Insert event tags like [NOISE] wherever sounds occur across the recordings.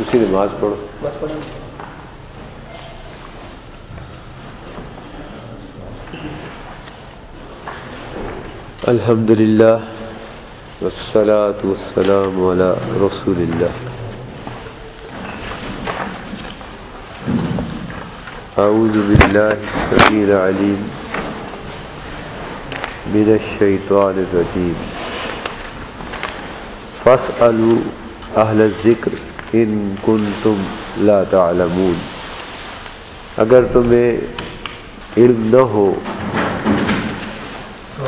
اسی نماز پڑھو الحمد للہ والصلاة والسلام على رسول اللہ اعوذ باللہ السميع العلیم من الشیطان الرجیم فاسألوا اہل الذکر ان کن تم لا تعلمون. اگر تمہیں علم نہ ہو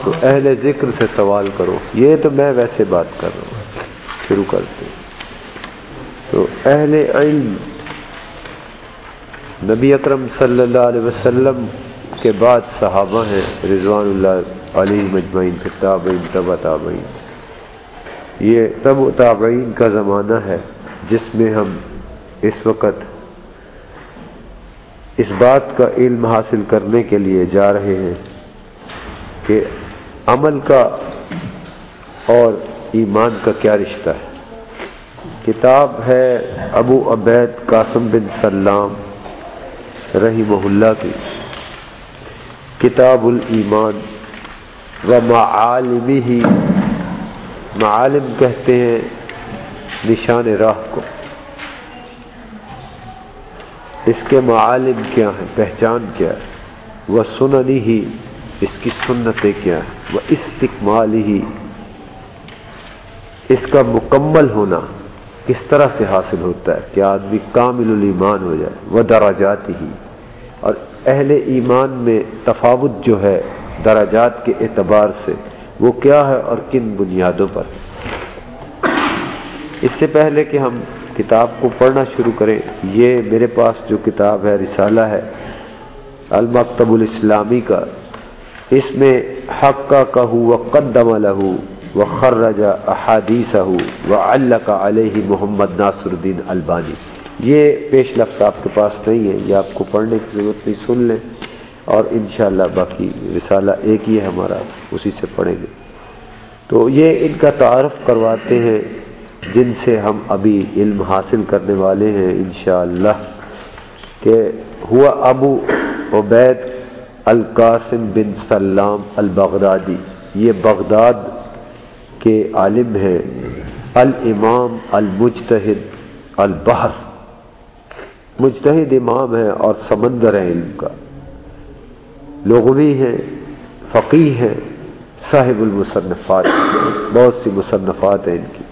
تو اہل ذکر سے سوال کرو۔ یہ تو میں ویسے بات کر رہا ہوں۔ شروع کرتے تو اہل علم، نبی اکرم صلی اللہ علیہ وسلم کے بعد صحابہ ہیں، رضوان اللہ علی مجمعین پھر تابعین تبا تابعین۔ یہ تب تابعین کا زمانہ ہے جس میں ہم اس وقت اس بات کا علم حاصل کرنے کے لیے جا رہے ہیں کہ عمل کا اور ایمان کا کیا رشتہ ہے؟ کتاب ہے ابو عبید قاسم بن سلام رحمہ اللہ کی۔ کتاب الایمان و معالمی ہی معالم کہتے ہیں نشان راہ کو۔ اس کے معالم کیا ہیں؟ پہچان کیا ہے؟ وہ سننی ہی اس کی سنتیں کیا وہ استقمال ہی اس کا مکمل ہونا کس طرح سے حاصل ہوتا ہے؟ کہ آدمی کامل الایمان ہو جائے، وہ دراجات ہی اور اہل ایمان میں تفاوت جو ہے دراجات کے اعتبار سے، وہ کیا ہے اور کن بنیادوں پر؟ اس سے پہلے کہ ہم کتاب کو پڑھنا شروع کریں، یہ میرے پاس جو کتاب ہے، رسالہ ہے، المکتب الاسلامی کا۔ اس میں حق کا کہو و قدم لہو و خرجا احادیث و اللہ کا علیہ محمد ناصر الدین البانی۔ یہ پیش لفظ آپ کے پاس نہیں ہے، یہ آپ کو پڑھنے کی ضرورت نہیں، سن لیں۔ اور انشاءاللہ باقی رسالہ ایک ہی ہے ہمارا، اسی سے پڑھیں گے۔ تو یہ ان کا تعارف کرواتے ہیں، جن سے ہم ابھی علم حاصل کرنے والے ہیں انشاءاللہ، کہ ہوا ابو عبید القاسم بن سلام البغدادی، یہ بغداد کے عالم ہیں۔ الامام، المجتہد، البحر۔ مجتہد امام ہے اور سمندر ہے علم کا۔ لغوی ہیں فقی ہیں، صاحب المصنفات۔ بہت سی مصنفات ہیں ان کی۔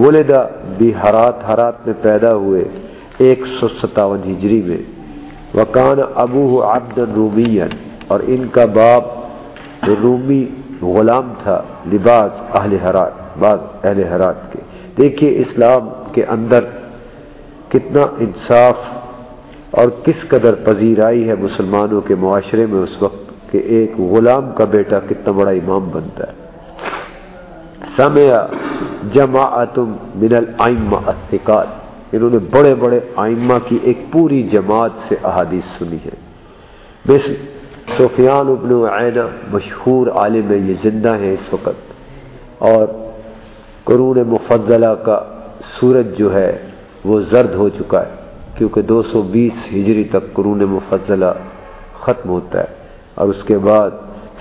ولدا بھی ہرات ہرات میں پیدا ہوئے ایک سو ستاون ہجری میں۔ وکان ابو عبد رومی اور ان کا باپ رومی غلام تھا، لباس اہل حرات، بعض اہل حرات کے۔ دیکھیے اسلام کے اندر کتنا انصاف اور کس قدر پذیرائی ہے مسلمانوں کے معاشرے میں اس وقت کہ ایک غلام کا بیٹا کتنا بڑا امام بنتا ہے۔ سمیا جماعتم من الائمہ الثقات انہوں نے بڑے بڑے آئمہ کی ایک پوری جماعت سے احادیث سنی ہے۔ سفیان ابن عینہ مشہور عالم یہ زندہ ہیں اس وقت اور قرون مفضلہ کا سورج جو ہے وہ زرد ہو چکا ہے کیونکہ دو سو بیس ہجری تک قرون مفضلہ ختم ہوتا ہے اور اس کے بعد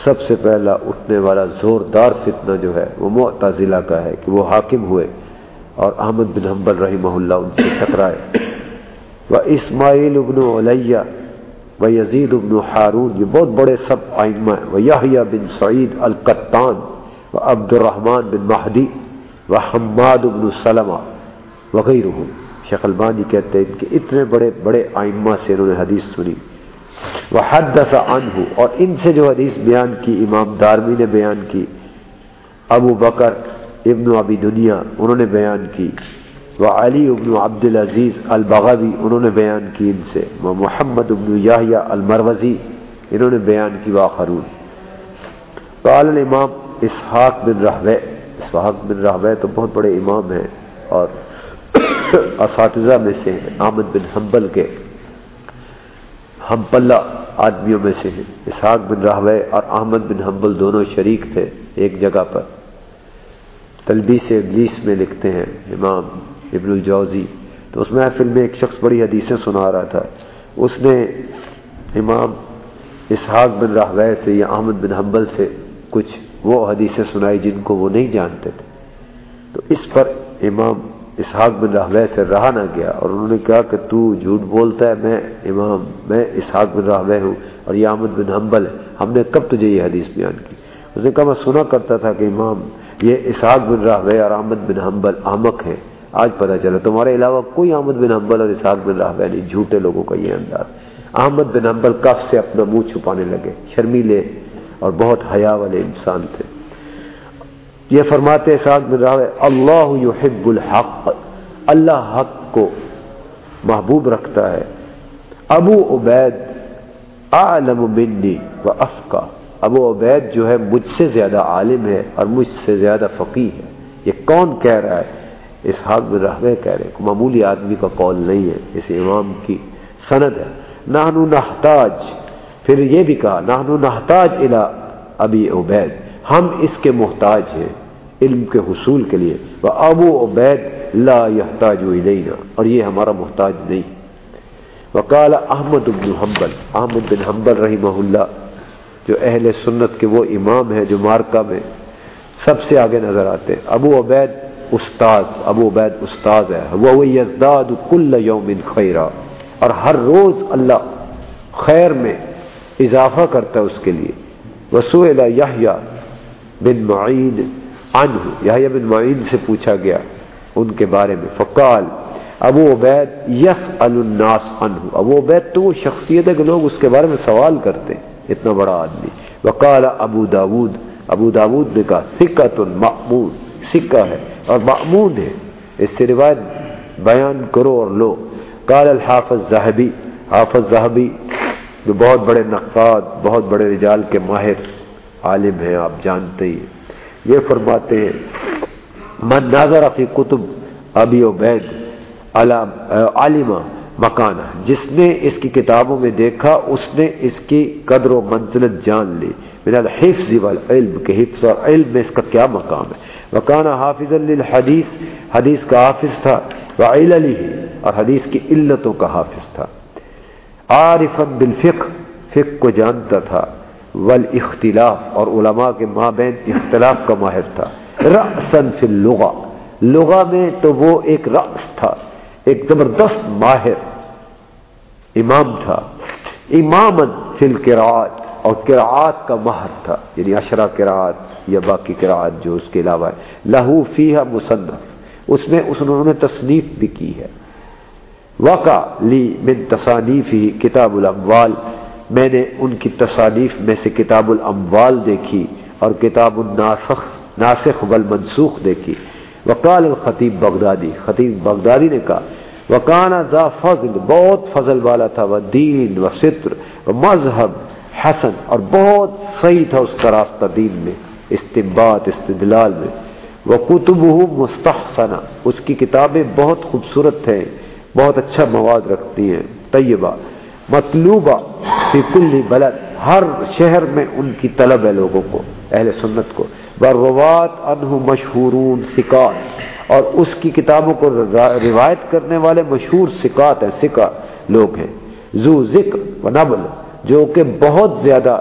سب سے پہلا اٹھنے والا زوردار فتنہ جو ہے وہ معتزلہ کا ہے کہ وہ حاکم ہوئے اور احمد بن حنبل رحمہ اللہ ان سے ٹکرائے۔ وہ اسماعیل ابن علیہ و یزید ابن ہارون یہ بہت بڑے سب آئمہ ہیں۔ وہ یحییٰ بن سعید القطان و عبد الرحمن بن مہدی و حماد ابن سلمہ وغیرہ شیخ البانی کہتے ہیں ان کے اتنے بڑے بڑے آئمہ سے انہوں نے حدیث سنی۔ وہ حد عنہ، اور ان سے جو حدیث بیان کی، امام دارمی نے بیان کی، ابو بکر ابن ابی دنیا انہوں نے بیان کی۔ وہ علی ابن عبد العزیز البغوی، انہوں نے بیان کی ان سے۔ وہ محمد ابن یاہیا المروزی، انہوں نے بیان کی واخرون قال الامام اسحاق بن رحوے اسحاق بن رحوے تو بہت بڑے امام ہیں اور اساتذہ میں سے ہیں احمد بن حنبل کے ہمپلہ آدمیوں میں سے ہیں۔ اسحاق بن راہوے اور احمد بن حنبل دونوں شریک تھے ایک جگہ پر۔ تلبی سے ابلیس میں لکھتے ہیں، امام ابن الجوزی۔ تو اس محفل میں ایک شخص بڑی حدیثیں سنا رہا تھا۔ اس نے امام اسحاق بن راہوے سے یا احمد بن حنبل سے کچھ وہ حدیثیں سنائی جن کو وہ نہیں جانتے تھے۔ تو اس پر امام اسحاق بن راہوے سے رہا نہ گیا اور انہوں نے کہا کہ تو جھوٹ بولتا ہے، میں امام، میں اسحاق بن راہوے ہوں اور یہ احمد بن حنبل ہے۔ ہم نے کب تجھے یہ حدیث بیان کی؟ اس نے کہا، میں سنا کرتا تھا کہ امام، یہ اسحاق بن راہوے اور احمد بن حنبل احمق ہے آج پتہ چلا، تمہارے علاوہ کوئی احمد بن حنبل اور اسحاق بن راہوے نہیں، جھوٹے لوگوں کا یہ انداز۔ احمد بن حنبل کف سے اپنا منہ چھپانے لگے، شرمیلے اور بہت حیا والے انسان تھے۔ یہ فرماتے ساتھ میں رہا اللہ یحب الحق، اللہ حق کو محبوب رکھتا ہے۔ ابو عبید عالم منی و افقا ابو عبید جو ہے مجھ سے زیادہ عالم ہے اور مجھ سے زیادہ فقی ہے۔ یہ کون کہہ رہا ہے؟ اس حق میں کہہ رہے معمولی آدمی کا قول نہیں ہے، اس امام کی سند ہے۔ نہنو نحتاج، پھر یہ بھی کہا نہنو نحتاج الى ابی عبید، ہم اس کے محتاج ہیں، علم کے حصول کے لیے۔ وہ ابو عبید لا یحتاج الینا، اور یہ ہمارا محتاج نہیں۔ وقال احمد بن حنبل، احمد بن حنبل رحمہ اللہ، جو اہل سنت کے وہ امام ہیں جو مارکا میں سب سے آگے نظر آتے ہیں۔ ابو عبید استاذ، ابو عبید استاذ ہے۔ وہ یزداد کل یوم خیرہ اور ہر روز اللہ خیر میں اضافہ کرتا ہے اس کے لیے۔ وسوئلہ یحییٰ بن معین عنہ یحییٰ بن معین سے پوچھا گیا ان کے بارے میں۔ فقال، ابو عبید یس الناس عنہ ابو عبید تو وہ شخصیت ہے کہ لوگ اس کے بارے میں سوال کرتے ہیں۔ اتنا بڑا آدمی۔ وقال ابو داود ابو داود نے کہا سکت المعمون سکہ ہے۔ اور معمون ہے۔ اس سے روایت بیان کرو اور لو۔ قال الحافظ زہبی حافظ زہبی جو بہت بڑے نقاد، بہت بڑے رجال کے ماہر عالم ہیں، آپ جانتے ہی یہ فرماتے ہیں، من ناظر فی کتب ابی عبید عالمہ مکانہ۔ جس نے اس کی کتابوں میں دیکھا، اس نے اس کی قدر و منزلت جان لی۔ من الحفظ والعلم کے حفظ اور علم میں اس کا کیا مقام ہے۔ مکانہ حافظ للحدیث، حدیث کا حافظ تھا وعللی اور حدیث کی علتوں کا حافظ تھا۔ عارفا بالفقہ، فقہ کو جانتا تھا، والاختلاف، اور علماء کے مابین اختلاف کا ماہر تھا۔ رأسا فی اللغہ، لغہ میں تو وہ ایک رأس تھا، ایک زبردست ماہر، امام تھا۔ امامن فی القراءات، اور قراءات کا ماہر تھا یعنی اشرا قراءات۔ یا باقی قراءات جو اس کے علاوہ ہے۔ لہو فیہا مصنف۔ اس میں اس انہوں نے تصنیف بھی کی ہے۔ وقع لی من تصانیف ہی کتاب الاموال۔ میں نے ان کی تصانیف میں سے کتاب الاموال دیکھی اور کتاب الناسخ ناسخ والمنسوخ دیکھی۔ وقال الخطیب بغدادی۔ خطیب بغدادی نے کہا، وکانا ذا فضل، بہت فضل والا تھا وہ دین، و ستر، و مذہب حسن اور بہت صحیح تھا اس کا راستہ دین میں۔ استمبات استدلال میں۔ وہ کتب مستحسنہ اس کی کتابیں بہت خوبصورت ہیں، بہت اچھا مواد رکھتی ہیں۔ طیبہ۔ مطلوبہ فی کل بلد۔ ہر شہر میں ان کی طلب ہے لوگوں کو، اہل سنت کو۔ بروات انہ مشہورون سکات اور اس کی کتابوں کو روایت کرنے والے مشہور سکات ہیں سکا لوگ ہیں۔ زو ذکر و نبل، جو کہ بہت زیادہ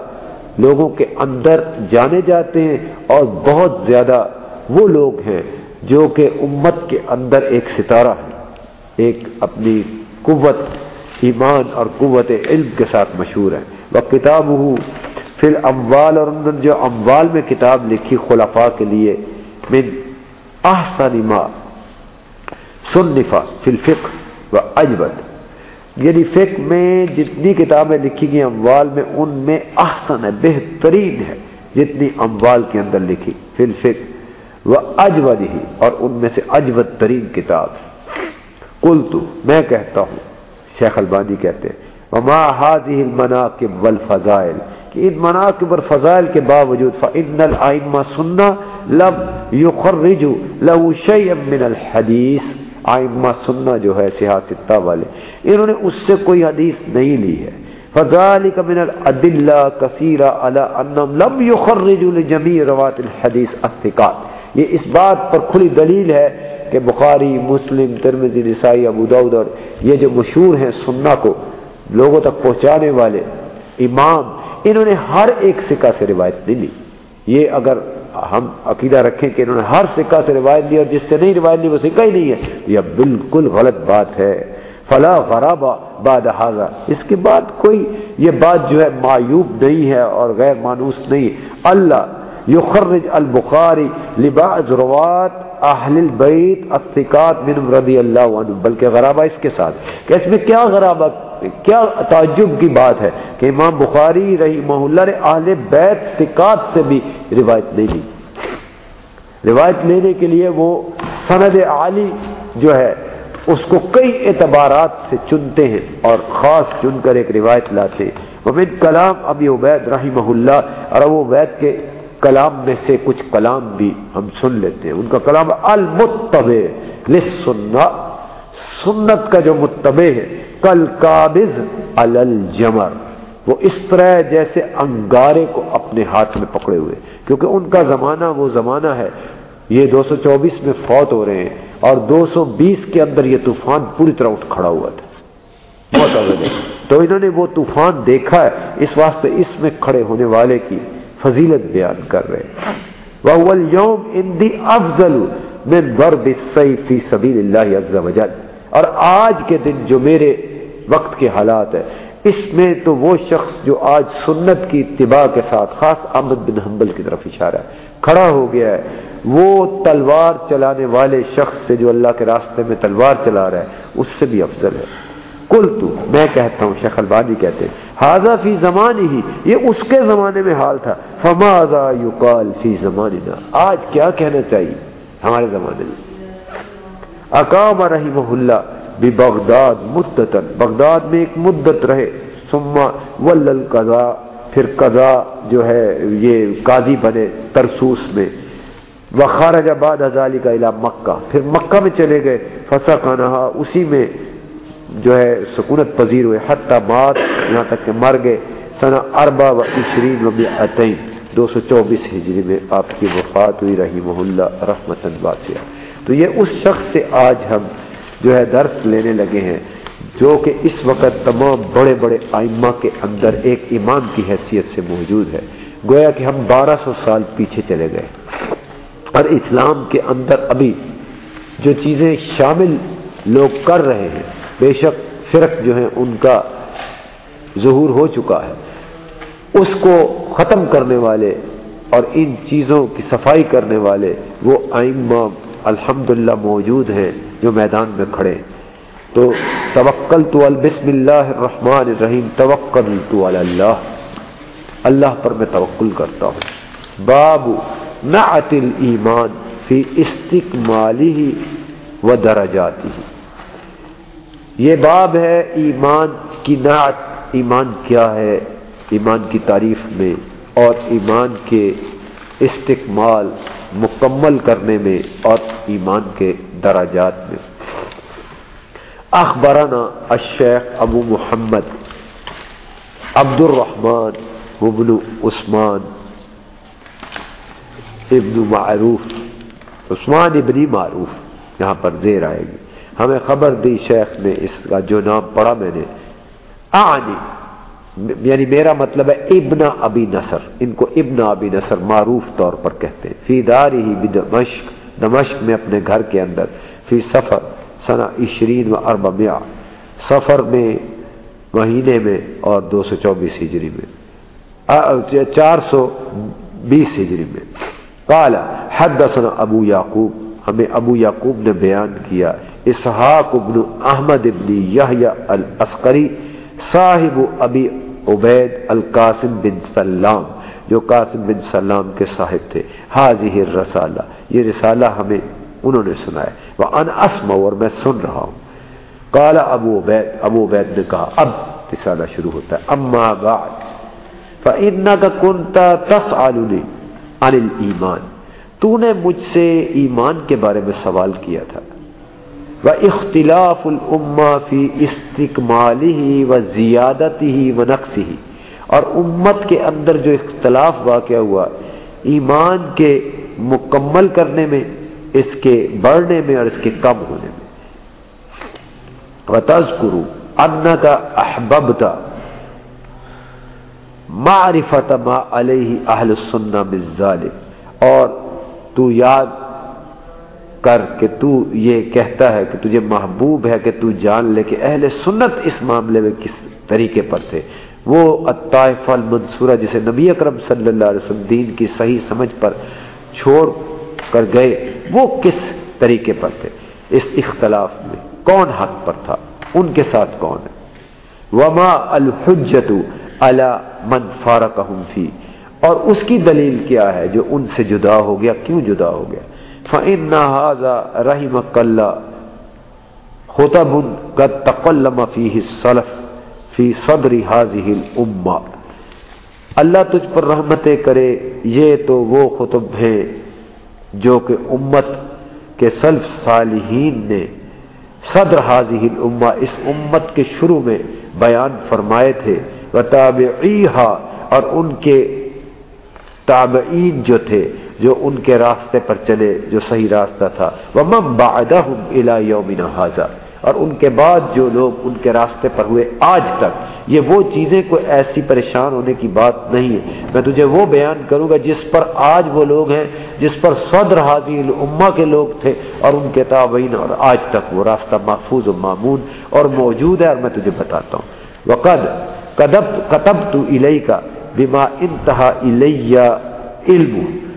لوگوں کے اندر جانے جاتے ہیں اور بہت زیادہ وہ لوگ ہیں جو کہ امت کے اندر ایک ستارہ ہے ایک اپنی قوت، ایمان اور قوت علم کے ساتھ مشہور ہے وہ کتاب ہوں پھر اموال اور جو اموال میں کتاب لکھی، خلفاء کے لیے، من احسن ما سنفا فی الفقہ و اجبت یعنی فقہ میں جتنی کتابیں لکھی گئی اموال میں، ان میں احسن ہے، بہترین ہے جتنی اموال کے اندر لکھی فی الفقہ و اجود ہی اور ان میں سے اجود ترین کتاب۔ کل تو میں کہتا ہوں، شیخ البانی کہتے وما حاضی المناقب والفضائل، کہ ان مناقب اور فضائل کے باوجود، فإن الائمہ سننا لم یخرجو لہو شیئا من الحدیث۔ آئمہ سننا جو ہے سیاستہ والے، انہوں نے اس سے کوئی حدیث نہیں لی ہے۔ فذلك من الادلہ کثیرہ علی انہم لم یخرجو لجمیع روات الحدیث الثقات۔ یہ اس بات پر کھلی دلیل ہے کہ بخاری، مسلم ترمزی نسائی، ابو اور یہ جو مشہور ہیں سننا کو لوگوں تک پہنچانے والے امام، انہوں نے ہر ایک سکہ سے روایت نہیں لی۔ یہ اگر ہم عقیدہ رکھیں کہ انہوں نے ہر سکہ سے روایت لی اور جس سے نہیں روایت لی وہ سکہ ہی نہیں ہے۔ یہ بالکل غلط بات ہے۔ فلا غراب باد اس کے بعد کوئی یہ بات جو ہے معیوب نہیں ہے اور غیر مانوس نہیں۔ اللہ یخرج البخاری لباس روات اہل البیت الثقات من رضی اللہ عنہ، بلکہ غرابہ اس کے ساتھ۔ کہ اس میں کیا غرابہ؟ کیا تعجب کی بات ہے کہ امام بخاری رہی محلہ نے اہل بیت ثقات سے بھی روایت نہیں لی۔ روایت لینے کے لیے وہ سند عالی جو ہے، اس کو کئی اعتبارات سے چنتے ہیں اور خاص چن کر ایک روایت لاتے ہیں۔ ومن کلام ابی عبید رحمہ اللہ، اور ابو عبید کے کلام میں سے کچھ کلام بھی ہم سن لیتے ہیں۔ ان کا کلام المتبع لسنہ سنت کا جو متبع ہے، کل قابض الجمر۔ وہ اس طرح جیسے انگارے کو اپنے ہاتھ میں پکڑے ہوئے۔ کیونکہ ان کا زمانہ وہ زمانہ ہے۔ یہ دو سو چوبیس میں فوت ہو رہے ہیں اور دو سو بیس کے اندر یہ طوفان پوری طرح اٹھ کھڑا ہوا تھا۔ بہت اگر تو انہوں نے وہ طوفان دیکھا ہے، اس واسطے اس میں کھڑے ہونے والے کی فضیلت بیان کر رہے وہ یوم ان دی افضل میں ضرب السیف فی سبیل اللہ عز و جل اور آج کے دن جو میرے وقت کے حالات ہے اس میں تو وہ شخص جو آج سنت کی اتباع کے ساتھ، خاص احمد بن حنبل کی طرف اشارہ ہے، کھڑا ہو گیا ہے۔ وہ تلوار چلانے والے شخص سے جو اللہ کے راستے میں تلوار چلا رہا ہے، اس سے بھی افضل ہے۔ کل تو میں کہتا ہوں، شیخ البانی کہتے ہیں حاضہ فی زمان ہی، یہ اس کے زمانے میں حال تھا۔ فمازا یقال فی زماننا؟ آج کیا کہنا چاہیے ہمارے زمانے میں؟ اقام رحمہ اللہ بھی بغداد مدتن بغداد میں ایک مدت رہے سما ولل قضا پھر قضا جو ہے یہ قاضی بنے ترسوس میں۔ وخارج بعد ازالی کا علا مکہ، پھر مکہ میں چلے گئے۔ فسا کانہا اسی میں جو ہے سکونت پذیر ہوئے۔ حتی مات، یہاں تک کہ مر گئے۔ سنہ اربا و عشرین و بیعتین دو سو چوبیس ہجری میں آپ کی وفات ہوئی رحمہ اللہ رحمت باسیہ تو یہ اس شخص سے آج ہم جو ہے درس لینے لگے ہیں، جو کہ اس وقت تمام بڑے بڑے آئمہ کے اندر ایک ایمان کی حیثیت سے موجود ہے۔ گویا کہ ہم بارہ سو سال پیچھے چلے گئے۔ اور اسلام کے اندر ابھی جو چیزیں شامل لوگ کر رہے ہیں، بے شک فرق جو ہیں ان کا ظہور ہو چکا ہے۔ اس کو ختم کرنے والے اور ان چیزوں کی صفائی کرنے والے وہ آئمہ الحمدللہ موجود ہیں جو میدان میں کھڑے۔ تو توکل تو البسم اللہ الرحمن الرحیم توکل تو اللہ۔ اللہ پر میں توکل کرتا ہوں۔ باب نعت الایمان فی استقمالی و درجاتی یہ باب ہے ایمان کی نعت۔ ایمان کیا ہے؟ ایمان کی تعریف میں اور ایمان کے استقمال مکمل کرنے میں اور ایمان کے دراجات میں۔ اخبرنا الشیخ ابو محمد عبد الرحمن ابن عثمان ابن معروف۔ عثمان ابنی معروف، یہاں پر زیر آئے گی۔ ہمیں خبر دی شیخ نے اس کا جو نام پڑھا میں نے۔ آنی یعنی میرا مطلب ہے ابن ابی نصر، ان کو ابن ابی نصر معروف طور پر کہتے ہیں۔ فی دار ہی دمشق دمشق میں اپنے گھر کے اندر، فی سفر سنا عشرین و ارب سفر میں، مہینے میں اور دو سو چوبیس ہجری میں۔ چار سو بیس ہجری میں۔ کالا حد سنا ابو یعقوب۔ ہمیں ابو یعقوب نے بیان کیا، اسحاق ابن احمد ابن یحییٰ الاسقری، صاحب ابی عبید القاسم بن سلام، جو قاسم بن سلام کے صاحب تھے۔ حاضی الرسالہ یہ رسالہ ہمیں انہوں نے سنایا۔ وہ ان اسم اور میں سن رہا ہوں۔ کالا ابو عبید ابو عبید نے کہا، اب رسالہ شروع ہوتا ہے۔ اما بعد، فَإِنَّكَ كُنْتَ تَسْعَلُنِ عَنِ الْإِيمَانِ۔ تو نے مجھ سے ایمان کے بارے میں سوال کیا تھا۔ وَإِخْتِلَافُ الْأُمَّةِ فِي إِسْتِقْمَالِهِ وَزِيَادَتِهِ وَنَقْسِهِ اور امت کے اندر جو اختلاف واقع ہوا، ایمان کے مکمل کرنے میں، اس کے بڑھنے میں اور اس کے کم ہونے میں۔ وَتَذْكُرُ أَنَّكَ أَحْبَبْتَ معرفت ما علیہ اہل السنہ بالظالم اور تو یاد کر کہ تو یہ کہتا ہے کہ تجھے محبوب ہے کہ تو جان لے کہ اہل سنت اس معاملے میں کس طریقے پر تھے۔ وہ الطائف المنصورہ جسے نبی اکرم صلی اللہ علیہ وسلم دین کی صحیح سمجھ پر چھوڑ کر گئے، وہ کس طریقے پر تھے؟ اس اختلاف میں کون حق پر تھا؟ ان کے ساتھ کون ہے؟ وما الحجت علی من فارقہم فی اور اس کی دلیل کیا ہے جو ان سے جدا ہو گیا؟ کیوں جدا ہو گیا؟ فَإِنَّ هَذَا رَحِمَكَ اللَّهُ خُطَبٌ قَدْ تَقَلَّمَ فِيهِ السَّلَفِ فِي صَدْرِ هَذِهِ الْأُمَّةِ اللہ تجھ پر رحمتیں کرے، یہ تو وہ خطب ہیں جو کہ امت کے سلف صالحین نے صدر حاضی الامہ اس امت کے شروع میں بیان فرمائے تھے۔ وتابعیہا اور ان کے تابعین جو تھے۔ جو ان کے راستے پر چلے جو صحیح راستہ تھا۔ ومن بعدہم الى یومنا حاضر اور ان کے بعد جو لوگ ان کے راستے پر ہوئے آج تک۔ یہ وہ چیزیں کوئی ایسی پریشان ہونے کی بات نہیں ہے۔ میں تجھے وہ بیان کروں گا جس پر آج وہ لوگ ہیں، جس پر صدر حاضی الامہ کے لوگ تھے اور ان کے تابعین اور آج تک وہ راستہ محفوظ و معمون اور موجود ہے اور میں تجھے بتاتا ہوں۔ وقد کتب تو الہی کا بما انتہا الیہ علم۔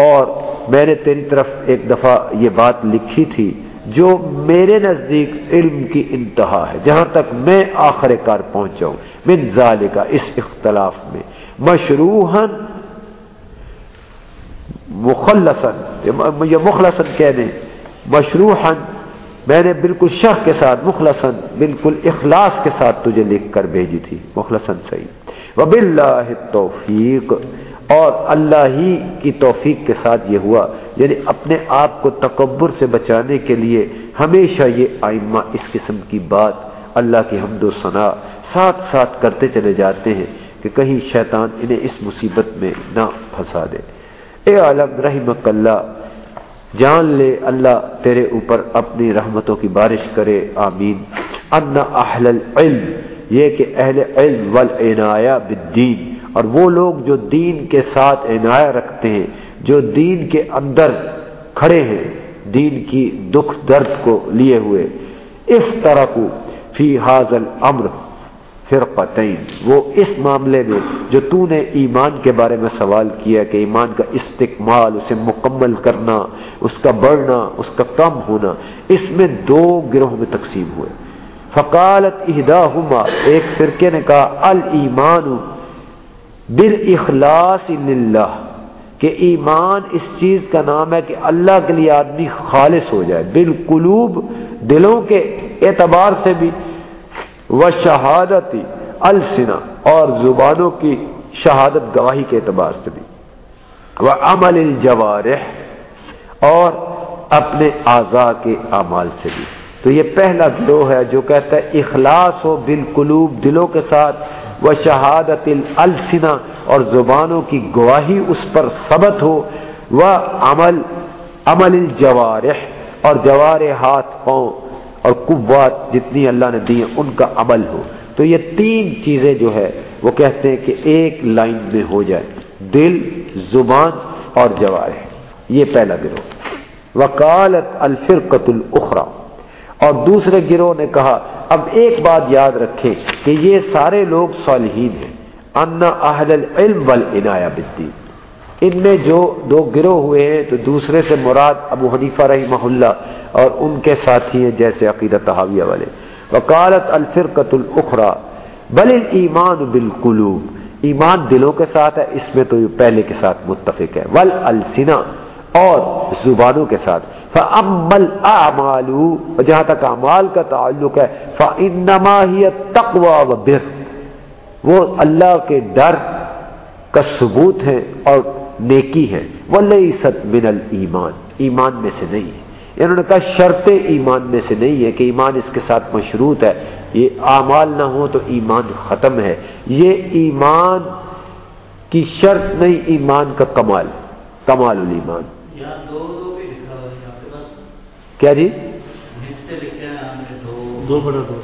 اور میں نے تیری طرف ایک دفعہ یہ بات لکھی تھی جو میرے نزدیک علم کی انتہا ہے، جہاں تک میں آخر کار پہنچاؤں، من ذالکا اس اختلاف میں۔ مشروحن مخلصن یہ مخلصن کہنے مشروحن میں نے بالکل شہ کے ساتھ مخلصن بالکل اخلاص کے ساتھ تجھے لکھ کر بھیجی تھی مخلصن صحیح۔ وباللہ توفیق اور اللہ ہی کی توفیق کے ساتھ یہ ہوا۔ یعنی اپنے آپ کو تکبر سے بچانے کے لیے ہمیشہ یہ آئمہ اس قسم کی بات اللہ کی حمد و ثناء ساتھ ساتھ کرتے چلے جاتے ہیں کہ کہیں شیطان انہیں اس مصیبت میں نہ پھنسا دے۔ اے عالم رحمک اللہ، جان لے اللہ تیرے اوپر اپنی رحمتوں کی بارش کرے، آمین۔ ان اہل العلم، یہ کہ اہل علم والعنایہ بالدین۔ اور وہ لوگ جو دین کے ساتھ عنایہ رکھتے ہیں، جو دین کے اندر کھڑے ہیں، دین کی دکھ درد کو لیے ہوئے۔ اس طرح کو فی حاضل امر فرقتین۔ وہ اس معاملے میں جو تو نے ایمان کے بارے میں سوال کیا کہ ایمان کا استقمال، اسے مکمل کرنا، اس کا بڑھنا، اس کا کم ہونا، اس میں دو گروہ میں تقسیم ہوئے۔ فقالت اہداہما، ایک فرقے نے کہا المان بالاخلاص للہ کہ ایمان اس چیز کا نام ہے کہ اللہ کے لیے آدمی خالص ہو جائے، بالقلوب دلوں کے اعتبار سے بھی وہ شہادتی السنا اور زبانوں کی شہادت گواہی کے اعتبار سے بھی وہ عمل الجوارح اور اپنے اعضاء کے اعمال سے بھی۔ تو یہ پہلا گروہ ہے جو کہتا ہے، اخلاص ہو بالقلوب دلوں کے ساتھ وہ شہادت السنا اور زبانوں کی گواہی اس پر ثبت ہو وہ عمل عمل الجوارح، اور جوار ہاتھ پاؤں، اور قوات جتنی اللہ نے دی ان کا عمل ہو۔ تو یہ تین چیزیں جو ہے، وہ کہتے ہیں کہ ایک لائن میں ہو جائے۔ دل، زبان اور جوارح۔ یہ پہلا گروہ۔ وکالت الفرقت الاخرى۔ اور دوسرے گروہ نے کہا اب ایک بات یاد رکھے کہ یہ سارے لوگ صالحین ہیں۔ انا اہل العلم والعنایہ بالدین ان میں جو دو گروہ ہوئے ہیں، تو دوسرے سے مراد ابو حنیفہ رحمہ اللہ اور ان کے ساتھی ہیں، جیسے عقیدت تحاویہ والے۔ وکالت الفرقت الاخرى بل ایمان بالقلوب۔ ایمان دلوں کے ساتھ ہے، اس میں تو پہلے کے ساتھ متفق ہے۔ ول السنا اور زبانوں کے ساتھ۔ فعمل اعمالو جہاں تک اعمال کا تعلق ہے فانما هي تقوى و بر وہ اللہ کے ڈر کا ثبوت ہے اور نیکی ہے۔ ولی ست من المان ایمان میں سے نہیں ہے۔ انہوں نے کہا شرط ایمان میں سے نہیں ہے کہ ایمان اس کے ساتھ مشروط ہے۔ یہ اعمال نہ ہو تو ایمان ختم ہے۔ یہ ایمان کی شرط نہیں، ایمان کا کمال کمال المان کیا جی؟ دو بڑا دو۔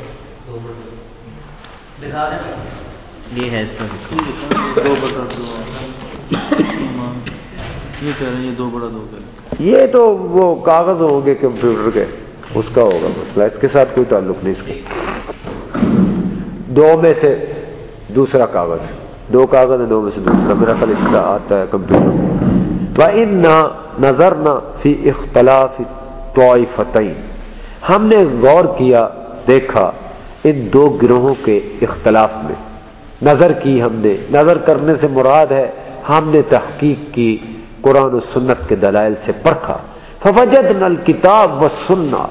یہ ہے دو بڑا دو۔ یہ کہہ رہے ہیں یہ دو بڑا دو یہ تو وہ کاغذ ہوں گے کمپیوٹر کے۔ اس کا ہوگا مسئلہ اس کے ساتھ کوئی تعلق نہیں اس کا دو میں سے دوسرا کاغذ۔ دو کاغذ ہے دو میں سے دوسرا۔ میرا خیال اس کا آتا ہے کمپیوٹر۔ ان نظر نہ فی اختلاف فتح ہم نے غور کیا، دیکھا، ان دو گروہوں کے اختلاف میں۔ نظر کی ہم نے۔ نظر کرنے سے مراد ہے، ہم نے تحقیق کی، قرآن و سنت کے دلائل سے پرکھا۔ فوجد نل کتاب و سننا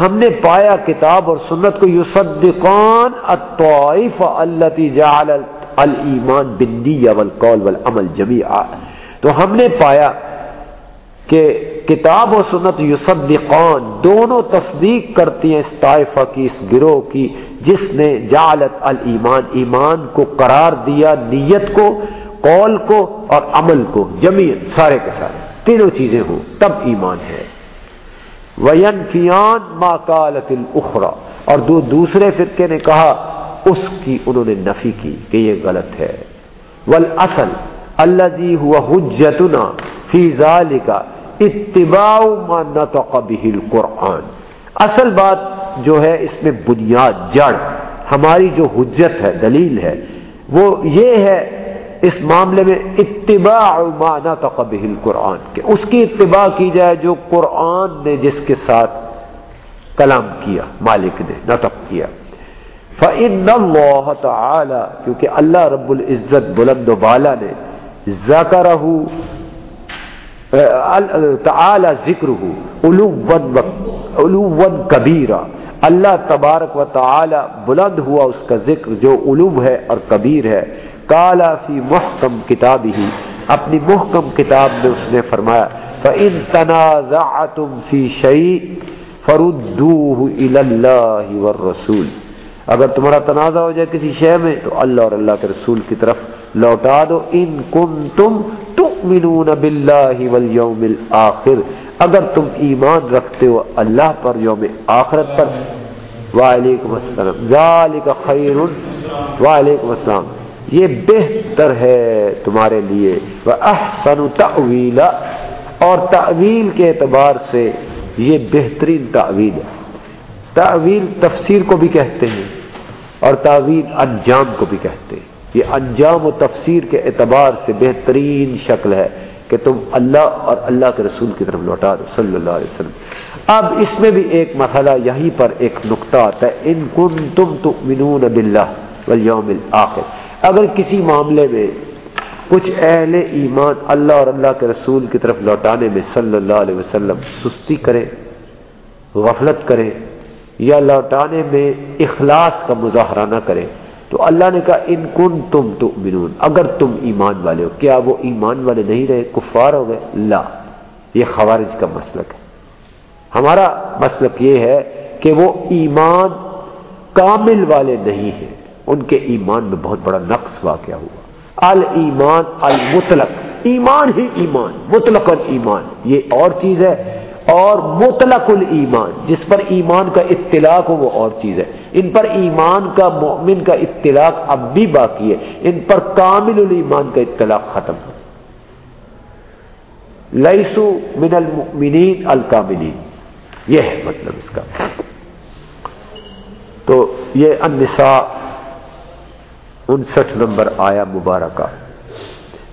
ہم نے پایا کتاب اور سنت کو یوسدقان الطائف التي جعل الايمان بالنیہ والقول والعمل جميعا تو ہم نے پایا کہ کتاب و سنت یوسدقان دونوں تصدیق کرتی ہیں اس طائفہ کی، اس گروہ کی، جس نے جعلت الایمان، ایمان کو قرار دیا، نیت کو، قول کو اور عمل کو جمیت سارے کے سارے۔ تینوں چیزیں ہوں، تب ایمان ہے۔ وینفیان ما کالت الاخرى اور دو دوسرے فرقے نے کہا، اس کی انہوں نے نفی کی کہ یہ غلط ہے۔ والاصل الذي هو حجتنا في ذلك اتباع ما نطق به القرآن۔ اصل بات جو ہے اس میں بنیاد جڑ، ہماری جو حجت ہے، دلیل ہے، وہ یہ ہے اس معاملے میں اتباع ما نطق به القرآن کہ اس کی اتباع کی جائے جو قرآن نے جس کے ساتھ کلام کیا، مالک نے نطق کیا۔ فَإِنَّ اللَّهَ تَعَالَى، کیونکہ اللہ رب العزت بلند و بالا نے ذکرہ تعالی ذکر علوم کبیرہ۔ اللہ تبارک و تعالی بلند ہوا اس کا ذکر جو علوم ہے اور کبیر ہے۔ کالا فی محکم کتاب ہی اپنی محکم کتاب میں اس نے فرمایا، فَإِن تَنَازَعَتُمْ فِي شَيْءٍ فَرُدُّوهُ إِلَى اللَّهِ وَالرَّسُولِ۔ اگر تمہارا تنازع ہو جائے کسی شے میں، تو اللہ اور اللہ کے رسول کی طرف لوٹا دو ان کنتم تؤمنون باللہ والیوم الاخر۔ اگر تم ایمان رکھتے ہو اللہ پر، یوم آخرت پر، وعلیکم السلام۔ ذالک خیر۔ وعلیکم السلام۔ یہ بہتر ہے تمہارے لیے۔ وَأَحْسَنُ تَعْوِيلًا اور تعویل کے اعتبار سے یہ بہترین تعویل ہے۔ تعویل تفسیر کو بھی کہتے ہیں اور تعویل انجام کو بھی کہتے ہیں۔ یہ انجام و تفسیر کے اعتبار سے بہترین شکل ہے کہ تم اللہ اور اللہ کے رسول کی طرف لوٹا دو، صلی اللہ علیہ وسلم۔ اب اس میں بھی ایک مسئلہ یہیں پر ایک نقطہ آتا ہے۔ ان کن تم تؤمنون باللہ والیوم الاخر۔ اگر کسی معاملے میں کچھ اہل ایمان اللہ اور اللہ کے رسول کی طرف لوٹانے میں صلی اللہ علیہ وسلم سستی کرے غفلت کرے یا لوٹانے میں اخلاص کا مظاہرہ نہ کرے تو اللہ نے کہا، ان کن تم تو اگر تم ایمان والے ہو، کیا وہ ایمان والے نہیں رہے؟ کفار ہو گئے؟ لا، یہ خوارج کا مسلک ہے۔ ہمارا مسلک یہ ہے کہ وہ ایمان کامل والے نہیں ہیں۔ ان کے ایمان میں بہت بڑا نقص واقع ہوا۔ المان المطلق، ایمان ہی ایمان مطلق ایمان۔ یہ اور چیز ہے اور مطلق الایمان، جس پر ایمان کا اطلاق ہو، وہ اور چیز ہے۔ ان پر ایمان کا، مومن کا اطلاق اب بھی باقی ہے۔ ان پر کامل الایمان کا اطلاق ختم ہو لئیسو من المؤمنین الکاملین۔ یہ ہے مطلب اس کا۔ تو یہ النساء انسٹھ نمبر آیا مبارکہ۔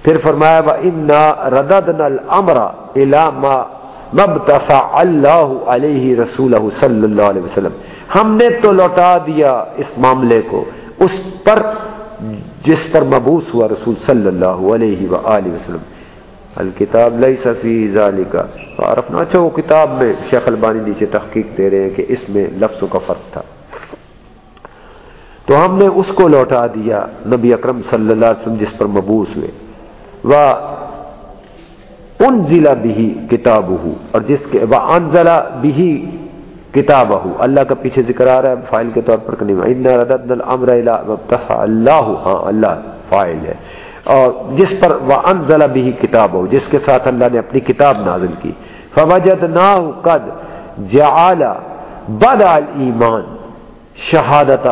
پھر فرمایا با انا رددنا الامر الى ما مبتفا اللہ علیہ رسول صلی اللہ علیہ وسلم۔ ہم نے تو لوٹا دیا اس معاملے کو، اس پر جس پر مبوس ہوا رسول صلی اللہ علیہ وآلہ وسلم۔ الکتاب لئی صفی ذالکا عرفنا اچھا وہ کتاب میں شیخ البانی نیچے تحقیق دے رہے ہیں کہ اس میں لفظوں کا فرق تھا۔ تو ہم نے اس کو لوٹا دیا نبی اکرم صلی اللہ علیہ وسلم جس پر مبوس ہوئے۔ و ان بھی کتاب اور جس کے انزلہ بھی کتاب اللہ کا پیچھے ذکر آ رہا ہے، فائل کے طور پر الامر اللہ ہاں اللہ، فائل ہے۔ اور جس پر وہ انزلہ بھی کتاب ہو جس کے ساتھ اللہ نے اپنی کتاب نازل کی۔ فوجد نا قد جعل بد ایمان شہادت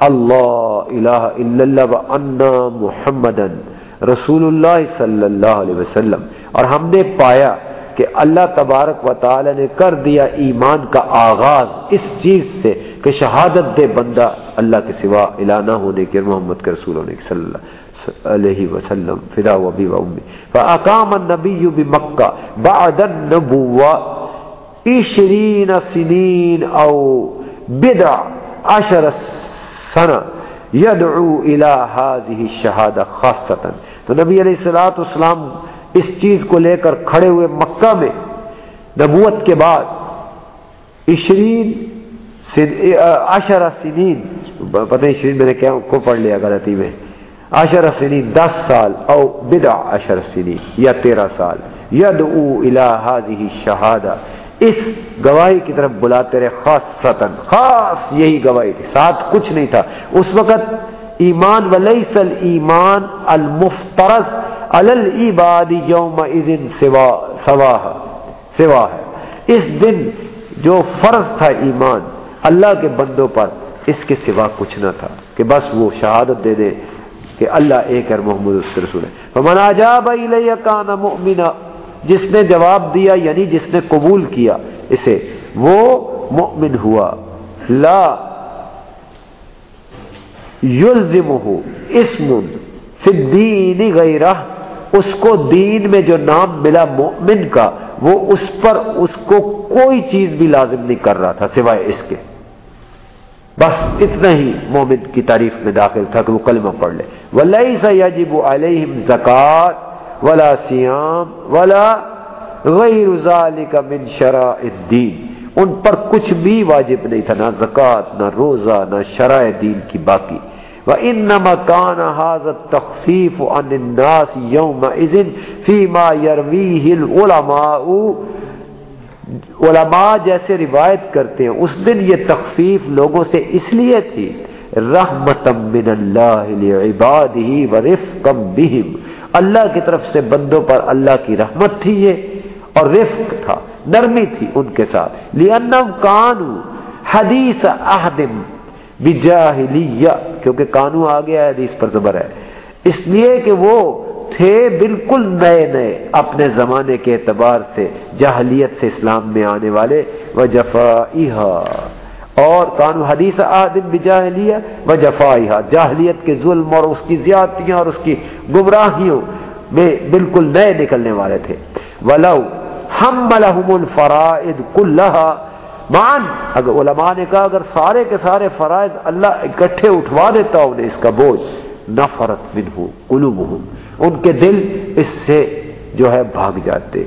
اللہ، الہ الا اللہ و انا محمدن رسول اللہ صلی اللہ علیہ وسلم اور ہم نے پایا کہ اللہ تبارک و تعالی نے کر دیا ایمان کا آغاز اس چیز سے کہ شہادت دے بندہ اللہ کے سوا الہ ہونے کے محمد کے رسول ہونے کے صلی اللہ علیہ وسلم، فدا و ابی و امی۔ فاقام النبی بمکہ بعد النبوہ عشرین سنین او بدع عشر سنہ یدعو الہ هذه الشہادہ خاصتا۔ تو نبی علیہ السلاۃ اسلام اس چیز کو لے کر کھڑے ہوئے مکہ میں نبوت کے بعد عشرین عشرہ سنین، پتہ عشرین میں نے کیا کو پڑھ لیا غلطی میں، عشرہ سنین دس سال او بدا عشر سنین یا تیرہ سال ید او الحاظی شہادہ اس گواہی کی طرف بلاتے رہے خاص ستن خاص یہی گواہی تھی، ساتھ کچھ نہیں تھا۔ اس وقت ایمان ولیس الایمان المفترض علی العباد یوم اذن سوا سوا سوا ہے اس دن جو فرض تھا ایمان، اللہ کے بندوں پر اس کے سوا کچھ نہ تھا کہ بس وہ شہادت دے دے کہ اللہ ایک ہے محمد اس کے رسول ہے۔ فمن الیہ کان مؤمنا، جس نے جواب دیا یعنی جس نے قبول کیا اسے، وہ مؤمن ہوا۔ لا یلزمہ اسم فی الدین غیرہ، اس کو دین میں جو نام ملا مومن کا، وہ اس پر اس کو کوئی چیز بھی لازم نہیں کر رہا تھا سوائے اس کے۔ بس اتنا ہی مومن کی تعریف میں داخل تھا کہ وہ کلمہ پڑھ لے۔ ولی سا یجب علیہم زکات ولا سیام ولا غیر ذالک من شرع الدین ان پر کچھ بھی واجب نہیں تھا، نہ زکات نہ روزہ، نہ شرع دین کی باقی۔ وَإِنَّمَا كَانَ هَذَا التَّخْفِيفُ عَنِ النَّاسِ يَوْمَئِذٍ فِي مَا يَرْوِيهِ الْعُلَمَاءُ علماء جیسے روایت کرتے ہیں، اس دن یہ تخفیف لوگوں سے اس لیے تھی، رحمتا من اللہ لعبادہ ورفقا بہم۔ اللہ کی طرف سے بندوں پر اللہ کی رحمت تھی یہ، اور رفق تھا، نرمی تھی ان کے ساتھ۔ لِأَنَّمْ كَانُوا حدیث احدم بجاہلیہ، کیونکہ قانون آ گیا ہے حدیث پر زبر ہے۔ اس لیے کہ وہ تھے بالکل نئے نئے، اپنے زمانے کے اعتبار سے، جاہلیت سے اسلام میں آنے والے و جفا اور قانون حدیث آدم بجاہلیہ و جفا جاہلیت کے ظلم اور اس کی زیادتیاں اور اس کی گمراہیوں میں بالکل نئے نکلنے والے تھے۔ ولو ہم الفرائد کلہا مان اگر علماء نے کہا، اگر سارے کے سارے فرائض اللہ اکٹھے اٹھوا دیتا انہیں اس کا بوجھ نفرت بن من ہو ان کے دل اس سے جو ہے بھاگ جاتے۔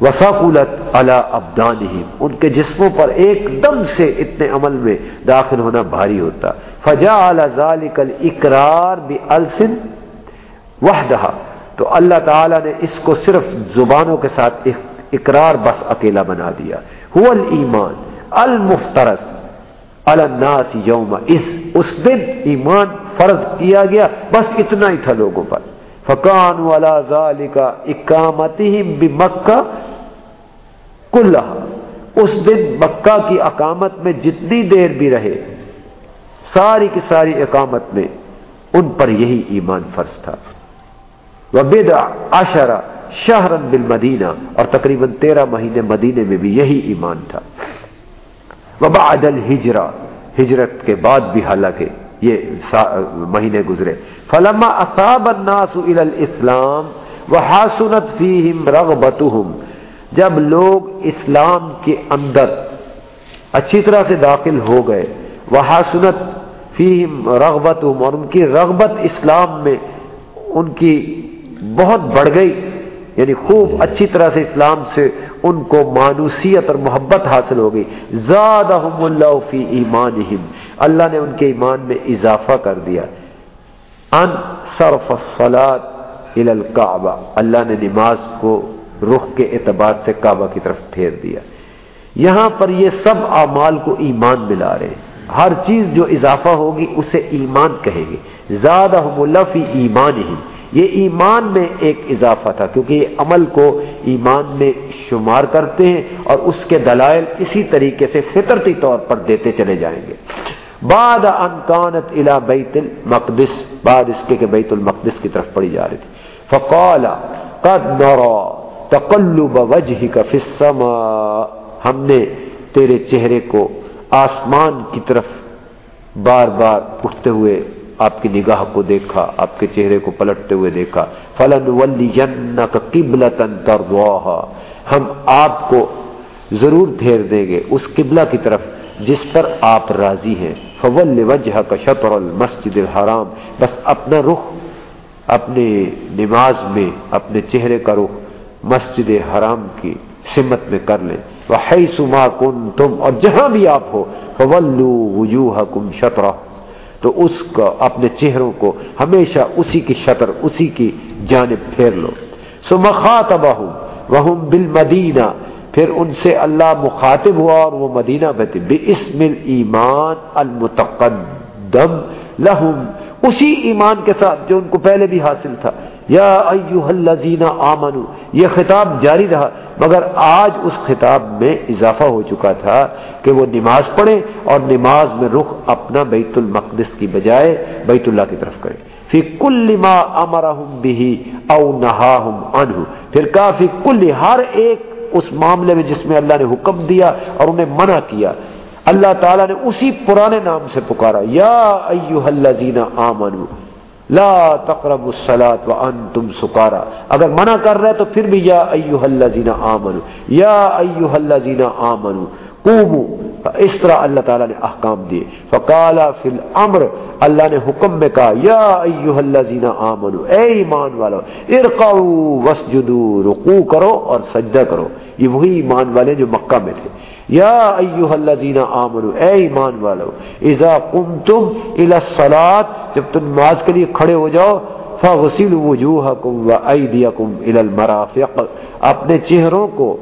وساقولت اللہ ابدان ان کے جسموں پر ایک دم سے اتنے عمل میں داخل ہونا بھاری ہوتا۔ فجا ذالک اقرار بھی السن وحدہ تو اللہ تعالی نے اس کو صرف زبانوں کے ساتھ اقرار بس اکیلا بنا دیا۔ هو الایمان المفترس الناس یوم اس اس دن ایمان فرض کیا گیا، بس اتنا ہی تھا لوگوں پر۔ فکان والا ذالک اقامتہم بمکہ کلہ اس دن مکہ کی اقامت میں جتنی دیر بھی رہے، ساری کی ساری اقامت میں ان پر یہی ایمان فرض تھا۔ وبدع عشرہ شہرن بالمدینہ، اور تقریباً تیرہ مہینے مدینے میں بھی یہی ایمان تھا۔ وبعد الحجرہ ہجرت کے بعد بھی حالانکہ یہ مہینے گزرے۔ فلما اصاب الناس الى الاسلام وحاسنت فیہم رغبتہم، جب لوگ اسلام کے اندر اچھی طرح سے داخل ہو گئے وحاسنت فیہم رغبتہم، اور ان کی رغبت اسلام میں ان کی بہت بڑھ گئی۔ یعنی خوب اچھی طرح سے اسلام سے ان کو مانوسیت اور محبت حاصل ہو گئی۔ زادہم اللہ فی ایمانہم۔ اللہ نے ان کے ایمان میں اضافہ کر دیا۔ ان صرف الکعبہ۔ اللہ نے نماز کو رخ کے اعتبار سے کعبہ کی طرف پھیر دیا۔ یہاں پر یہ سب اعمال کو ایمان ملا رہے ہیں۔ ہر چیز جو اضافہ ہوگی اسے ایمان کہیں گے۔ زیادہ ملفی ایمان ہی یہ ایمان میں ایک اضافہ تھا، کیونکہ یہ عمل کو ایمان میں شمار کرتے ہیں اور اس کے دلائل اسی طریقے سے فطرتی طور پر دیتے چلے جائیں گے۔ بعد انکانت الى بیت المقدس، بعد اس کے کہ بیت المقدس کی طرف پڑی جا رہی تھی۔ فقال، قد نرى تقلب وجهك في السماء۔ ہم نے تیرے چہرے کو آسمان کی طرف بار بار اٹھتے ہوئے آپ کی نگاہ کو دیکھا، آپ کے چہرے کو پلٹتے ہوئے دیکھا۔ فلن ولی ہم آپ کو ضرور پھیر دیں گے اس قبلہ کی طرف جس پر آپ راضی ہیں۔ فول وجہ کا شطر المسجد الحرام۔ بس اپنا رخ، اپنے نماز میں، اپنے چہرے کا رخ مسجد حرام کی سمت میں کر لیں۔ وہ سما کن تم اور جہاں بھی آپ ہو فولو وجوہ کم شطرہ تو اس کا اپنے چہروں کو ہمیشہ اسی کی شطر، اسی کی جانب پھیر لو۔ سو مخاطبہ وہ بل مدینہ پھر ان سے اللہ مخاطب ہوا اور وہ مدینہ بہتے بے اسم ایمان المتقدم، لہم۔ اسی ایمان کے ساتھ جو ان کو پہلے بھی حاصل تھا۔ یا ایوہ الذین آمنو، یہ خطاب جاری رہا، مگر آج اس خطاب میں اضافہ ہو چکا تھا کہ وہ نماز پڑھیں اور نماز میں رخ اپنا بیت المقدس کی بجائے بیت اللہ کی طرف کریں۔ فی کل ما امرہم بھی او نہاہم عنہ۔ پھر کافی کل، ہر ایک اس معاملے میں جس میں اللہ نے حکم دیا اور انہیں منع کیا۔ اللہ تعالیٰ نے اسی پرانے نام سے پکارا، یا ایوہ الذین آمنو لا تقربوا الصلاة وانتم سکارا اگر منع کر رہے تو پھر بھی یا ایوہ الذین آمنو یا ایوہ الذین آمنو قومو اس طرح اللہ تعالیٰ نے احکام دیے۔ فقالا فی الامر، اللہ نے حکم میں کہا، یا ایوہ الذین آمنو اے ایمان والو ارقعو وسجدو رقو کرو اور سجدہ کرو۔ یہ وہی ایمان والے جو مکہ میں تھے۔ یا ایوہ الذین آمنو، اے ایمان والو، اذا قمتم الى الصلاة، جب تم نماز کے لیے کھڑے ہو جاؤ فغسلوا وجوہکم و ایدیکم الى المرافق۔ اپنے چہروں کو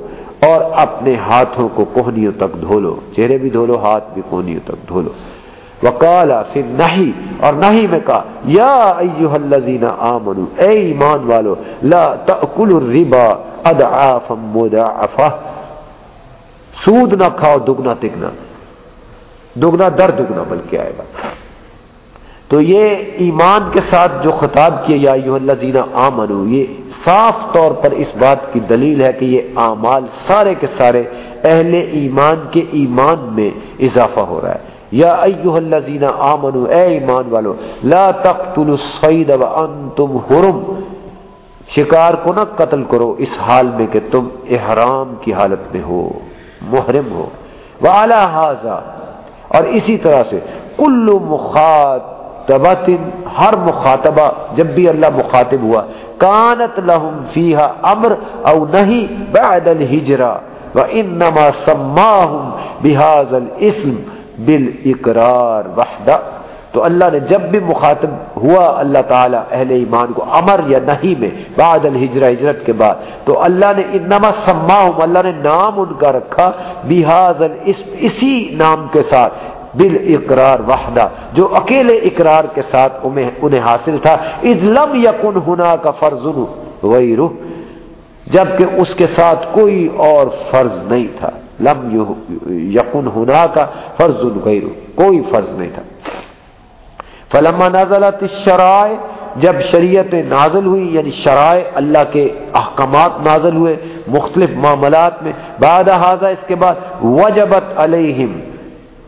اور اپنے ہاتھوں کو کوہنیوں تک دھو لو چہرے بھی دھو لو ہاتھ بھی کوہنیوں تک دھو لو وکالا پھر نہیں اور نہیں میں کہا، یا ایوہ الذین آمنو، اے ایمان والو، لا تأکل الربا ادعافا مدعفا سود نہ کھاؤ، دگنا تگنا۔ دگنا در دگنا بلکہ آئے گا۔ تو یہ ایمان کے ساتھ جو خطاب کیا، یا ایوہ الذین آمنو، یہ صاف طور پر اس بات کی دلیل ہے کہ یہ اعمال سارے کے سارے اہل ایمان کے ایمان میں اضافہ ہو رہا ہے۔ یا ایوہ الذین آمنو، اے ایمان والو، لا تقتلوا الصید وانتم حرم۔ شکار کو نہ قتل کرو اس حال میں کہ تم احرام کی حالت میں ہو۔ محرم ہو۔ وعلا حاضا اور اسی طرح سے کل مخاطبت ہر مخاطبہ جب بھی اللہ مخاطب ہوا، کانت لہم فیہا امر او نہیں بعد الہجرہ، وانما سماہم بہذا الاسم بالاقرار وحدہ۔ تو اللہ نے جب بھی مخاطب ہوا اللہ تعالی اہل ایمان کو امر یا نہیں میں بعد الحجرہ ہجرت کے بعد، تو اللہ نے انما سماہم، اللہ نے نام ان کا رکھا بحاظ اسی نام کے ساتھ بال اقرار وحدہ، جو اکیلے اقرار کے ساتھ انہیں حاصل تھا۔ لم یقن ہونا کا فرض وہی روح جبکہ اس کے ساتھ کوئی اور فرض نہیں تھا۔ لم یقن ہونا کا فرض غیر کوئی فرض نہیں تھا۔ فلما نازلت الشرائع، جب شریعت نازل ہوئی یعنی شرائع اللہ کے احکامات نازل ہوئے مختلف معاملات میں، بعد حاضہ اس کے بعد وجبت علیہم،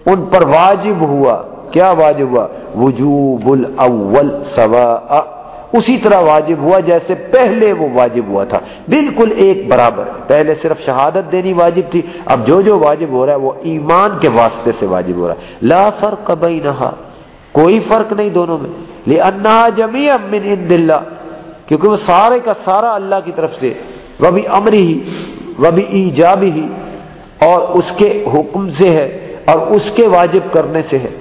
ان پر واجب ہوا۔ کیا واجب ہوا؟ وجوب الاول سواء۔ اسی طرح واجب ہوا جیسے پہلے وہ واجب ہوا تھا۔ بالکل ایک برابر۔ پہلے صرف شہادت دینی واجب تھی، اب جو جو واجب ہو رہا ہے، وہ ایمان کے واسطے سے واجب ہو رہا ہے۔ لا فرق بینہا۔ کوئی فرق نہیں دونوں میں۔ لے انا جمی امن عند اللہ کیونکہ وہ سارے کا سارا اللہ کی طرف سے وہ بھی امری ہی وہ بھی ایجابی ہی اور اس کے حکم سے ہے، اور اس کے واجب کرنے سے ہے۔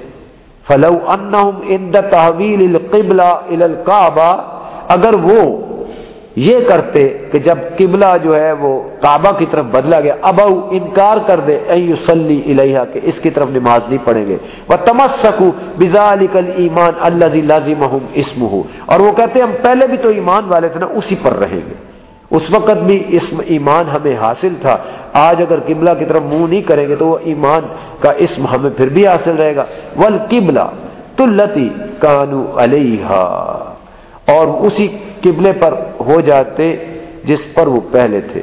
فلو انہم عند تحویل القبلہ الى القعبہ اگر وہ یہ کرتے کہ جب قبلہ جو ہے وہ کعبہ کی طرف بدلا گیا اب انکار کر دے ایوسلی الہا کہ اس کی طرف نماز نہیں پڑھیں گے۔ وہ تمس سکو بزالک ایمان اللہ لازم اسم اور وہ کہتے ہم پہلے بھی تو ایمان والے تھے نا، اسی پر رہیں گے۔ اس وقت بھی اسم ایمان ہمیں حاصل تھا۔ آج اگر قبلہ کی طرف منہ نہیں کریں گے تو وہ ایمان کا اسم ہمیں پھر بھی حاصل رہے گا۔ ول قبلہ تلتی کانو علیہ اور اسی قبلے پر ہو جاتے جس پر وہ پہلے تھے۔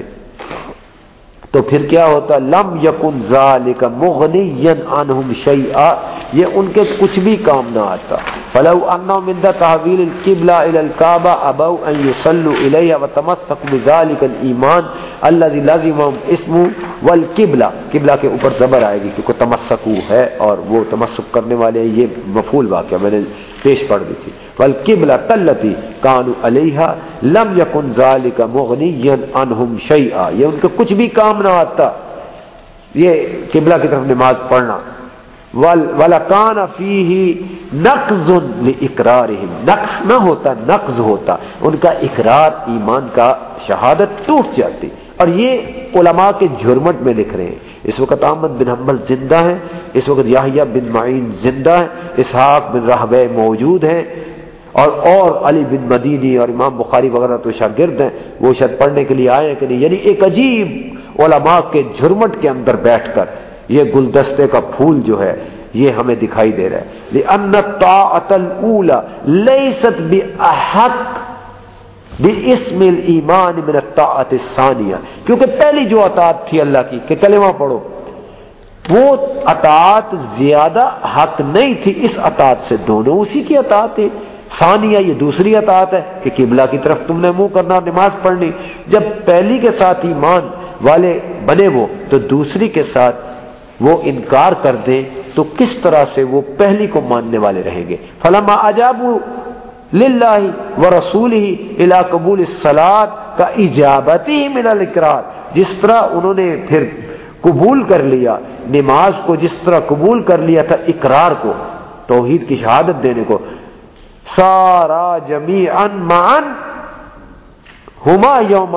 تو پھر کیا ہوتا؟ لم یقن ذالک مغنین عنہم شیئا، یہ ان کے کچھ بھی کام نہ آتا۔ فلو انہم من تحویل القبلہ الى الكعبہ ابو ان یصلوا الیہ وتمسک بذالک الایمان الذي لازمهم اسمه والقبلہ۔ قبلہ کے اوپر زبر آئے گی کیونکہ تمسکو ہے اور وہ تمسک کرنے والے یہ مفعول واقعہ میں نے پیش پڑھ دی تھی۔ والقبلہ تلتی کانو علیہ لم یکن ذالک مغنین عنہم شیئا یہ ان کے کچھ بھی کام نہ آتا. یہ قبلہ کی طرف نماز پڑھنا. وَلَكَانَ فِيهِ نَقْزٌ لِإِقْرَارِهِمْ. نقص نہ ہوتا، نقض ہوتا. ان کا اقرار، ایمان کا شہادت ٹوٹ جاتی. اور یہ علماء کے جھرمٹ میں لکھ رہے ہیں. اس وقت احمد بن حنبل زندہ ہیں. اس وقت یاہیا بن معین زندہ ہیں. اسحاق بن رحب موجود ہیں. اور اور علی بن مدینی اور امام بخاری وغیرہ تو شاگرد ہیں، وہ شاید پڑھنے کے لیے آئے ہیں کہ نہیں یعنی ایک عجیب علماء کے جھرمٹ کے اندر بیٹھ کر یہ گلدستے کا پھول جو ہے، یہ ہمیں دکھائی دے رہا ہے۔ لِأَنَّ الطَّاعَةَ الْأُولَى لَيْسَتْ بِأَحَقٍ من الطاعت ثانیہ کیونکہ پہلی جو اطاعت تھی اللہ کی، کہ کلمہ پڑھو، وہ اطاعت زیادہ حق نہیں تھی، اس اطاعت سے دونوں اسی کی اطاعت تھی۔ ثانیہ یہ دوسری اطاعت ہے کہ قبلہ کی طرف تم نے منہ کرنا، نماز پڑھنی۔ جب پہلی کے ساتھ ایمان والے بنے وہ، تو دوسری کے ساتھ وہ انکار کر دیں تو کس طرح سے وہ پہلی کو ماننے والے رہیں گے۔ فلما عجاب للہ و رسول ہی الا قبول سلاد کا ایجابتی من الاقرار جس طرح انہوں نے پھر قبول کر لیا، نماز کو جس طرح قبول کر لیا تھا، اقرار کو، توحید کی شہادت دینے کو سارا جمی ان مان ہما یوم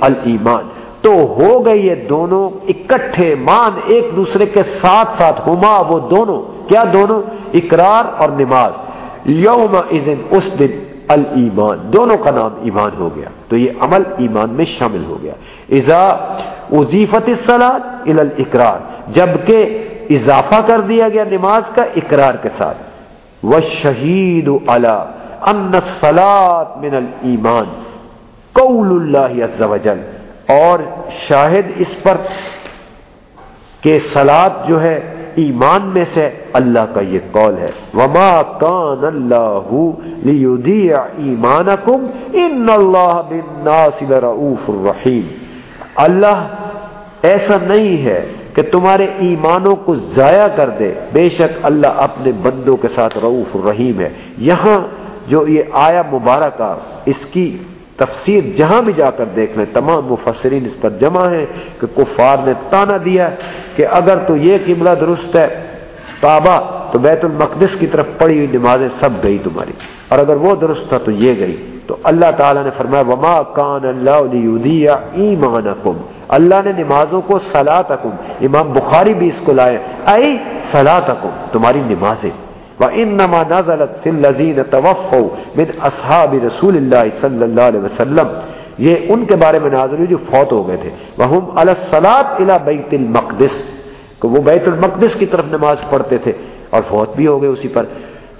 المان تو ہو گئے یہ دونوں اکٹھے مان ایک دوسرے کے ساتھ ساتھ، ہما وہ دونوں۔ کیا دونوں؟ اقرار اور نماز۔ یوم اس دن المان دونوں کا نام ایمان ہو گیا۔ تو یہ عمل ایمان میں شامل ہو گیا۔ ازا وظیفت سلاد الاقرار۔ جبکہ اضافہ کر دیا گیا نماز کا اقرار کے ساتھ۔ وہ شہید ان سلاد من المان قول اللہ عز وجل، اور شاہد اس پر کہ سلاد جو ہے ایمان میں سے اللہ کا یہ قول ہے. وما کان اللہ ایمانکم ان اللہ بالناس لرؤوف الرحیم اللہ ایسا نہیں ہے کہ تمہارے ایمانوں کو ضائع کر دے۔ بے شک اللہ اپنے بندوں کے ساتھ رعوف الرحیم ہے۔ یہاں جو یہ آیا مبارکہ اس کی تفسیر جہاں بھی جا کر دیکھ لیں، تمام مفسرین اس پر جمع ہیں کہ کفار نے تانا دیا کہ اگر تو یہ قبلہ درست ہے، کعبہ تو بیت المقدس کی طرف پڑی ہوئی نمازیں سب گئی تمہاری۔ اور اگر وہ درست تھا تو یہ گئی۔ تو اللہ تعالیٰ نے فرمایا، وما کان اللہ ایمانکم اللہ نے نمازوں کو سلاتکم امام بخاری بھی اس کو لائے اے سلاتکم تمہاری نمازیں۔ وَإِنَّمَا نَزَلَتْ فِي الَّذِينَ تَوَفَّوْا مِنْ أَصْحَابِ رَسُولِ اللَّهِ صلی اللہ علیہ وسلم۔ یہ ان کے بارے میں نازل ہوئی جو فوت ہو گئے تھے۔ وَهُمْ عَلَى الصَّلَاةِ إِلَى بَيْتِ الْمَقْدِسِ۔ کہ وہ بیت المقدس کی طرف نماز پڑھتے تھے اور فوت بھی ہو گئے اسی پر۔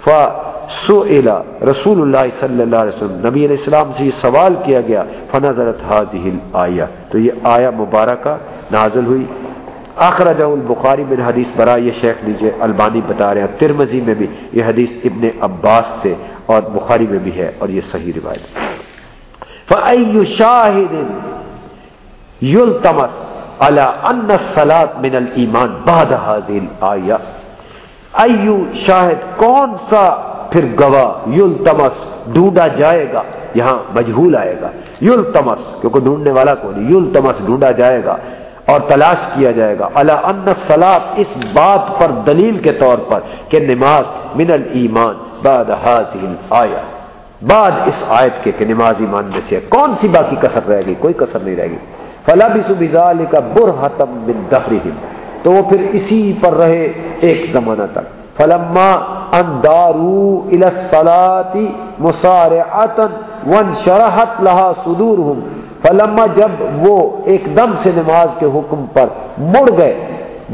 فَا فَسُئِلَ رسول اللہ صلی اللہ علیہ وسلم، نبی علیہ السلام سے یہ سوال کیا گیا فَنَزَلَتْ هَذِهِ الْآيَةِ تو یہ آیہ مبارکہ نازل ہوئی۔ آخر البخاری بن حدیث برا یہ شیخ لیجیے البانی بتا رہے ہیں ترمزی میں بھی یہ حدیث ابن عباس سے اور بخاری میں بھی ہے اور یہ صحیح روایت فَأَيُّ شَاهِدٍ يُلْتَمَسْ عَلَىٰ أَنَّ الصَّلَاةِ مِنَ الْإِيمَانِ بَعْدَ هَذِهِ الْآيَةِ۔ ایو شاہد کون سا پھر گواہ یلتمس ڈھونڈا جائے گا، یہاں مجہول آئے گا۔ یلتمس، کیونکہ ڈھونڈنے والا کو نہیں یلتمس ڈھونڈا جائے گا اور تلاش کیا جائے گا۔ اللہ ان سلاد اس بات پر دلیل کے طور پر کہ نماز من المان بعد حاضل آیا بعد اس آیت کے کہ نماز ایمان میں سے کون سی باقی کسر رہے گی کوئی کسر نہیں رہے گی فلا بزال کا برہتم بن دہرہم تو وہ پھر اسی پر رہے ایک زمانہ تک۔ فلما ان اندارو الصلاتی مسارعتا وانشرحت لها صدورهم، فلما جب وہ ایک دم سے نماز کے حکم پر مڑ گئے،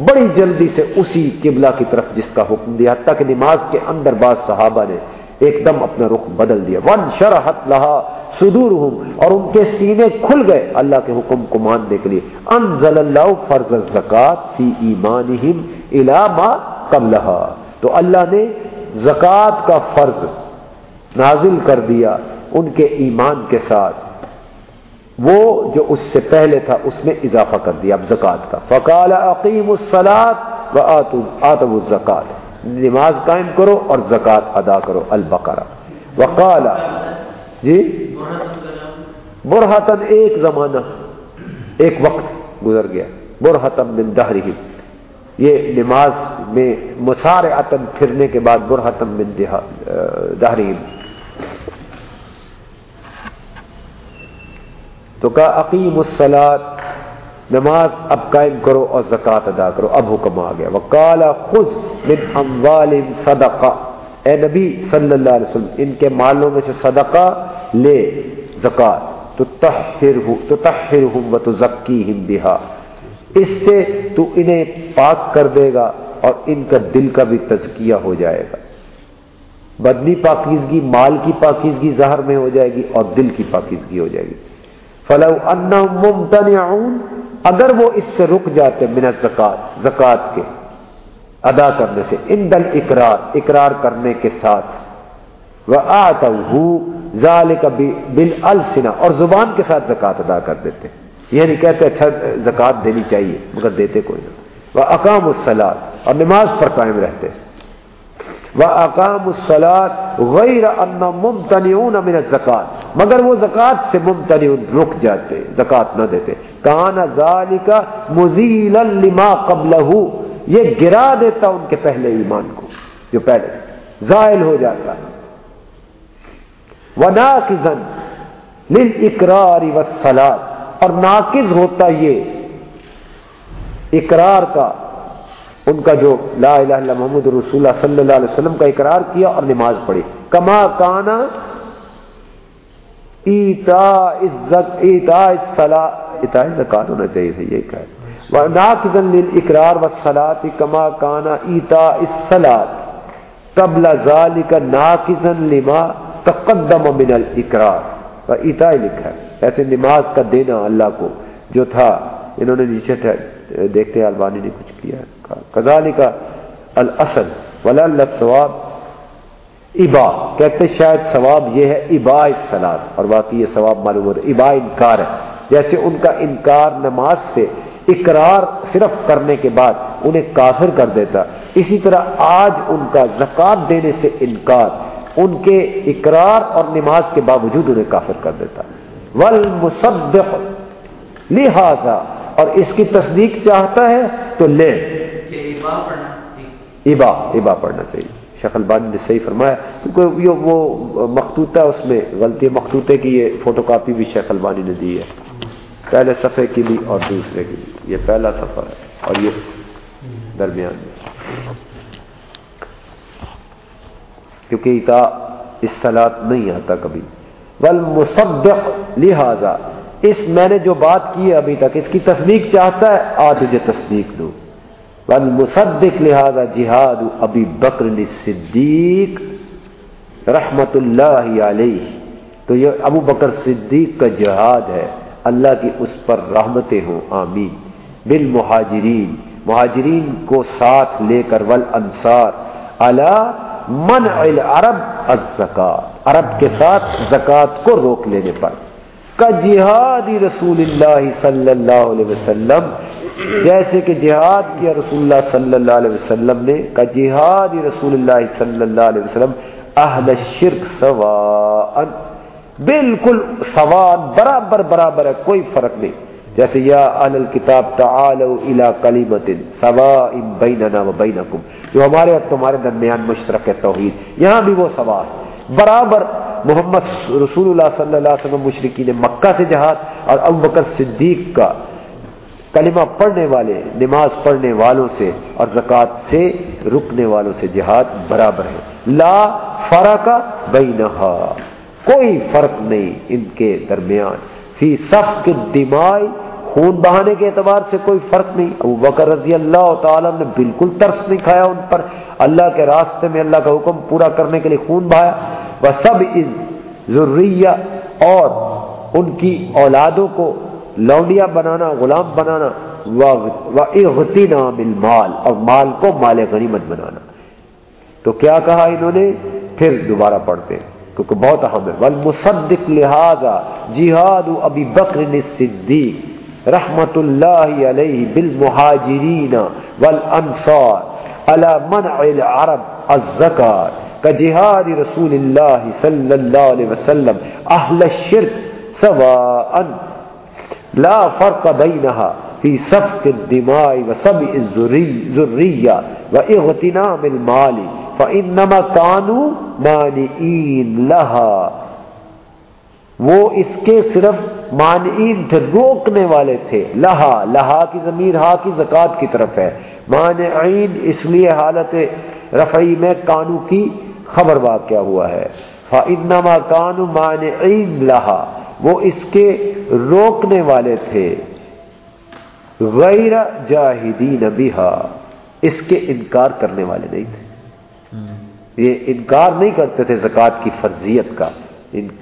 بڑی جلدی سے اسی قبلہ کی طرف جس کا حکم دیا تک نماز کے اندر بعض صحابہ نے ایک دم اپنا رخ بدل دیا۔ ون شرحت لہا سدور اور ان کے سینے کھل گئے اللہ کے حکم کو ماننے کے لیے۔ انزل اللہ فرض زکات فی ایمانہم الا ما قبلہا۔ تو اللہ نے زکات کا فرض نازل کر دیا ان کے ایمان کے ساتھ۔ وہ جو اس سے پہلے تھا، اس میں اضافہ کر دیا اب زکات کا۔ فقال عقیم السلاط و آتب الزکات نماز قائم کرو اور زکات ادا کرو، البقرہ۔ وقال جی؟ برہتن ایک زمانہ، ایک وقت گزر گیا۔ برہتم بن دہری یہ نماز میں مسار عتم پھرنے کے بعد برہتم بن دہری تو کہا عقیم السلاد نماز اب قائم کرو اور زکات ادا کرو۔ اب حکم آ گیا۔ وکالا خز من اموال صدقہ۔ اے نبی صلی اللہ علیہ وسلم، ان کے مالوں میں سے صدقہ لے زکات تو تحفر تو تحفر ہوں تو ذکی بہا۔ اس سے تو انہیں پاک کر دے گا۔ اور ان کا دل کا بھی تزکیہ ہو جائے گا۔ بدنی پاکیزگی، مال کی پاکیزگی ظاہر میں ہو جائے گی اور دل کی پاکیزگی ہو جائے گی۔ فلو ان ممتنعون، اگر وہ اس سے رک جاتے منت زکات زکات کے، ادا کرنے سے ان دل اقرار اقرار کرنے کے ساتھ۔ وہ آتا ظال بل السنا اور زبان کے ساتھ زکات ادا کر دیتے۔ یہ نہیں کہتے اچھا زکات دینی چاہیے، مگر دیتے کوئی نہ۔ وہ اقام السلاد اور نماز پر قائم رہتے۔ وہ اقام السلاد غیر ان ممتنعون من زکات مگر وہ زکات سے ممتنعون رک جاتے، زکات نہ دیتے۔ کان ذالک مزیل لما قبلہ یہ گرا دیتا ان کے پہلے ایمان کو، جو پہلے زائل ہو جاتا۔ وہ ناقزن لل اقرار اور ناقز ہوتا یہ اقرار کا، ان کا جو لا الہ الا محمد رسول اللہ صلی اللہ علیہ وسلم کا اقرار کیا اور نماز پڑھی۔ کما کانا ایتا ایتا زکات ہونا چاہیے تھا یہ کہ ناقدن للاقرار والصلاة کما کانا ایتا الصلاة قبل ذالک ناقضن لما تقدم من الاقرار۔ و ایتا لکھا ہے۔ ایسے نماز کا دینا اللہ کو جو تھا، انہوں نے نیچے دیکھتے ہیں، البانی نے کچھ کیا۔ کذالک الاصل ولا الثواب ابا کہتے شاید ثواب یہ ہے ابا الصلاة، اور واقعی یہ ثواب معلوم ہوتا ہے ابا انکار ہے۔ جیسے ان کا انکار نماز سے اقرار صرف کرنے کے بعد انہیں کافر کر دیتا۔ اسی طرح آج ان کا زکات دینے سے انکار، ان کے اقرار اور نماز کے باوجود انہیں کافر کر دیتا۔ ول مصدق لہذا اور اس کی تصدیق چاہتا ہے تو لے۔ ابا ابا پڑھنا۔ چاہیے۔ شکل بانی نے صحیح فرمایا۔ کیونکہ وہ مختوطہ اس میں غلطی مختوطے کی یہ فوٹو کاپی بھی شیخ البانی نے دی ہے۔ پہلے صفحے کی لی اور دوسرے کی لی یہ پہلا سفر ہے اور یہ درمیان کیونکہ اتا اصطلاح نہیں آتا کبھی۔ بل مصدق لہذا اس میں نے جو بات کی ہے ابھی تک، اس کی تصدیق چاہتا ہے آ تجھے تصدیق دو۔ بل مصدق لہذا جہاد ابھی بکر صدیق رحمت اللہ علیہ تو یہ ابو بکر صدیق کا جہاد ہے۔ اللہ کی اس پر رحمتیں ہوں، آمین۔ بالمہاجرین، مہاجرین کو ساتھ لے کر ول انصار اللہ من العرب الزکات عرب کے ساتھ زکات کو روک لینے پر۔ کا جہادی رسول اللہ صلی اللہ علیہ وسلم، جیسے کہ جہاد کیا رسول اللہ صلی اللہ علیہ وسلم نے، کا جہادی رسول اللہ صلی اللہ علیہ وسلم، اہل شرک سوا بالکل سواد برابر برابر ہے، کوئی فرق نہیں۔ جیسے یا اہل الكتاب تعالوا الى کلمت سواء بیننا و بینکم۔ جو ہمارے اور تمہارے درمیان مشترک ہے توحید، یہاں بھی وہ سوال برابر محمد رسول اللہ صلی اللہ علیہ وسلم مشرقی نے مکہ سے جہاد اور ابو بکر صدیق کا کلمہ پڑھنے والے، نماز پڑھنے والوں سے اور زکوٰۃ سے رکنے والوں سے جہاد برابر ہے۔ لا فرق بینہا، کوئی فرق نہیں ان کے درمیان۔ فی سب کے دمائی، خون بہانے کے اعتبار سے کوئی فرق نہیں۔ ابو بکر رضی اللہ تعالی نے بالکل ترس نہیں کھایا ان پر۔ اللہ کے راستے میں اللہ کا حکم پورا کرنے کے لیے خون بہایا۔ وہ سب از ضروریہ اور ان کی اولادوں کو لونڈیا بنانا، غلام بنانا نام مال اور مال کو مال غنیمت بنانا۔ تو کیا کہا انہوں نے؟ پھر دوبارہ پڑھتے ہیں، کیونکہ بہت اہم ہے۔ والمصدق لہذا جہاد ابی بکر صدیق رحمت اللہ علیہ بالمہاجرین والانصار على منع العرب الزکاة كجهاد رسول الله صلى الله عليه وسلم اهل الشرك سواء لا فرق بينها في سفك الدماء وسبع الزرية واغتنام المال، فإنما كانوا مانئين لها. وہ اس کے صرف مانعین تھے، روکنے والے تھے، لہا لہا کی ضمیر، ہا کی زکات کی طرف ہے۔ مانعین اس لیے حالت رفعی میں کانو کی خبر واقع ہوا ہے۔ فَإِنَّمَا كَانُوا مَانِعِينَ لَهَا۔ وہ اس کے روکنے والے تھے۔ غیر جاہدین بہا اس کے انکار کرنے والے نہیں تھے۔ یہ انکار نہیں کرتے تھے زکوٰۃ کی فرضیت کا۔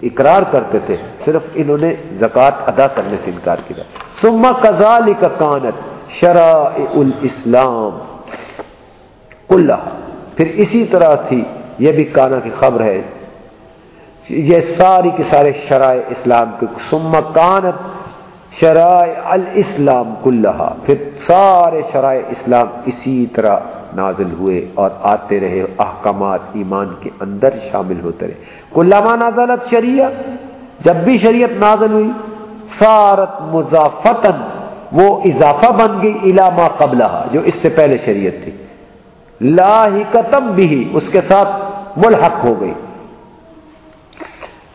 اقرار کرتے تھے۔ صرف انہوں نے زکوٰۃ ادا کرنے سے انکار کیا۔ سما کزال کا کانت شرح الاسلام کلّہ پھر اسی طرح تھی۔ یہ بھی کانا کی خبر ہے۔ یہ ساری کے سارے شرائع اسلام کے سما کانت شرائع الاسلام کلّہ پھر سارے شرائع اسلام اسی طرح نازل ہوئے اور آتے رہے۔ احکامات ایمان کے اندر شامل ہوتے رہے۔ کلامہ نازلت شریعت جب بھی شریعت نازل ہوئی سارت مضافتن وہ اضافہ بن گئی علامہ قبلہ جو اس سے پہلے شریعت تھی۔ لاہم بھی اس کے ساتھ ملحق ہو گئی۔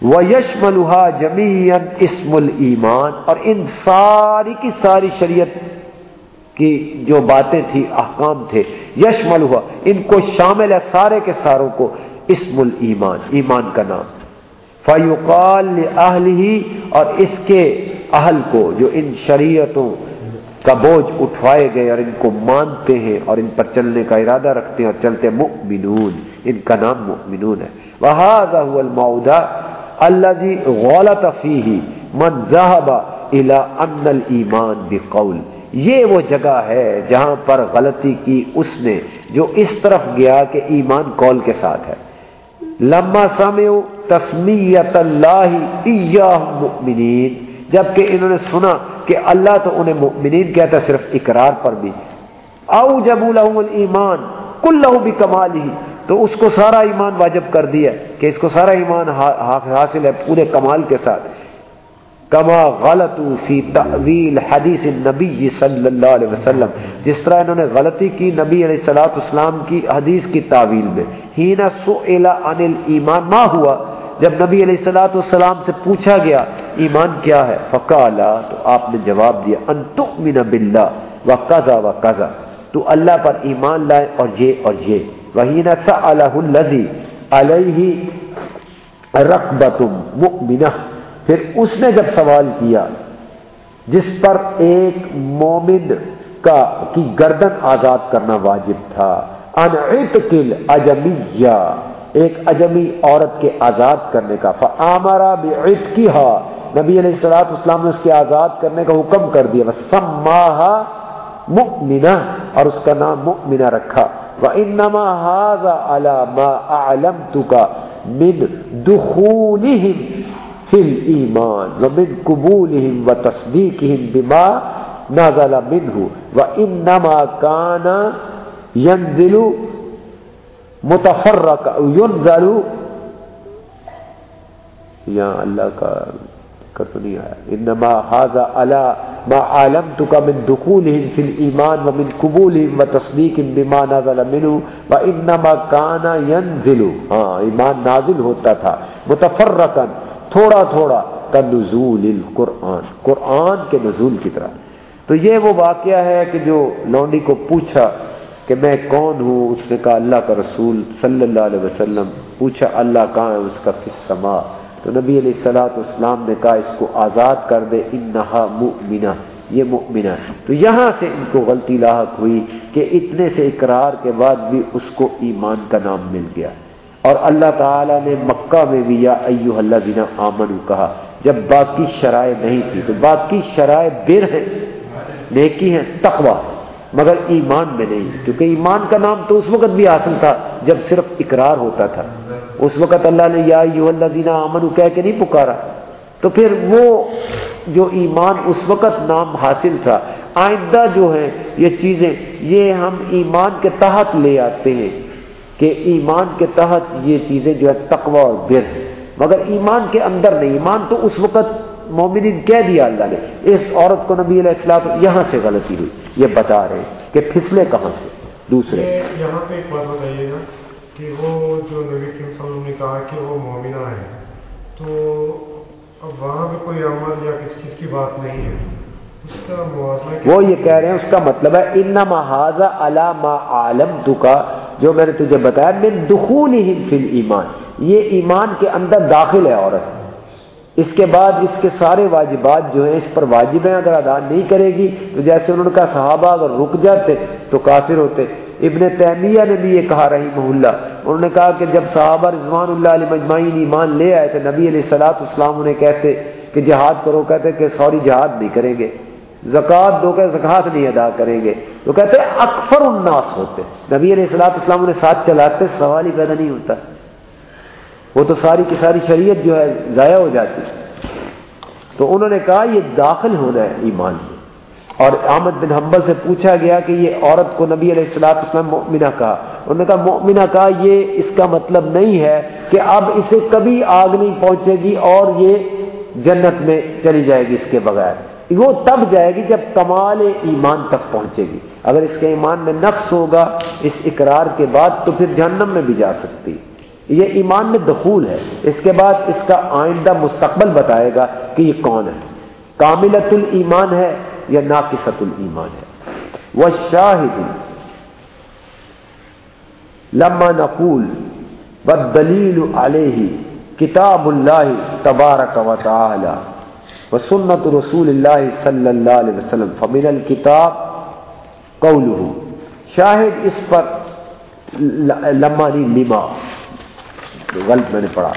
وہ یش ملوہا جمین اسم المان اور ان ساری کی ساری شریعت کی جو باتیں تھی احکام تھے یشمل ہوا ان کو شامل ہے سارے کے ساروں کو اسم المان ایمان کا نام۔ فیوقال اہل ہی اور اس کے اہل کو جو ان شریعتوں کا بوجھ اٹھوائے گئے اور ان کو مانتے ہیں اور ان پر چلنے کا ارادہ رکھتے ہیں اور چلتے مؤمنون۔ ان کا نام مؤمنون ہے۔ وہ المعودہ اللہ جی غلط فی من ذہب الى ان الایمان بقول۔ یہ وہ جگہ ہے جہاں پر غلطی کی اس نے جو اس طرف گیا کہ ایمان کول کے ساتھ ہے۔ لما سمعوا تسمیت اللہ مؤمنین جبکہ انہوں نے سنا کہ اللہ تو انہیں مؤمنین کہتا ہے صرف اقرار پر بھی۔ او جب لہم الایمان کل لہو تو اس کو سارا ایمان واجب کر دیا کہ اس کو سارا ایمان حاصل ہے پورے کمال کے ساتھ۔ کما غلط فی تعویل حدیث نبی صلی اللہ علیہ وسلم۔ جس طرح انہوں نے غلطی کی نبی علیہ السلاۃ اسلام کی حدیث کی تعویل میں۔ ہینا سئل عن الایمان، ما ہوا؟ جب نبی علیہ السلاۃ والسلام سے پوچھا گیا، ایمان کیا ہے؟ فقالا تو آپ نے جواب دیا، ان تؤمن باللہ، وقضا وقضا۔ تو اللہ پر ایمان لائے اور یہ اور یہ۔ وہینا سألہ الذی علیہ رقبۃ مؤمنہ پھر اس نے جب سوال کیا، جس پر ایک مومن کا، کی گردن آزاد کرنا واجب تھا انعتقل اجمیہ ایک اجمی عورت کے آزاد کرنے کا، فآمرا بعتقها، نبی علیہ الصلوۃ والسلام نے اس کے آزاد کرنے کا حکم کر دیا وسماها مؤمنہ، اور اس کا نام مؤمنہ رکھا۔ وانما هذا على ما اعلمتك من دخولهم فی الایمان ومن قبولهم وتصدیقهم بما نازل منه وانما كان ينزل متفرق ينزل یا اللہ کا ذکر تو آیا۔ انما حاضا علا ما علمتك من دخولهم في الايمان ومن قبولهم وتصديق بما نزل منه وانما كان ينزل ہاں ایمان نازل ہوتا تھا۔ متفرقا، تھوڑا تھوڑا کنزول القرآن۔ قرآن کے نزول کی طرح۔ تو یہ وہ واقعہ ہے کہ جو لونڈی کو پوچھا کہ میں کون ہوں؟ اس نے کہا اللہ کا رسول صلی اللہ علیہ وسلم۔ پوچھا، اللہ کہاں ہے؟ اس کا فسما تو نبی علیہ السلاۃ اسلام نے کہا اس کو آزاد کر دے، انہا مؤمنہ، یہ مؤمنہ تو یہاں سے ان کو غلطی لاحق ہوئی کہ اتنے سے اقرار کے بعد بھی اس کو ایمان کا نام مل گیا۔ اور اللہ تعالیٰ نے مکہ میں بھی یا ایو اللہ دینا آمن کہا، جب باقی شرائط نہیں تھی تو باقی شرائط بر ہیں، نیکی ہیں تقوا مگر ایمان میں نہیں۔ کیونکہ ایمان کا نام تو اس وقت بھی حاصل تھا جب صرف اقرار ہوتا تھا۔ اس وقت اللہ نے یا یو اللہ دینا امن کہہ کے نہیں پکارا۔ تو پھر وہ جو ایمان اس وقت نام حاصل تھا، آئندہ جو ہے یہ چیزیں، یہ ہم ایمان کے تحت لے آتے ہیں کہ ایمان کے تحت یہ چیزیں جو ہے تقوی اور بر مگر ایمان کے اندر نہیں، ایمان تو اس وقت مومنین کہہ دیا اللہ نے۔ اس عورت کو نبی علیہ السلام یہاں سے غلطی ہوئی، یہ بتا رہے ہیں کہ پھسلے کہاں سے؟ دوسرے۔ یہاں پہ ایک بات بتائیے گا کہ وہ جو نبی صلی اللہ علیہ وسلم نے کہا کہ وہ مومنہ ہے، تو اب وہاں پہ کوئی عمل یا کس چیز کی بات نہیں ہے۔ وہ یہ کہہ رہے ہیں، اس کا مطلب ہے ان محاذ علامہ عالم دکا جو میں نے تجھے بتایا، من دخول ہی فل ایمان یہ ایمان کے اندر داخل ہے عورت۔ اس کے بعد اس کے سارے واجبات جو ہیں، اس پر واجب ہیں اگر ادا نہیں کرے گی، تو جیسے انہوں نے کہا، صحابہ اگر رک جاتے تو کافر ہوتے۔ ابن تیمیہ نے بھی یہ کہا رہی محلہ انہوں نے کہا کہ جب صحابہ رضوان اللہ علیہ مجمعین ایمان لے آئے تھے، نبی علیہ السلاۃ اسلام انہیں کہتے کہ جہاد کرو، کہتے کہ سوری، جہاد نہیں کریں گے۔ زکوٰۃ دو کہ زکوٰۃ نہیں ادا کریں گے۔ تو کہتے اکثر الناس ہوتے۔ نبی علیہ السلاۃ اسلام انہیں ساتھ چلاتے، سوال ہی پیدا نہیں ہوتا۔ وہ تو ساری کی ساری شریعت جو ہے، ضائع ہو جاتی۔ تو انہوں نے کہا یہ داخل ہونا ہے ایمان۔ میں اور احمد بن حنبل سے پوچھا گیا کہ یہ عورت کو نبی علیہ السلاط اسلام مؤمنہ کہا انہوں نے کہا مؤمنہ کہا یہ اس کا مطلب نہیں ہے کہ اب اسے کبھی آگ نہیں پہنچے گی اور یہ جنت میں چلی جائے گی اس کے بغیر۔ وہ تب جائے گی جب کمال ایمان تک پہنچے گی۔ اگر اس کے ایمان میں نقص ہوگا اس اقرار کے بعد تو پھر جہنم میں بھی جا سکتی۔ یہ ایمان میں دخول ہے۔ اس کے بعد اس کا آئندہ مستقبل بتائے گا کہ یہ کون ہے۔ کاملت المان ہے۔ یا ناقصت المان ہے۔ وہ شاہد لما نقول و دلیل علیہ کتاب اللہ تبارک و تعالی و سنت رسول اللہ صلی اللہ علیہ وسلم، فمن الکتاب قول شاہد اس پر لما نہیں، لما۔ غلط میں نے پڑھا۔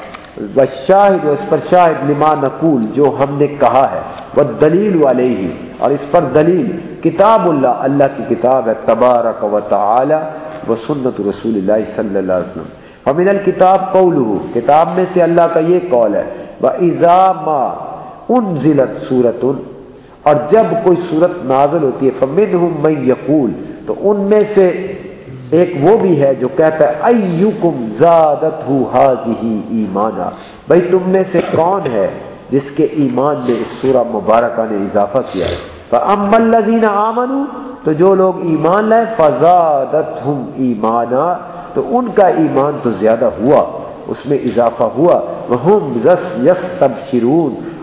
شاہد اس پر شاہد لما نقول، جو ہم نے کہا ہے۔ وہ دلیل والے ہی اور اس پر دلیل، کتاب اللہ اللہ کی کتاب ہے، تبارک و تعالی و سنت رسول اللہ صلی اللہ علیہ وسلم۔ فمن الکتاب قول کتاب میں سے اللہ کا یہ قول ہے وہ ایزاما ان ضلعت اور جب کوئی صورت نازل ہوتی ہے فمن ہوں میں یقول تو ان میں سے ایک وہ بھی ہے جو کہتا ہے، ایوکم زادت ہو حاضی ایمانا۔ بھائی تم میں سے کون ہے جس کے ایمان میں اس سورہ مبارکہ نے اضافہ کیا ہے؟ ام الزین آمن تو جو لوگ ایمان لائے فضادت ہم ایمانا۔ تو ان کا ایمان تو زیادہ ہوا، اس میں اضافہ ہوا۔ وہ یس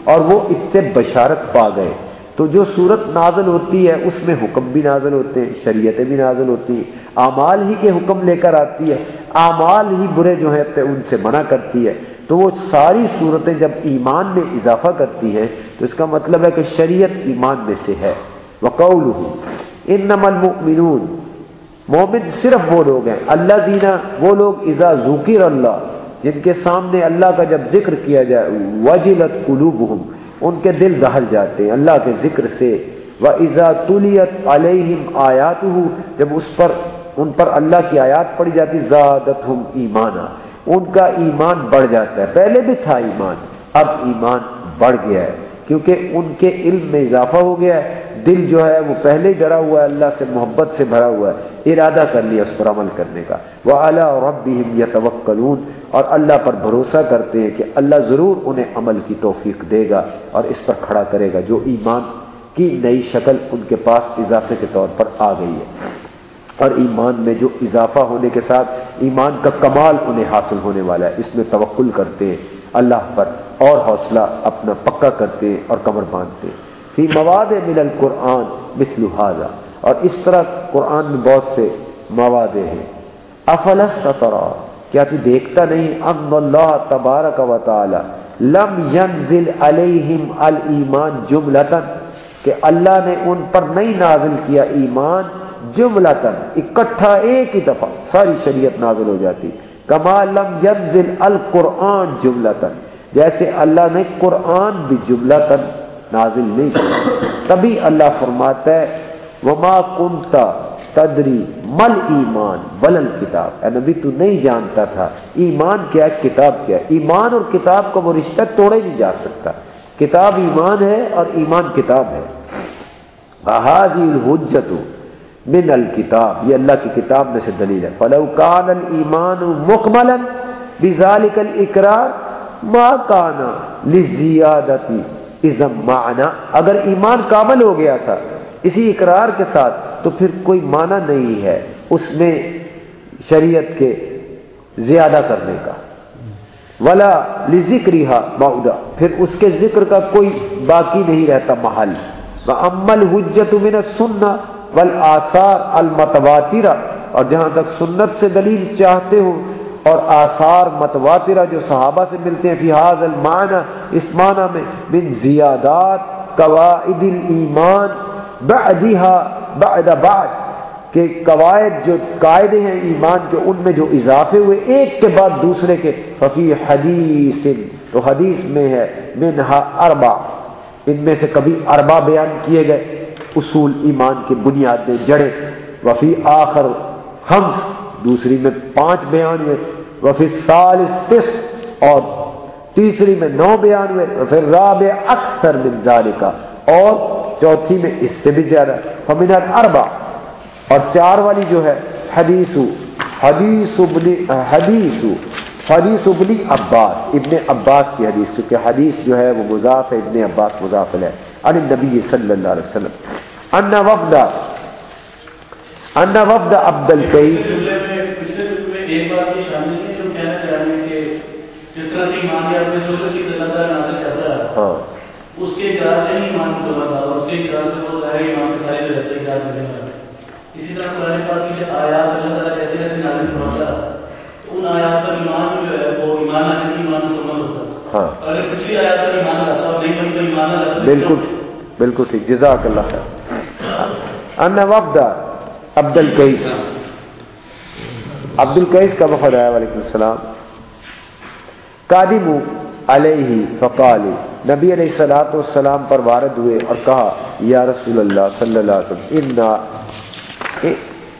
اور وہ اس سے بشارت پا گئے۔ تو جو صورت نازل ہوتی ہے، اس میں حکم بھی نازل ہوتے ہیں، شریعتیں بھی نازل ہوتی ہیں، اعمال ہی کے حکم لے کر آتی ہے، اعمال ہی برے جو ہیں ان سے منع کرتی ہے۔ تو وہ ساری صورتیں جب ایمان میں اضافہ کرتی ہیں، تو اس کا مطلب ہے کہ شریعت ایمان میں سے ہے۔ وقول ان نمل مومن صرف وہ لوگ ہیں اللہ دینا وہ لوگ ایزا ذکر اللہ، جن کے سامنے اللہ کا جب ذکر کیا جائے، وجلت قلوبہم ان کے دل دہل جاتے ہیں۔ اللہ کے ذکر سے۔ وہ عزا طلیت علیہم آیات جب اس پر، ان پر اللہ کی آیات پڑی جاتی زیادت ہم ایمانا۔ ان کا ایمان بڑھ جاتا ہے۔ پہلے بھی تھا ایمان، اب ایمان بڑھ گیا ہے۔ کیونکہ ان کے علم میں اضافہ ہو گیا ہے۔ دل جو ہے، وہ پہلے ہی ڈرا ہوا ہے، اللہ سے محبت سے بھرا ہوا ہے۔ ارادہ کر لیا اس پر عمل کرنے کا۔ وہ اعلیٰ اور رب بھی اور اللہ پر بھروسہ کرتے ہیں کہ اللہ ضرور انہیں عمل کی توفیق دے گا اور اس پر کھڑا کرے گا۔ جو ایمان کی نئی شکل ان کے پاس اضافے کے طور پر آ گئی ہے۔ اور ایمان میں جو اضافہ ہونے کے ساتھ ایمان کا کمال انہیں حاصل ہونے والا ہے، اس میں توقل کرتے ہیں۔ اللہ پر اور حوصلہ اپنا پکا کرتے ہیں اور کمر باندھتے ہیں۔ فی مواد من القرآن مثل هذا۔ اور اس طرح قرآن میں بہت سے مواد ہیں۔ افلست ترا، کیا تو دیکھتا نہیں؟ ان اللہ تبارک و تعالی لم ينزل علیہم الایمان جملتن کہ اللہ نے ان پر نہیں نازل کیا ایمان جملتن اکٹھا ایک ہی دفعہ ساری شریعت نازل ہو جاتی۔ کما لم ينزل القرآن جملتن جیسے اللہ نے قرآن بھی جملتن نازل نہیں کیا۔ تبھی اللہ فرماتا ہے وما کنتا تدری مل ایمان بلل کتاب۔ اے نبی، تو نہیں جانتا تھا۔ ایمان کیا کتاب کیا ایمان اور کتاب کا وہ رشتہ توڑے نہیں جا سکتا۔ کتاب ایمان ہے اور ایمان کتاب ہے۔ احاظی الحجت من الکتاب یہ اللہ کی کتاب میں سے دلیل ہے۔ فلو کان الایمان مکملا بذالک الاقرار ما کانا لزیادتی ازم معنا۔ اگر ایمان کامل ہو گیا تھا اسی اقرار کے ساتھ تو پھر کوئی معنی نہیں ہے اس میں شریعت کے زیادہ کرنے کا۔ ولا لکری باؤدا پھر اس کے ذکر کا کوئی باقی نہیں رہتا محل۔ امل حجت من سننا ول آثار المتواترا اور جہاں تک سنت سے دلیل چاہتے ہو اور آثار متواترہ جو صحابہ سے ملتے ہیں فیحاظ المعنی، اس معنی میں، من زیادات قواعد الایمان۔ بعدها بعد بعد کہ قواعد جو قاعدے ہیں، ایمان کے ان میں جو اضافے ہوئے، ایک کے بعد دوسرے کے، ففی حدیث، تو حدیث میں ہے، منہا اربع۔ ان میں سے کبھی اربع بیان کیے گئے۔ اصول ایمان کے بنیادیں جڑے۔ وفی آخر خمس۔ دوسری میں پانچ بیان ہوئے۔ وفی سال اور تیسری میں نو بیان ہوئے۔ پھر راب اکثر من کا اور چوتھی میں اس سے بھی زیادہ۔ فمن اربا اور چار والی جو ہے، حدیث حدیث ابن، حدیث حدیث ابن عباس ابن عباس کی حدیث، کیونکہ حدیث جو ہے وہ مضاف ہے، ابن عباس مضافل ہے۔ ان نبی صلی اللہ علیہ وسلم۔ ان وفدہ ان وفد عبد القی ہاں۔ اس کے اقرار سے ہی کو بتا اس کے اقرار سے وہ ظاہر ایمان سے خالی رہتا ہے اقرار کرنے والا اسی طرح قرآن پاک کی آیات اللہ تعالیٰ کیسے کیسے نازل فرماتا ہے ان آیات پر ایمان جو ہے وہ ایمان آنے کی ایمان مکمل ہوتا ہے۔ ہاں۔ اگر پچھلی آیات پر ایمان لاتا اور نہیں بنی تو ایمان نہ لاتا بالکل بالکل ٹھیک۔ جزاک اللہ خیر۔ ان وفد عبد القیس عبد القیس کا وفد آیا وعلیکم السلام۔ قادم علیہ فقال نبی علیہ السلاۃ والسلام پر وارد ہوئے اور کہا، یا رسول اللہ صلی اللہ علیہ وسلم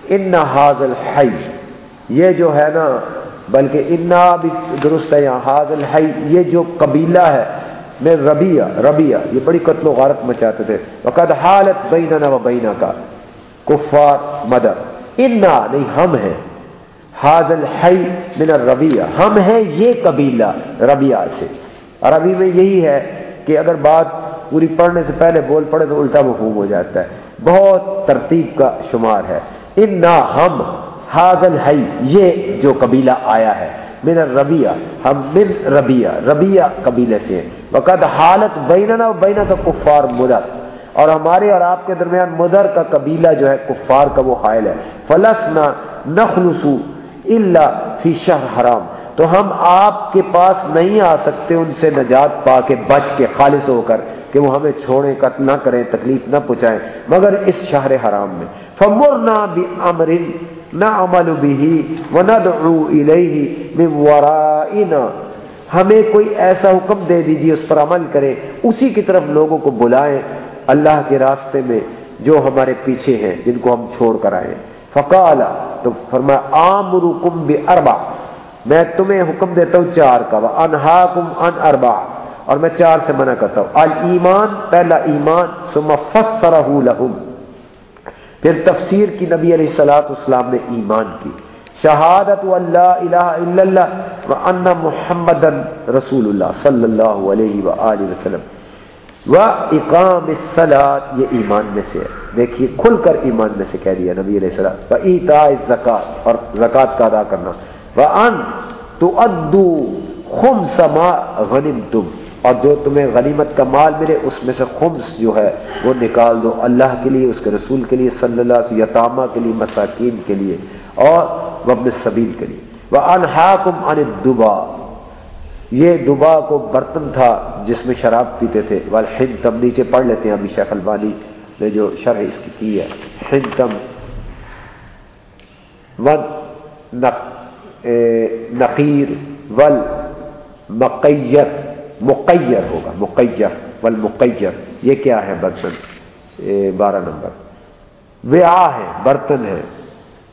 ان حاضل حی یہ جو ہے نا، بلکہ انا بھی درست ہے، یہاں حاضل حی یہ جو قبیلہ ہے، میں ربیہ ربیہ یہ بڑی قتل و غارت مچاتے تھے۔ وقت حالت بیننا و بینا کا کفار، مدر۔ انا، نہیں، ہم ہیں۔ حاضل حی من الربیہ ہم ہیں یہ قبیلہ ربیہ سے۔ عربی میں یہی ہے کہ اگر بات پوری پڑھنے سے پہلے بول پڑے تو الٹا مفہوم ہو جاتا ہے۔ بہت ترتیب کا شمار ہے۔ انا ہم حاضل حی یہ جو قبیلہ آیا ہے، من الربیہ ہم من ربیہ ربیہ قبیلے سے۔ وقت حالت بیننا و بینا کا کفار مدر۔ اور ہمارے اور آپ کے درمیان مدر کا قبیلہ جو ہے، کفار کا وہ حائل ہے۔ فلسنا نخلصو اللہ فی شہر حرام۔ تو ہم آپ کے پاس نہیں آ سکتے ان سے نجات پا کے بچ کے خالص ہو کر کہ وہ ہمیں چھوڑیں، قتل نہ کریں، تکلیف نہ پہنچائیں۔ مگر اس شہر حرام میں۔ فمر نہ بھی امر نہ عمل بھی و نہ ہمیں کوئی ایسا حکم دے دیجیے اس پر عمل کریں۔ اسی کی طرف لوگوں کو بلائیں۔ اللہ کے راستے میں جو ہمارے پیچھے ہیں، جن کو ہم چھوڑ کر آئے۔ فقال تو فرمایا، آمرکم باربع میں تمہیں حکم دیتا ہوں چار کا انہاکم ان اربع۔ اور میں چار سے منع کرتا ہوں۔ المان پہلا ایمان، ثم فسرہ لہم۔ پھر تفسیر کی نبی علیہ السلاۃ اسلام نے ایمان کی۔ شہادت اللہ الہ الا اللہ و ان محمد رسول اللہ صلی اللہ علیہ وآلہ وسلم۔ و اقام الصلاۃ یہ ایمان میں سے ہے۔ دیکھیے، کھل کر ایمان میں سے کہہ دیا نبی علیہ السلام و ایتاء الزکات، اور زکات کا ادا کرنا۔ و ان تؤدوا خمس ما غنمتم اور جو تمہیں غنیمت کا مال ملے اس میں سے خمس جو ہے وہ نکال دو اللہ کے لیے، اس کے رسول کے لیے، صلی اللہ علیہ یتامہ کے لیے، مساکین کے لیے اور وبن سبیل کے لیے۔ وہ انحاکم ان دبا یہ دبا کو برتن تھا جس میں شراب پیتے تھے۔ والحن تم نیچے پڑھ لیتے ہیں، ابھی شیخ البانی نے جو شرح اس کی کی ہے۔ حنتم۔ ون نقیر، ول، مقیر مقیر ہوگا، مقیر، ول، مقیر، یہ کیا ہے برتن؟ بارہ نمبر۔ وعا ہے، برتن ہے،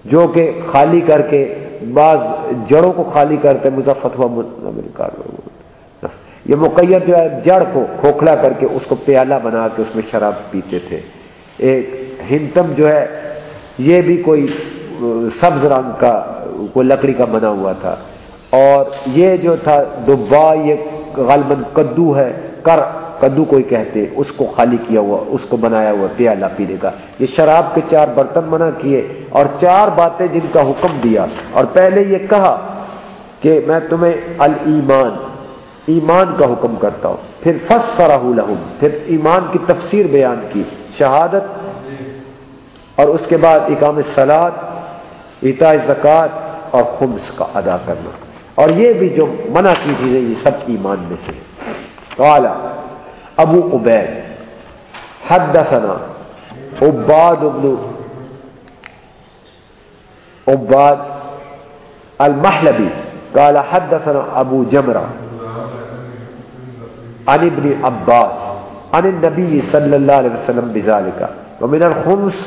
جو کہ خالی کر کے بعض جڑوں کو خالی کرتے مظفت ہوا یہ مقیر جو ہے، جڑ کو کھوکھلا کر کے اس کو پیالہ بنا کے اس میں شراب پیتے تھے۔ ایک ہنتم جو ہے، یہ بھی کوئی سبز رنگ کا کوئی لکڑی کا بنا ہوا تھا۔ اور یہ جو تھا ڈبا یہ غالباً کدو ہے۔ کر، کدو کوئی کہتے، اس کو خالی کیا ہوا، اس کو بنایا ہوا پیالہ پینے کا۔ یہ شراب کے چار برتن منع کیے۔ اور چار باتیں جن کا حکم دیا۔ اور پہلے یہ کہا کہ میں تمہیں المان ایمان کا حکم کرتا ہوں۔ پھر فس فراہ لہم، پھر ایمان کی تفسیر بیان کی۔ شہادت، اور اس کے بعد اکام سلاد اتا زکوٰۃ اور خمس کا ادا کرنا اور یہ بھی جو منع کی چیزیں یہ سب ایمان میں سے کالا ابو عبید، حدثنا عباد ابن عباد المحلبی، قال حدثنا ابو جمرہ عن ابن عباس عن النبي صلى الله عليه وسلم بذلك ومن الخمس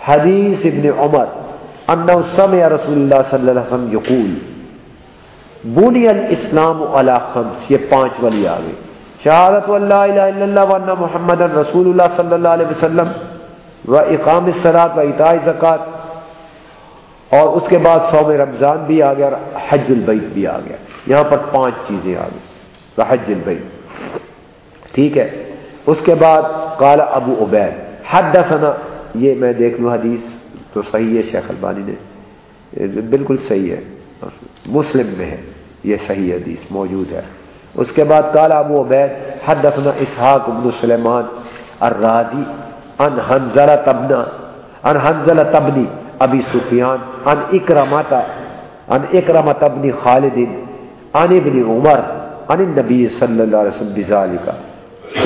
حديث ابن عمر۔ انه سمع رسول الله صلى الله عليه وسلم يقول بني الاسلام على خمس، یہ پانچ ولی آگے شہادت اللہ الہ الا اللہ ورنہ محمد رسول اللہ صلی اللہ علیہ وسلم و اقام الصلاۃ و اطاع زکات اور اس کے بعد سوم رمضان بھی آ گیا اور حج البیت بھی آ گیا۔ یہاں پر پانچ چیزیں آ گئی حج البیت۔ ٹھیک ہے۔ اس کے بعد کالا ابو عبید حد یہ میں دیکھ لوں حدیث۔ تو صحیح ہے، شیخ البانی نے، بالکل صحیح ہے۔ مسلم میں ہے، یہ صحیح حدیث موجود ہے۔ اس کے بعد کالا ابو عبید، حدثنا اسحاق ابن سلیمان الرازی ان حنزلہ تبنا ان حنزلہ تبنی ابی سفیان ان اکرمتا ان اکرمت ابن خالد ان ابن عمر ان النبی صلی اللہ علیہ وسلم بذالکا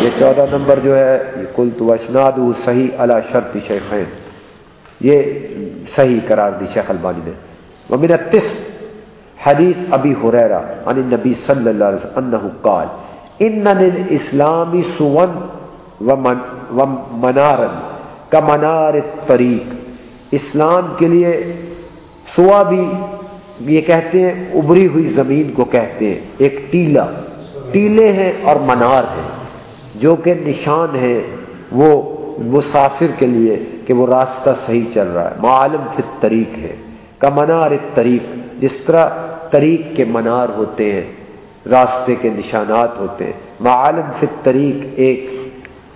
یہ چودہ نمبر جو ہے، یہ کل تو اسناد صحیح علی شرط شیخین۔ یہ صحیح قرار دی شیخ البانی نے۔ ومن التسم، حدیث ابی حریرہ عن النبی صلی اللہ علیہ وسلم انہو قال انن الاسلامی سون و منارن کا منار طریق اسلام کے لیے سوا بھی یہ کہتے ہیں، ابری ہوئی زمین کو کہتے ہیں۔ ایک ٹیلا، ٹیلے ہیں اور منار ہیں۔ جو کہ نشان ہے وہ مسافر کے لیے کہ وہ راستہ صحیح چل رہا ہے۔ معالم فی طریق ہے۔ کا منار طریق، جس طرح طریق کے منار ہوتے ہیں، راستے کے نشانات ہوتے ہیں۔ معالم فی طریق ایک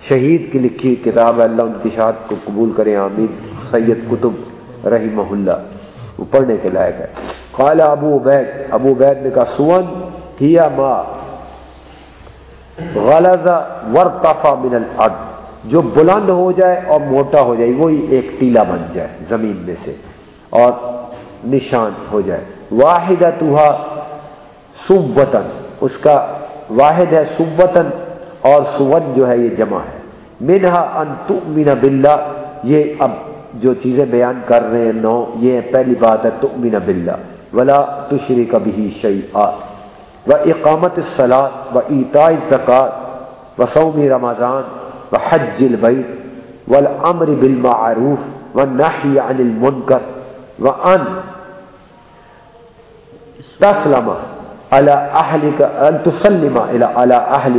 شہید کی لکھی کتاب ہے۔ اللہ ان کی شہاد کو قبول کرے۔ آمین۔ سید کتب رحمہ اللہ۔ وہ پڑھنے کے لائق ہے۔ قال ابو عبید ابو عبید نے کہا سون ہیا ما غلظ ورطفا من الارض؟ جو بلند ہو جائے اور موٹا ہو جائے، وہی ایک ٹیلا بن جائے زمین میں سے اور نشان ہو جائے۔ واحد توحا سوتن اس کا واحد ہے سوتن اور سون جو ہے یہ جمع ہے۔ منہا ان تؤمن باللہ، یہ اب جو چیزیں بیان کر رہے ہیں، نو، یہ پہلی بات ہے تؤمن باللہ۔ ولا تشرک به شیئا۔ و اقامت الصلاۃ و ایتاء الزکات و صوم رمضان و حج البیت والامر بالمعروف والنهي عن المنکر وان تسلم تسلم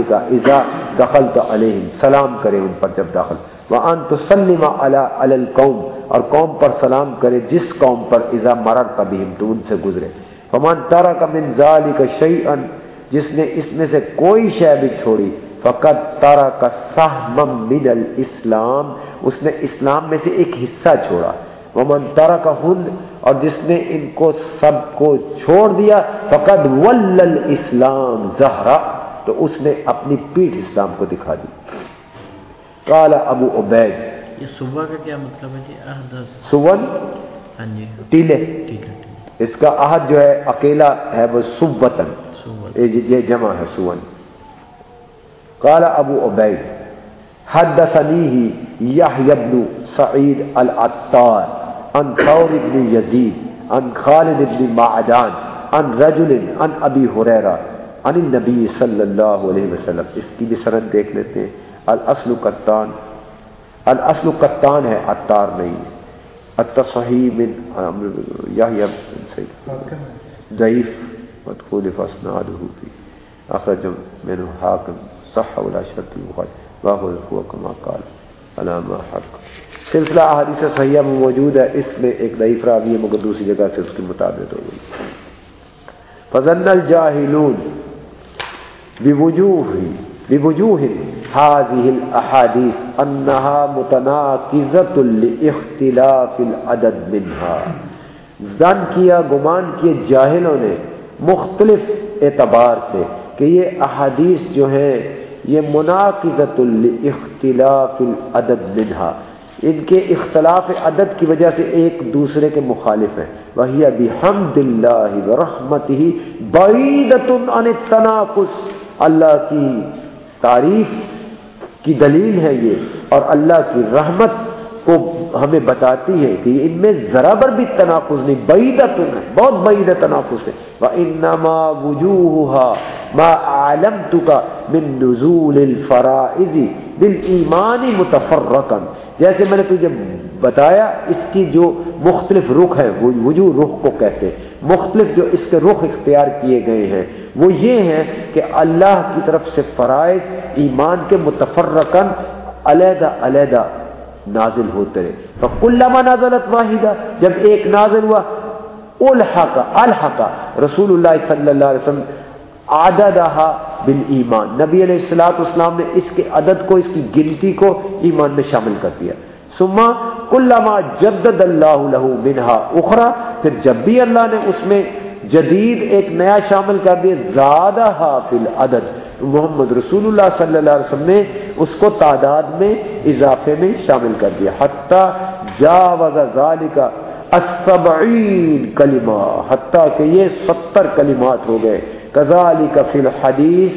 کا اذا دخلت علیہم سلام کرے ان پر جب داخل. وان تسلم علی القوم اور قوم پر سلام کرے جس قوم پر اذا مررت بهم، تو ان سے گزرے. فمن ترک من ذلك شیئا جس نے اس میں سے کوئی شے بھی چھوڑی فقط ترک سہما من الاسلام اس نے اسلام میں سے ایک حصہ چھوڑا۔ ومن ترک ہند اور جس نے ان کو سب کو چھوڑ دیا فقط ول اسلام زہرا تو اس نے اپنی پیٹ اسلام کو دکھا دی۔ کالا ابو عبید۔ یہ صبح کا کیا مطلب ہے جی؟ سون؟ ہاں جی۔ ٹیلے اس کا عہد جو ہے اکیلا ہے وہ سبتن یہ جمع ہے سون۔ کالا ابو عبید، حدثنی یحیی بن سعید العطار عن ثور بن یزید، عن خالد بن معدان، عن رجل، عن ابی حریرہ، عن النبی صلی اللہ علیہ وسلم۔ اس کی بھی سند دیکھ لیتے ہیں۔ الاصل قطان الاصل قطان ہے اتار نہیں ہے التصحیح من یحیی بن سعید۔ ضعیف، مدخول فاسنادہ فی۔ اخرج من حاکم۔ صح ولا شرط البخاری واہو هو كما قال. علامہ حق. سلسلہ احادیث صحیحہ میں موجود ہے. اس میں ایک ضعیف راوی ہے، مگر دوسری جگہ سے اس کی مطابق ہو گئی فظن الجاہلون بوجوہ بوجوہ هذه الاحاديث انها متناقضه لاختلاف العدد منها۔ ظن کیا، گمان کیے جاہلوں نے مختلف اعتبار سے کہ یہ احادیث جو ہیں یہ مناقضت الاختلاف العدد منہا، ان کے اختلاف عدد کی وجہ سے ایک دوسرے کے مخالف ہیں۔ وہی ابھی حمد اللہ رحمت ہی بعیدت عن تنافس اللہ کی تعریف کی دلیل ہے یہ، اور اللہ کی رحمت کو ہمیں بتاتی ہے کہ ان میں ذرا بر بھی تنافس نہیں بعیدت ہے، بہت بعید تنافس ہے۔ وَإِنَّمَا وُجُوهُهَا مَا عَلَمْتُكَ مِن نُزُولِ الْفَرَائِزِ بِالْإِيمَانِ مُتَفَرَّقًا۔ جیسے میں نے تجھے بتایا، اس کی جو مختلف رخ ہے وہ وجوہ رخ کو کہتے مختلف جو اس کے رخ اختیار کیے گئے ہیں، وہ یہ ہیں کہ اللہ کی طرف سے فرائض ایمان کے متفرقن علیحدہ علیحدہ نازل ہوتے رہے۔ تو نازلت واحدہ جب ایک نازل ہوا، الحق الحق۔ رسول اللہ صلی اللہ علیہ وسلم عددہا بالایمان نبی علیہ الصلوۃ والسلام نے اس کے عدد کو، اس کی گنتی کو ایمان میں شامل کر دیا۔ ثم کلما جدد اللہ له منها اخرى پھر جب بھی اللہ نے اس میں جدید ایک نیا شامل کر دیا زیادہ فی العدد۔ محمد رسول اللہ صلی اللہ علیہ وسلم نے اس کو تعداد میں اضافے میں شامل کر دیا۔ حتی جاوز ذالک السبعین کلمہ، حتی کہ یہ ستر کلمات ہو گئے۔ کزالی کا فی الحدیث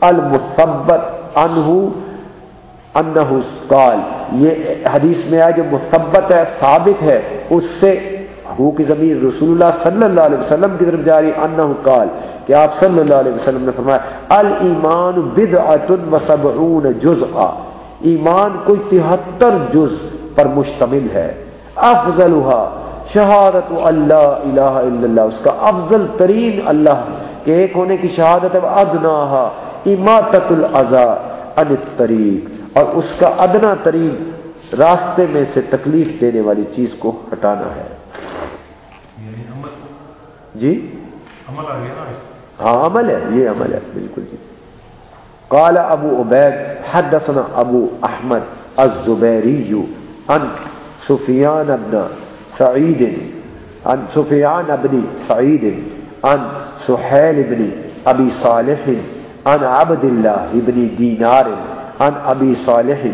المثبت انہو انہو قال، یہ حدیث میں آئے جو مثبت ہے، ثابت ہے، اس سے ہو کی زمین رسول اللہ صلی اللہ علیہ وسلم کی طرف جاری، انہو قال، کہ آپ صلی اللہ علیہ وسلم نے فرمایا، الایمان بدعت و سبعون جزء ایمان کوئی تہتر جز پر مشتمل ہے۔ افضلها شہادت اللہ الہ الا اللہ۔ اس کا افضل ترین اللہ کہ ایک ہونے کی شہادت ہے ادنا اماطت الزا ان طریق اور اس کا ادنا ترین راستے میں سے تکلیف دینے والی چیز کو ہٹانا ہے۔ جی؟ ہاں عمل ہے یہ عمل ہے بالکل جی۔ قال ابو عبید حدثنا ابو احمد الزبیری ان سفیان ابن سعید ان سفیان ابن سعید ان سحیل بن ابی صالح ان عبد اللہ ابن دینار ان ابی صالح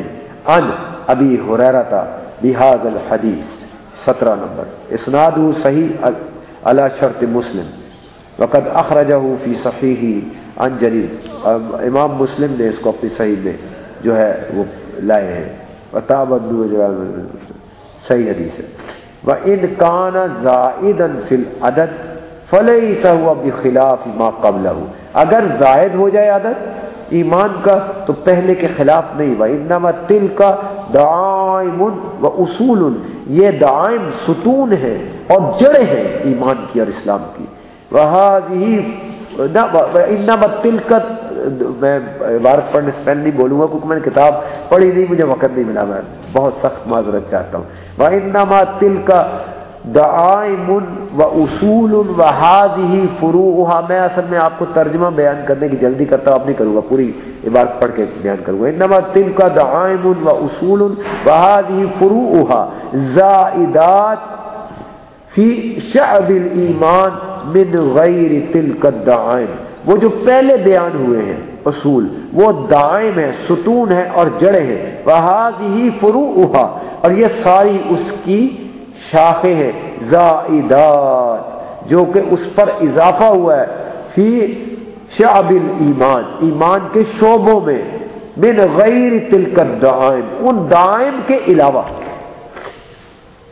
ان ابی حریرتا بهذا الحدیث سترہ نمبر۔ اسناد صحیح علی شرط مسلم. وقد اخرجہ فی صحیح عن جلیل امام مسلم نے اس کو اپنی صحیح میں جو ہے وہ لائے ہیں. وطابت صحیح حدیث ہے. وَإِن كَانَ زَائِدًا فِي الْعَدَدِ فلئی سا ہوا بخلاف ما قبل اگر زائد ہو جائے عادت ایمان کا تو پہلے کے خلاف نہیں. ہوا انما تل کا دائم و اصول یہ دائم ستون ہے اور جڑیں ہیں ایمان کی اور اسلام کی۔ وہ انما تلکت میں عبارت پڑھنے سے پہلے نہیں بولوں گا کیونکہ میں نے کتاب پڑھی نہیں، مجھے وقت نہیں ملا، میں بہت سخت معذرت چاہتا ہوں۔ وہ انما تل کا دعائم و اصول و حاضی فروحا میں اصل میں آپ کو ترجمہ بیان کرنے کی جلدی کرتا ہوں، آپ نہیں کروں گا، پوری عبارت پڑھ کے بیان کروں گا۔ انما تل کا دعائم و اصول و حاضی فروحا زائدات فی شعب الایمان من غیر تل کا دعائم وہ جو پہلے بیان ہوئے ہیں، اصول، وہ دائم ہے ستون ہے اور جڑے ہیں۔ وہ فرو اور یہ ساری اس کی شاخیں ہیں، زائدات، جو کہ اس پر اضافہ ہوا ہے فی شعب ایمان ایمان کے شعبوں میں، من غیر تلک دائم ان دائم کے علاوہ۔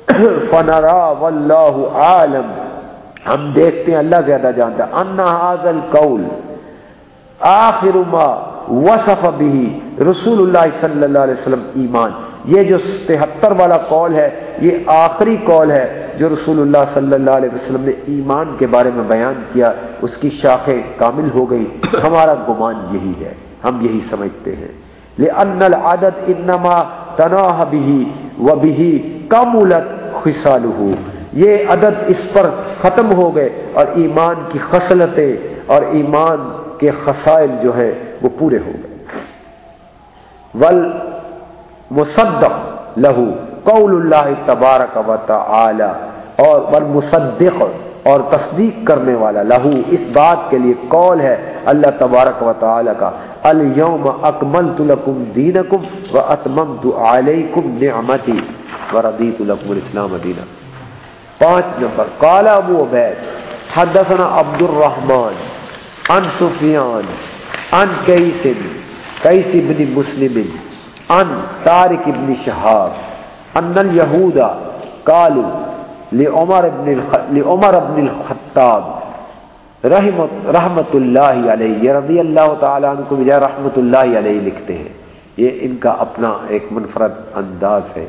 [COUGHS] فنرا واللہ عالم۔ ہم دیکھتے ہیں، اللہ زیادہ جانتا ان حاضل قول آخر ما وصف بھی رسول اللہ صلی اللہ علیہ وسلم ایمان۔ یہ جو تہتر والا قول ہے، یہ آخری قول ہے جو رسول اللہ صلی اللہ علیہ وسلم نے ایمان کے بارے میں بیان کیا، اس کی شاخیں کامل ہو گئی۔ ہمارا گمان یہی ہے، ہم یہی سمجھتے ہیں۔ لأن العدد انما تناہ بھی و بھی کمولت خسالہ یہ عدد اس پر ختم ہو گئے اور ایمان کی خصلتیں اور ایمان کے خسائل جو ہے وہ پورے ہو گئے۔ ول مصدق لہو قول اللہ تبارک و تعالی اور ول مصدق اور تصدیق کرنے والا لہو اس بات کے لیے قول ہے اللہ تبارک و تعالی کا اليوم اکملت لکم دینکم و اتممت علیکم نعمتی و رضیت لکم الاسلام دینہ پانچ نمبر قال ابو عبید حدثنا عبد الرحمن عن سفیان عن کیس کیس ابن مسلم عن تارک ابن شہاب ان الیہود قالوا لعمر ابن لعمر ابن الخطاب رحمت رحمت اللہ علیہ یہ رضی اللہ تعالیٰ عنہ کو بجائے رحمت اللہ علیہ لکھتے ہیں۔ یہ ان کا اپنا ایک منفرد انداز ہے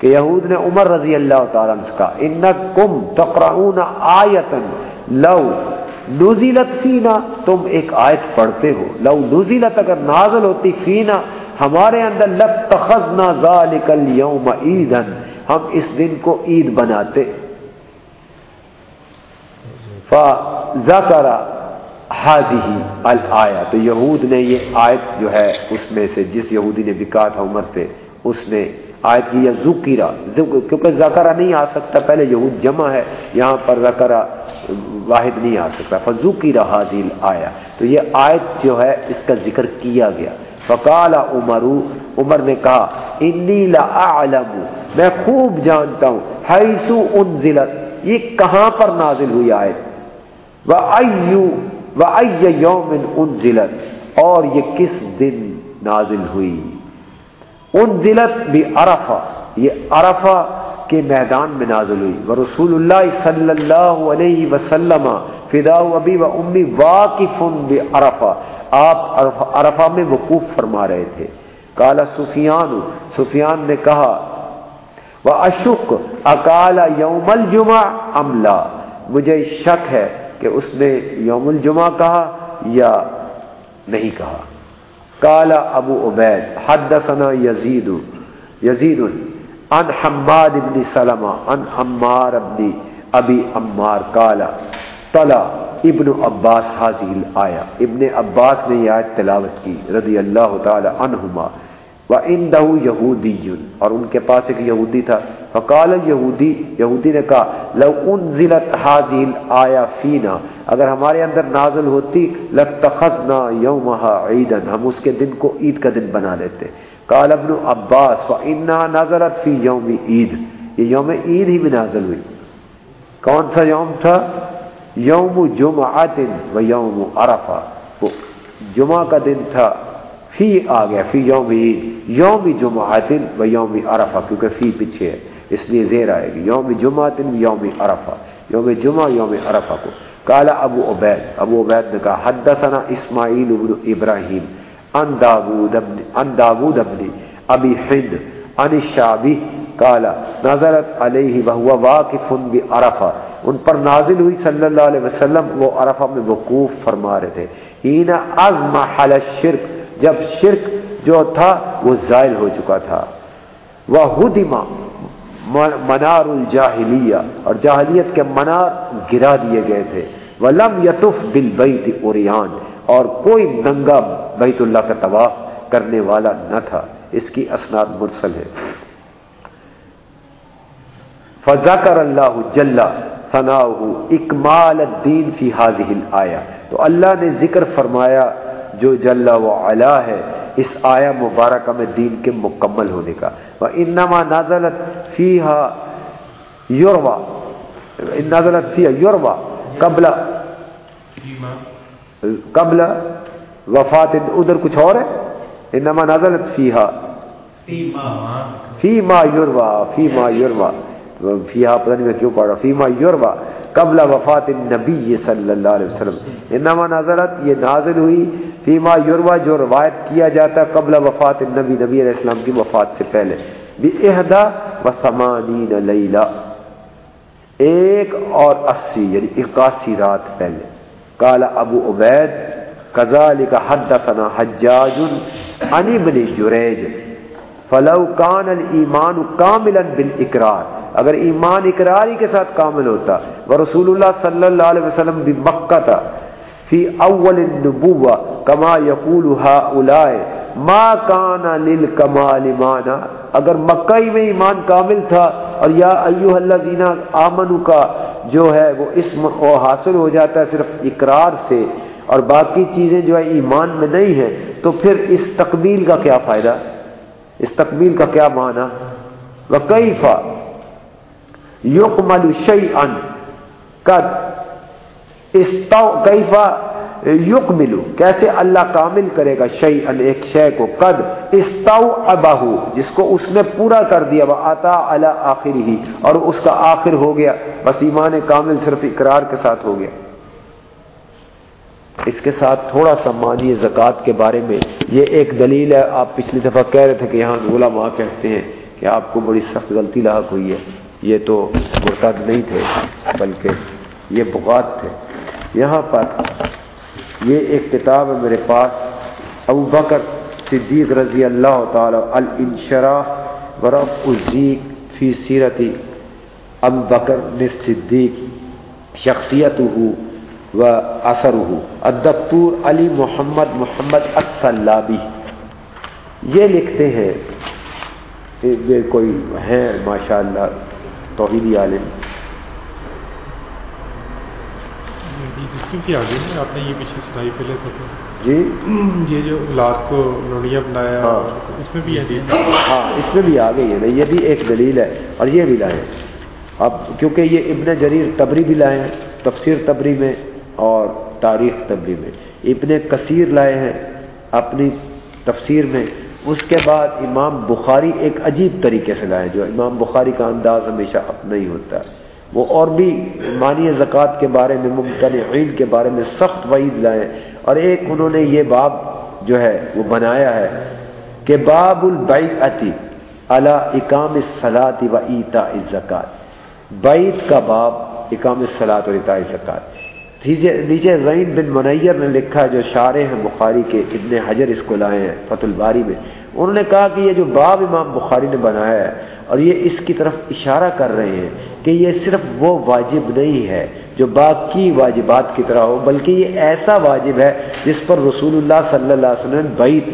کہ یہود نے عمر رضی اللہ تعالیٰ عنہ کا انکم تقرؤون آیتن لو نزلت فینا، تم ایک آیت پڑھتے ہو، لو نزلت اگر نازل ہوتی فینا ہمارے اندر لتخذنا ذالک اليوم عیدن ہم اس دن کو عید بناتے۔ فذکر حاضی الآیہ تو یہود نے یہ آیت جو ہے اس میں سے جس یہودی نے بکا تھا عمر سے، اس نے آیت کی یا ذکیرہ کیونکہ زکرہ نہیں آ سکتا، پہلے یہود جمع ہے، یہاں پر زکرہ واحد نہیں آ سکتا۔ فذکیرہ حاضل آیا تو یہ آیت جو ہے اس کا ذکر کیا گیا۔ فقال عمر عمر نے کہا، انی لأعلم میں خوب جانتا ہوں حیثو انزلت. یہ کہاں پر نازل ہوئی آیت؟ وَأَيُّ وَأَيَّ يَوْمٍ انزلت. اور یہ کس دن نازل ہوئی؟ ان دلت بھی ارفا یہ ارفا کے میدان میں نازل ہوئی۔ وہ رسول اللہ صلی اللہ علیہ وسلم فدا ابی و امی، واقف ارفا آپ ارفا میں وقوف فرما رہے تھے۔ کالا سفیان سفیان نے کہا وہ اشک اکالا یوم الجمہ املا مجھے شک ہے کہ اس نے یوم الجمہ کہا یا نہیں کہا۔ قال ابو عبید، حدثنا یزید یزید ان حماد ابن سلمہ ان عمار ابن ابی عمار قال طلع ابن عباس حاضر آیا۔ ابن عباس نے یہ آیت تلاوت کی، رضی اللہ تعالی عنہما۔ وَإِنْدَهُ يَهُودِيٌّ اور ان کے پاس ایک یہودی تھا۔ فقال یہودی یہودی نے کہا، لو انزلت هذه الايه فینا اگر ہمارے اندر نازل ہوتی لتخذنا يومها عيدا ہم اس کے دن کو عید کا دن بنا لیتے۔ قال ابن عباس فإنها نزلت في يوم عید یہ یوم عید ہی میں نازل ہوئی۔ کون سا یوم تھا؟ یوم جمعہ و یوم عرفہ. جمعہ کا دن تھا، فی آ گیا، فی یوم عید، یوم جمعہ دن و یوم عرفہ، کیونکہ فی پیچھے ہے، اس لیے زیر آئے گی. یوم جمعہ دن یوم عرفہ، یوم جمعہ، یوم عرفہ کو۔ کالا ابو عبید ابو عبید نے کہا، حدثنا اسماعیل ابن ابراہیم ان داود ابن ان داود ابن ابی حد ان الشعبی کالا نظرت علیہ وهو واقف بعرفہ۔ ان پر نازل ہوئی صلی اللہ علیہ وسلم، وہ عرفہ میں وقوف فرما رہے تھے۔ ہینا عزم حل شرک جب شرک جو تھا وہ زائل ہو چکا تھا۔ وہ ہدما منار الجاہلیہ، اور جاہلیت کے منار گرا دیے گئے تھے۔ ولم یتف بل بیت اوریان، اور کوئی ننگا بیت اللہ کا طواف کرنے والا نہ تھا۔ اس کی اسناد مرسل ہے۔ فضاکر اللہ جل ثنا اکمال الدین فی حاضل آیا تو اللہ نے ذکر فرمایا جو جل و علا ہے اس آیا مبارکہ میں دین کے مکمل ہونے کا۔ وہ انما نازلت فی ہا یوروا نازلت فی یوروا قبل قبل وفات۔ ادھر کچھ اور ہے؟ انما نازلت فی ہا فی ما یوروا فی ما یوروا فیہا پتہ نہیں میں کیوں پڑھ رہا فیما یوروا قبل وفات النبی صلی اللہ علیہ وسلم۔ انما نازلت یہ نازل ہوئی۔ فیما یوروا جو روایت کیا جاتا قبل وفات النبی، نبی علیہ السلام کی وفات سے پہلے۔ بھی احدا و سمانین لیلہ۔ ایک اور اسی یعنی اکاسی رات پہلے۔ قال ابو عبید، کذالک حدثنا حجاج عن ابن جریج۔ فلو کان الایمان کاملا بالاقرار اگر ایمان اقراری کے ساتھ کامل ہوتا وہ رسول اللہ صلی اللہ علیہ وسلم بھی مکہ تھا، فی اول النبوہ، کما یقول ہؤلاء ما کان للکمال مانا اگر مکہ ہی میں ایمان کامل تھا اور یا ایوہ الذین آمنوا کا جو ہے وہ اسم وہ حاصل ہو جاتا ہے صرف اقرار سے اور باقی چیزیں جو ہے ایمان میں نہیں ہیں، تو پھر اس تقبیل کا کیا فائدہ؟ اس تقبیل کا کیا معنی؟ وکیفا یقمل شیئن قد استو کیفا یقملو کیسے اللہ کامل کرے گا شیئن ایک شے کو؟ قد استو ابہو جس کو اس نے پورا کر دیا وہ آتا علی آخر ہی اور اس کا آخر ہو گیا، بس ایمان کامل صرف اقرار کے ساتھ ہو گیا۔ اس کے ساتھ تھوڑا سا مانی زکوٰۃ کے بارے میں یہ ایک دلیل ہے۔ آپ پچھلی دفعہ کہہ رہے تھے کہ یہاں علماء کہتے ہیں کہ آپ کو بڑی سخت غلطی لاحق ہوئی ہے۔ یہ تو مرتد نہیں تھے، بلکہ یہ بغات تھے۔ یہاں پر یہ ایک کتاب ہے میرے پاس، ابو بکر صدیق رضی اللہ تعالی الانشراح ورف الزیق فی سیرتی ابو بکر نے صدیق شخصیت ہو و اثر ہو الدکتور علی محمد محمد السلابی۔ یہ لکھتے ہیں کوئی ہیں ماشاء اللہ توحیدی عالم۔ کی آگے آپ نے یہ پیچھے سنائی پہلے تھا جی؟ یہ جو اولاد کو لوڑیا بنایا ہاں۔ اس میں بھی ہاں اس میں بھی آ گئی ہے نا یہ بھی ایک دلیل ہے اور یہ بھی لائے۔ اب کیونکہ یہ ابن جریر تبری بھی لائے تفسیر تبری میں اور تاریخ تبری میں۔ ابن کثیر لائے ہیں اپنی تفسیر میں۔ اس کے بعد امام بخاری ایک عجیب طریقے سے لائے جو امام بخاری کا انداز ہمیشہ اپنا ہی ہوتا ہے۔ وہ اور بھی مانی زکوٰۃ کے بارے میں، ممتنعین کے بارے میں سخت وعید لائے اور ایک انہوں نے یہ باب جو ہے، وہ بنایا ہے کہ باب البعتی علی اکام صلاحی و ایتا زکوٰۃ بعید کا باب اکام صلاحت اور اطاع زکوٰۃ نیچے زین بن منیر نے لکھا جو شارے ہیں بخاری کے ابن حجر اس کو لائے ہیں فت الباری میں۔ انہوں نے کہا کہ یہ جو باب امام بخاری نے بنایا ہے اور یہ اس کی طرف اشارہ کر رہے ہیں کہ یہ صرف وہ واجب نہیں ہے جو باقی واجبات کی طرح ہو، بلکہ یہ ایسا واجب ہے جس پر رسول اللہ صلی اللہ علیہ وسلم نے بعیت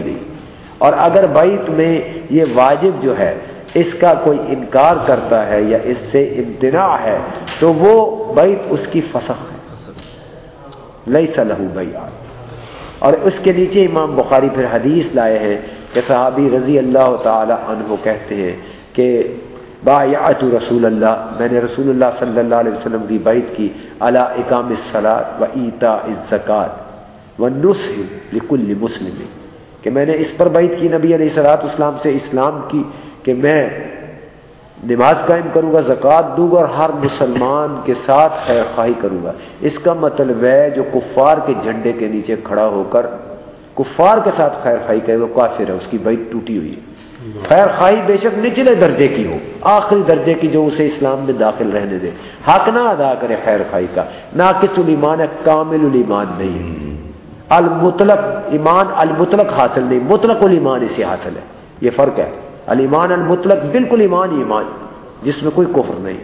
اور اگر بعیت میں یہ واجب جو ہے، اس کا کوئی انکار کرتا ہے یا اس سے امتناع ہے، تو وہ بعیت اس کی فسخ ہے۔ لئی صلاح اور اس کے نیچے امام بخاری پھر حدیث لائے ہیں کہ صحابی رضی اللہ تعالی عنہ کہتے ہیں کہ بایعت رسول اللہ میں نے رسول اللہ صلی اللہ علیہ وسلم کی بیعت کی علی اقام الصلاۃ و ایتا الزکات و نصح لکل مسلم۔ کہ میں نے اس پر بیعت کی، نبی علیہ الصلوۃ اسلام سے اسلام کی کہ میں نماز قائم کروں گا، زکوٰۃ دوں گا اور ہر مسلمان کے ساتھ خیر خواہی کروں گا۔ اس کا مطلب ہے جو کفار کے جھنڈے کے نیچے کھڑا ہو کر کفار کے ساتھ خیر خواہی کرے، وہ کافر ہے، اس کی بیت ٹوٹی ہوئی ہے۔ خیر خواہی بے شک نچلے درجے کی ہو، آخری درجے کی جو اسے اسلام میں داخل رہنے دے۔ حق نہ ادا کرے خیر خواہی کا، نہ کس المان ہے، کامل المان نہیں المطلق، ایمان المطلق حاصل نہیں، مطلق المان اسے حاصل ہے۔ یہ فرق ہے۔ المان المطلق بالکل ایمان ایمان، جس میں کوئی کفر نہیں۔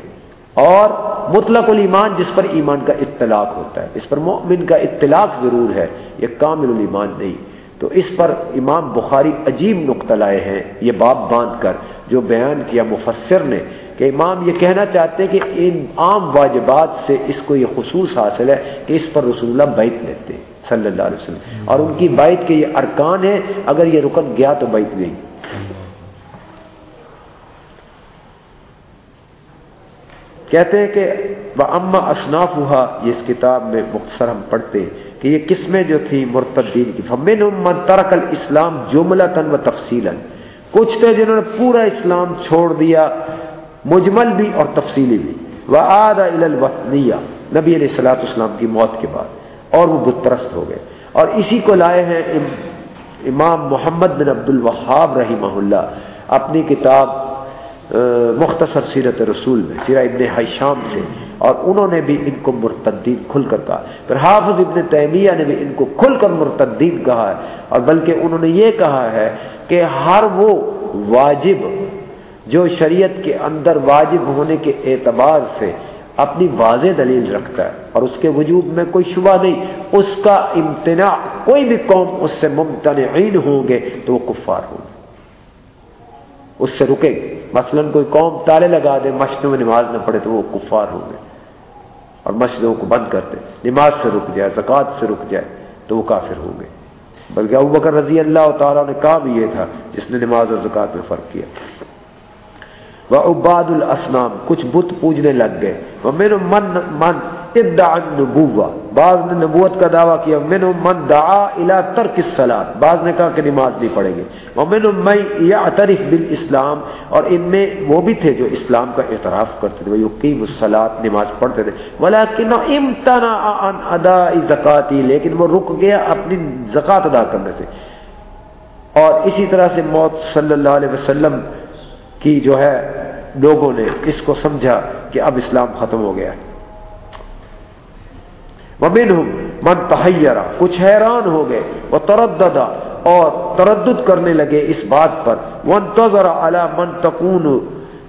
اور مطلق الایمان جس پر ایمان کا اطلاق ہوتا ہے، اس پر مؤمن کا اطلاق ضرور ہے، یہ کامل الایمان نہیں۔ تو اس پر امام بخاری عجیب نقطہ لائے ہیں، یہ باب باندھ کر، جو بیان کیا مفسر نے، کہ امام یہ کہنا چاہتے ہیں کہ ان عام واجبات سے اس کو یہ خصوص حاصل ہے کہ اس پر رسول اللہ بیت لیتے ہیں، صلی اللہ علیہ وسلم۔ اور ان کی بیت کے یہ ارکان ہیں، اگر یہ رکن گیا تو بیت گئی کہتے ہیں کہ وہ اما اصناف ہوا یہ اس کتاب میں مختصر ہم پڑھتے ہیں کہ یہ قسمیں جو تھی مرتدین کی۔ فمن من ترک الاسلام جملتاً و تفصیلا کچھ تھے جنہوں نے پورا اسلام چھوڑ دیا، مجمل بھی اور تفصیلی بھی۔ وہ آد الوطنیہ نبی علیہ السلاۃ اسلام کی موت کے بعد۔ اور وہ بترست ہو گئے۔ اور اسی کو لائے ہیں امام محمد بن عبد الوہاب رحمہ اللہ۔ اپنی کتاب مختصر سیرت رسول میں، سیرہ ابن حیشام سے۔ اور انہوں نے بھی ان کو مرتدین کھل کر کہا۔ پھر حافظ ابن تیمیہ نے بھی ان کو کھل کر مرتدین کہا ہے۔ اور بلکہ انہوں نے یہ کہا ہے کہ ہر وہ واجب، جو شریعت کے اندر واجب ہونے کے اعتبار سے اپنی واضح دلیل رکھتا ہے، اور اس کے وجود میں کوئی شبہ نہیں، اس کا امتناع، کوئی بھی قوم اس سے ممتنعین ہوں گے تو وہ کفار ہوں گے۔ اس سے رکے۔ گے مثلا کوئی قوم تالے لگا دے، مسجدوں میں نماز نہ پڑھے تو وہ کفار ہوں گے اور مسجدوں کو بند کر دے۔ نماز سے رک جائے، زکوٰۃ سے رک جائے تو وہ کافر ہوں گے بلکہ ابو بکر رضی اللہ تعالیٰ نے کہا بھی یہ تھا، جس نے نماز اور زکوٰۃ میں فرق کیا۔ وہ عباد الاسلام کچھ بت پوجنے لگ گئے۔ وہ میرے من من ادعا النبوہ بعض نے نبوت کا دعویٰ کیا من من دعا الى ترک الصلاۃ بعض نے کہا کہ نماز نہیں پڑھیں گے. ومن من یعترف بالاسلام، اور ان میں وہ بھی تھے جو اسلام کا اعتراف کرتے تھے، وہ یقیم الصلاۃ نماز پڑھتے تھے. ولکن امتنع عن اداء زکاتی لیکن وہ رک گیا اپنی زکات ادا کرنے سے. اور اسی طرح سے موت صلی اللہ علیہ وسلم کی جو ہے، لوگوں نے اس کو سمجھا کہ اب اسلام ختم ہو گیا ہے۔ من تحیرہ کچھ حیران ہو گئے وہ ترددا اور تردد کرنے لگے اس بات پر۔ ون علی من تکون،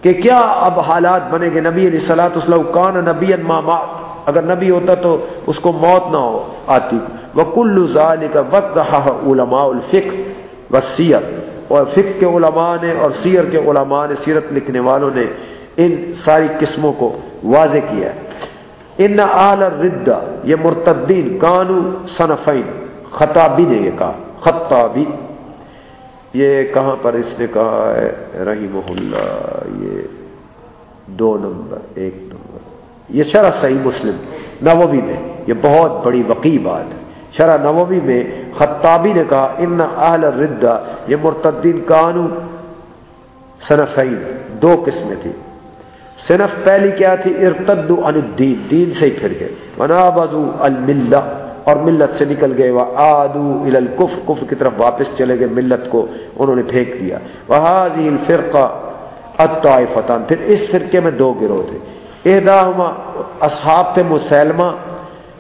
کہ کیا اب حالات بنے گے؟ نبی علیہ سلاۃ اسلم کان نبی مامات اگر نبی ہوتا تو اس کو موت نہ ہو، آتی۔ وہ کلو ظال کا وقت علماء الفق و سیرت اور فک کے علماء نے اور سیر کے علماء نے، سیرت لکھنے والوں نے ان ساری قسموں کو واضح کیا ہے۔ ان آل ردا یہ مرتدین، کانو صنفین خطابی نے یہ کہا خطابی یہ کہاں پر اس نے کہا ہے؟ رحیم اللہ، یہ دو نمبر، ایک نمبر۔ یہ شرح صحیح مسلم، نووی میں، یہ بہت بڑی وقی بات ہے۔ شرح نووی میں خطابی نے کہا، ان اہل ردا یہ مرتدین، کانو صنفین، دو قسمیں تھیں۔ صنف پہلی کیا تھی؟ ارتد عن الدین، دین سے ہی پھر گئے۔ ونابدو الملہ، اور ملت سے نکل گئے۔ وہ آدو الکف کف کی طرف واپس چلے گئے۔ ملت کو انہوں نے پھینک دیا۔ وہی الفرقہ الطائفتان۔ پھر اس فرقے میں دو گروہ تھے۔ اہداہما اصحاب تھے مسلمہ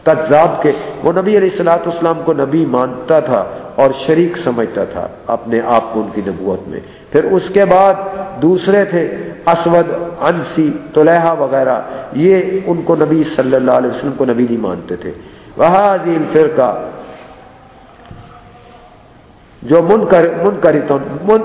تجزاب کے وہ نبی علیہ السلاۃ اسلام کو نبی مانتا تھا اور شریک سمجھتا تھا اپنے آپ کو ان کی نبوت میں۔ پھر اس کے بعد دوسرے تھے اسود، انسی طلحہ وغیرہ۔ یہ ان کو نبی صلی اللہ علیہ وسلم کو نبی نہیں مانتے تھے۔ وہ فرقہ جو من کر من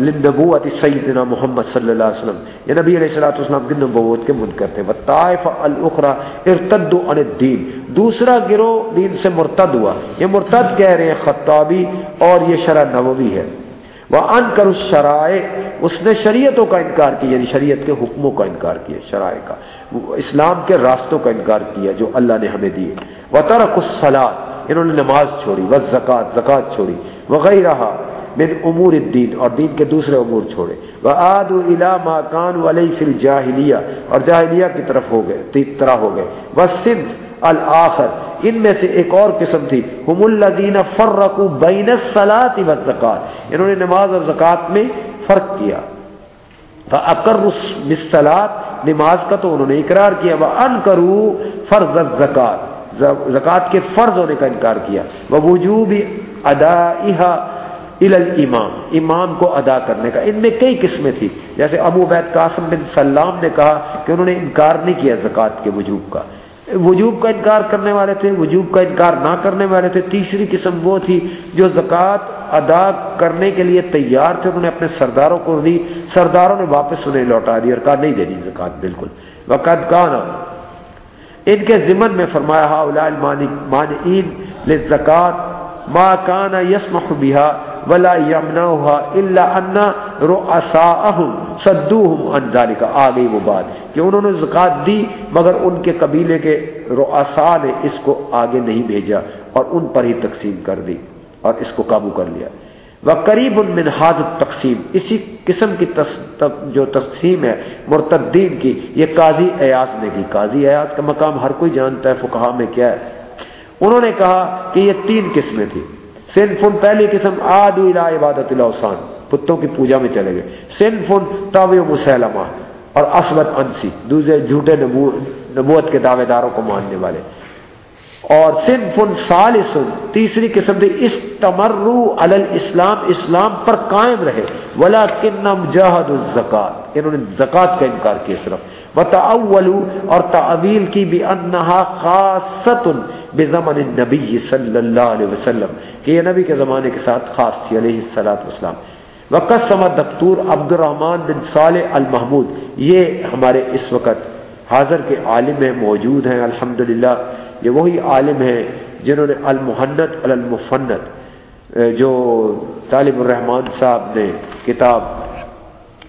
لنبوت سیدنا محمد صلی اللہ علیہ وسلم۔ یہ نبی علیہ الصلوۃ والسلام کی نبوت کے منکر تھے۔ والطائف الاخرى ارتدوا عن الدین دوسرا گروہ دین سے مرتد ہوا۔ یہ مرتد کہہ رہے ہیں خطابی اور یہ شرع نبوی ہے۔ وہ ان کر شرائع اس نے شریعتوں کا انکار کیا یعنی شریعت کے حکموں کا انکار کیا، شرائع کا۔ اسلام کے راستوں کا انکار کیا جو اللہ نے ہمیں دیے۔ وہ ترک انہوں نے نماز چھوڑی وہ زکوٰۃ زکوٰۃ چھوڑی وغیرہ من امور الدین اور دین کے دوسرے امور چھوڑے۔ وہ آد الا ماکان علیہ فل جاہلیہ اور جاہلیہ کی طرف ہو گئے طرح ہو گئے۔ وہ صرف الآخر، ان میں سے ایک اور قسم تھی۔ ہم الذین فرقوا بین الصلاۃ والزکات انہوں نے نماز اور زکات میں فرق کیا۔ فاقر بالصلاۃ نماز کا تو انہوں نے اقرار کیا۔ وانکروا فرض الزکات زکات کے فرض ہونے کا انکار کیا۔ ووجوب ادائها الى الامام امام کو ادا کرنے کا۔ ان میں کئی قسمیں تھی جیسے ابو عبید قاسم بن سلام نے کہا کہ انہوں نے انکار نہیں کیا زکات کے وجوب کا۔ وجوب کا انکار کرنے والے تھے، وجوب کا انکار نہ کرنے والے تھے۔ تیسری قسم وہ تھی جو زکوٰۃ ادا کرنے کے لیے تیار تھے۔ انہوں نے اپنے سرداروں کو دی سرداروں نے واپس انہیں لوٹا دی اور کہا نہیں دینی زکوٰۃ، بالکل۔ وقت کانا ان کے ضمن میں فرمایا ہا مان زکات ما کانا یسمح بها ولا يمنعها الا ان رؤساءهم صدوهم عن ذلك۔ آگئی وہ بات کہ انہوں نے زکات دی مگر ان کے قبیلے کے رؤساء نے اس کو آگے نہیں بھیجا اور ان پر ہی تقسیم کر دی اور اس کو قابو کر لیا۔ قریب من حاد تقسیم، اسی قسم کی جو تقسیم ہے، مرتدین کی، یہ قاضی ایاز نے کی۔ قاضی ایاز کا مقام ہر کوئی جانتا ہے فقہا میں کیا ہے؟ انہوں نے کہا کہ یہ تین قسمیں تھیں۔ سنفن پہلی قسم آدو الہ عبادت الاوسان پتوں کی پوجا میں چلے گئے۔ سنفن تاوی مسلمہ اور اسود انسی، دوسرے جھوٹے نبوت کے دعوے داروں کو ماننے والے۔ اور صنفن ثالث تیسری قسم تھی استمروا علی الاسلام، اسلام پر قائم رہے۔ ولکنم جاہدوا الزکات۔ انہوں نے زکات کا انکار کیا صرف وتاولوا اور تعویل کی بانها خاصه بزمن النبی صلی اللہ علیہ وسلم، کہ یہ نبی کے زمانے کے ساتھ خاص تھی، علیہ الصلوۃ والسلام۔ وقسم دکتور عبد الرحمن بن صالح المحمود۔ یہ ہمارے اس وقت حاضر کے عالم ہیں، موجود ہیں، الحمدللہ۔ یہ وہی عالم ہیں جنہوں نے المحنت المفنت جو طالب الرحمان صاحب نے کتاب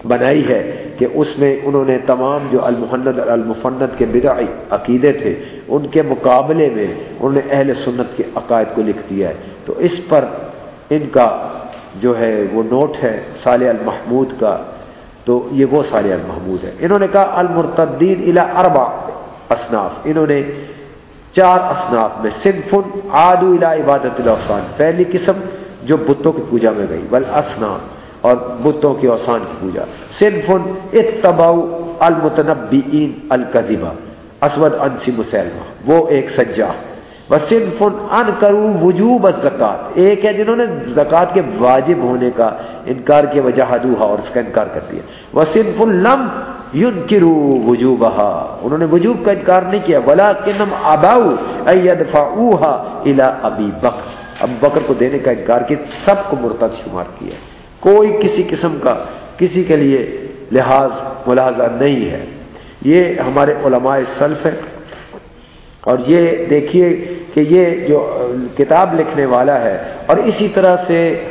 بنائی ہے کہ اس میں انہوں نے تمام جو المحنت المفنت کے بدعی عقیدے تھے، ان کے مقابلے میں انہوں نے اہل سنت کے عقائد کو لکھ دیا ہے۔ تو اس پر ان کا جو ہے وہ نوٹ ہے صالح المحمود کا، تو یہ وہ صالح المحمود ہے۔ انہوں نے کہا المرتدین الى اربع اصناف۔ انہوں نے چار اصناف میں صنفن آدو الہ عبادت الاحسان پہلی قسم جو بتوں کی پوجا میں گئی، بل اسنان اور بتوں کی اوسان کی پوجا۔ صنفن اتباع المتنبئین القذبہ اسود انسی مسلمہ، وہ ایک سجا و صنفن ان کرو وجوب الزکات، ایک ہے جنہوں نے زکات کے واجب ہونے کا انکار کیا وجہ اور اس کا انکار کر دیا۔ وہ صنف لم یونکرو وجوبہا۔ انہوں نے وجوب کا انکار نہیں کیا۔ ولیکنم اباؤ ایدفعوها الى ابی بکر۔ اب بکر کو دینے کا انکار کیا، سب کو مرتد شمار کیا۔ کوئی کسی قسم کا، کسی کے لیے لحاظ، ملاحظہ نہیں ہے۔ یہ ہمارے علماء سلف ہے اور یہ دیکھیے کہ یہ جو کتاب لکھنے والا ہے، اور اسی طرح سے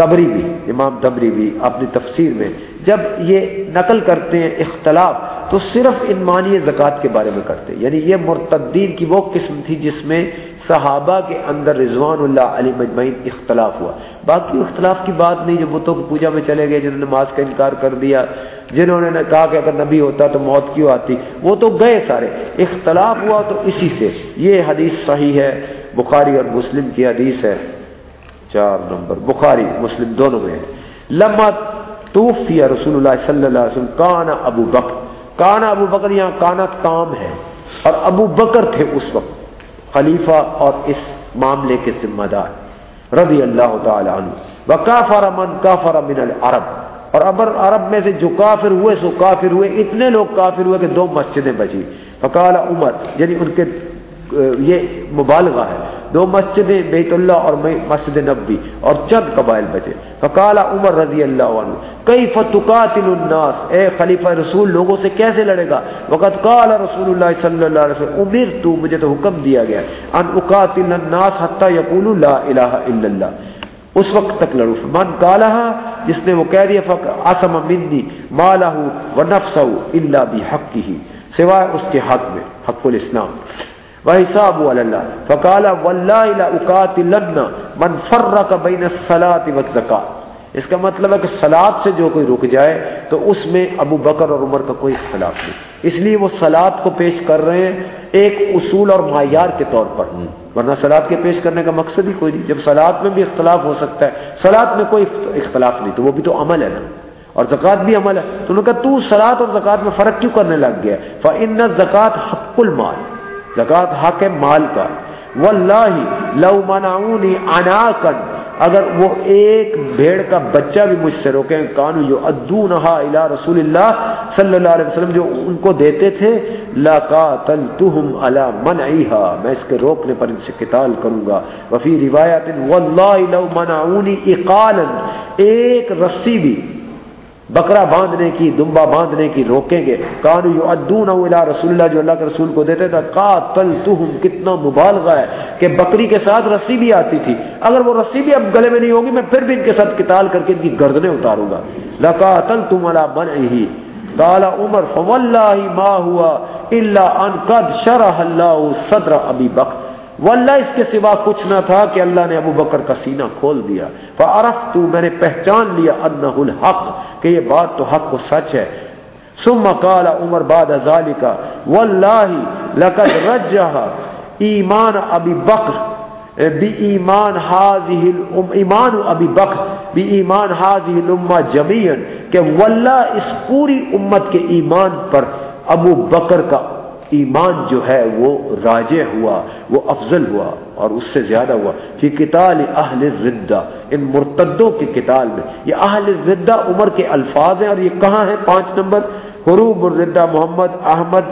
تبری بھی امام تبری بھی اپنی تفسیر میں جب یہ نقل کرتے ہیں اختلاف تو صرف ان معنی زکوٰۃ کے بارے میں کرتے یعنی یہ مرتدین کی وہ قسم تھی جس میں صحابہ کے اندر رضوان اللہ علی مجمعین اختلاف ہوا۔ باقی اختلاف کی بات نہیں، جو بتوں کی پوجا میں چلے گئے، جنہوں نے نماز کا انکار کر دیا، جنہوں نے کہا کہ اگر نبی ہوتا تو موت کیوں آتی، وہ تو گئے سارے۔ اختلاف ہوا تو اسی سے۔ یہ حدیث صحیح ہے، بخاری اور مسلم کی حدیث ہے۔ چار نمبر، بخاری، مسلم دونوں میں ہے۔ لمحہ رسول اللہ صلی اللہ علیہ وسلم کانا ابو بکر۔ کانا ابو بکر یہاں کانا تام ہے، اور ابو بکر تھے اس وقت خلیفہ اور اس معاملے کے ذمہ دار۔ رضی اللہ تعالی عنہ۔ وکافر من کافر من العرب۔ اور ابر عرب میں سے جو کافر ہوئے، سو کافر ہوئے۔ اتنے لوگ کافر ہوئے کہ دو مسجدیں بچی۔ فقال عمر یعنی ان کے، یہ مبالغہ ہے۔ دو مسجدیں بیت اللہ اور مسجد نبی اور چند قبائل بچے۔ فقال عمر رضی اللہ عنہ کئی فتقاتل الناس؟ اے خلیفہ رسول، لوگوں سے کیسے لڑے گا؟ وقت قال رسول اللہ صلی اللہ علیہ وسلم امیر تو مجھے تو حکم دیا گیا، ان اقاتل الناس حتی یقولوا لا الہ الا اللہ۔ اس وقت تک لڑو۔ من کالہا جس نے وہ کہہ دیا، فق، عصم منی مالہ و نفسہ الا بحقہ سوائے اس کے حق میں، حق الاسلام۔ وحساب اللہ فقال واللہ لا اقاتلن من فرق بین الصلاة والزکاة اس کا مطلب ہے کہ سلاد سے جو کوئی رک جائے تو اس میں ابو بکر اور عمر کا کوئی اختلاف نہیں۔ اس لیے وہ سلاد کو پیش کر رہے ہیں ایک اصول اور معیار کے طور پر۔ ورنہ سلاد کے پیش کرنے کا مقصد ہی کوئی نہیں۔ جب سلاد میں بھی اختلاف ہو سکتا ہے سلاد میں کوئی اختلاف نہیں، تو وہ بھی تو عمل ہے نا۔ اور زکوٰۃ بھی عمل ہے۔ تو انہوں نے کہا، تو سلاد اور زکوٰۃ میں فرق کیوں کرنے لگ گیا؟ فن زکوٰۃ حق المال۔ زکوٰۃ حق ہے مال کا واللہ لو منعونی عناکن اگر وہ ایک بھیڑ کا بچہ بھی مجھ سے روکیں کانو جو ادونہا الى رسول اللہ صلی اللہ علیہ وسلم، جو ان کو دیتے تھے لقاتلتہم علی منعیہا، میں اس کے روکنے پر ان سے قتال کروں گا۔ وفی روایت، واللہ لو منعونی اقالا ایک رسی بھی بکرا باندھنے کی، دمبا باندھنے کی روکیں گے۔ کانو یو ادون رسول اللہ جو اللہ کے رسول کو دیتے تھا قاتل تہم کتنا مبالغہ ہے کہ بکری کے ساتھ رسی بھی آتی تھی۔ اگر وہ رسی بھی اب گلے میں نہیں ہوگی، میں پھر بھی ان کے ساتھ قتال کر کے ان کی گردنیں اتاروں گا۔ لقاتل تم علا من ہی قال عمر، فواللہ ما ہوا الا ان قد شرح اللہ صدر ابی بکر۔ واللہ اس کے سوا کچھ نہ تھا کہ اللہ نے ابو بکر کا سینہ کھول دیا۔ فعرفت میں نے پہچان لیا انہ الحق، کہ یہ بات تو حق و سچ ہے۔ ثم قال عمر بعد ذالک، واللہ لقد رجح ایمان ابی بکر بی ایمان حاضی ایمان ابی بکر، بی ایمان حاضی الامہ جمیعا، کہ واللہ اس پوری امت کے ایمان پر ابو بکر کا ایمان جو ہے وہ راجع ہوا، وہ افضل ہوا اور اس سے زیادہ ہوا۔ فی کتال اہل ردہ ان مرتدوں کی کتال میں۔ یہ اہل ردہ عمر کے الفاظ ہیں اور یہ کہاں ہے پانچ نمبر۔ حروب الردہ، محمد احمد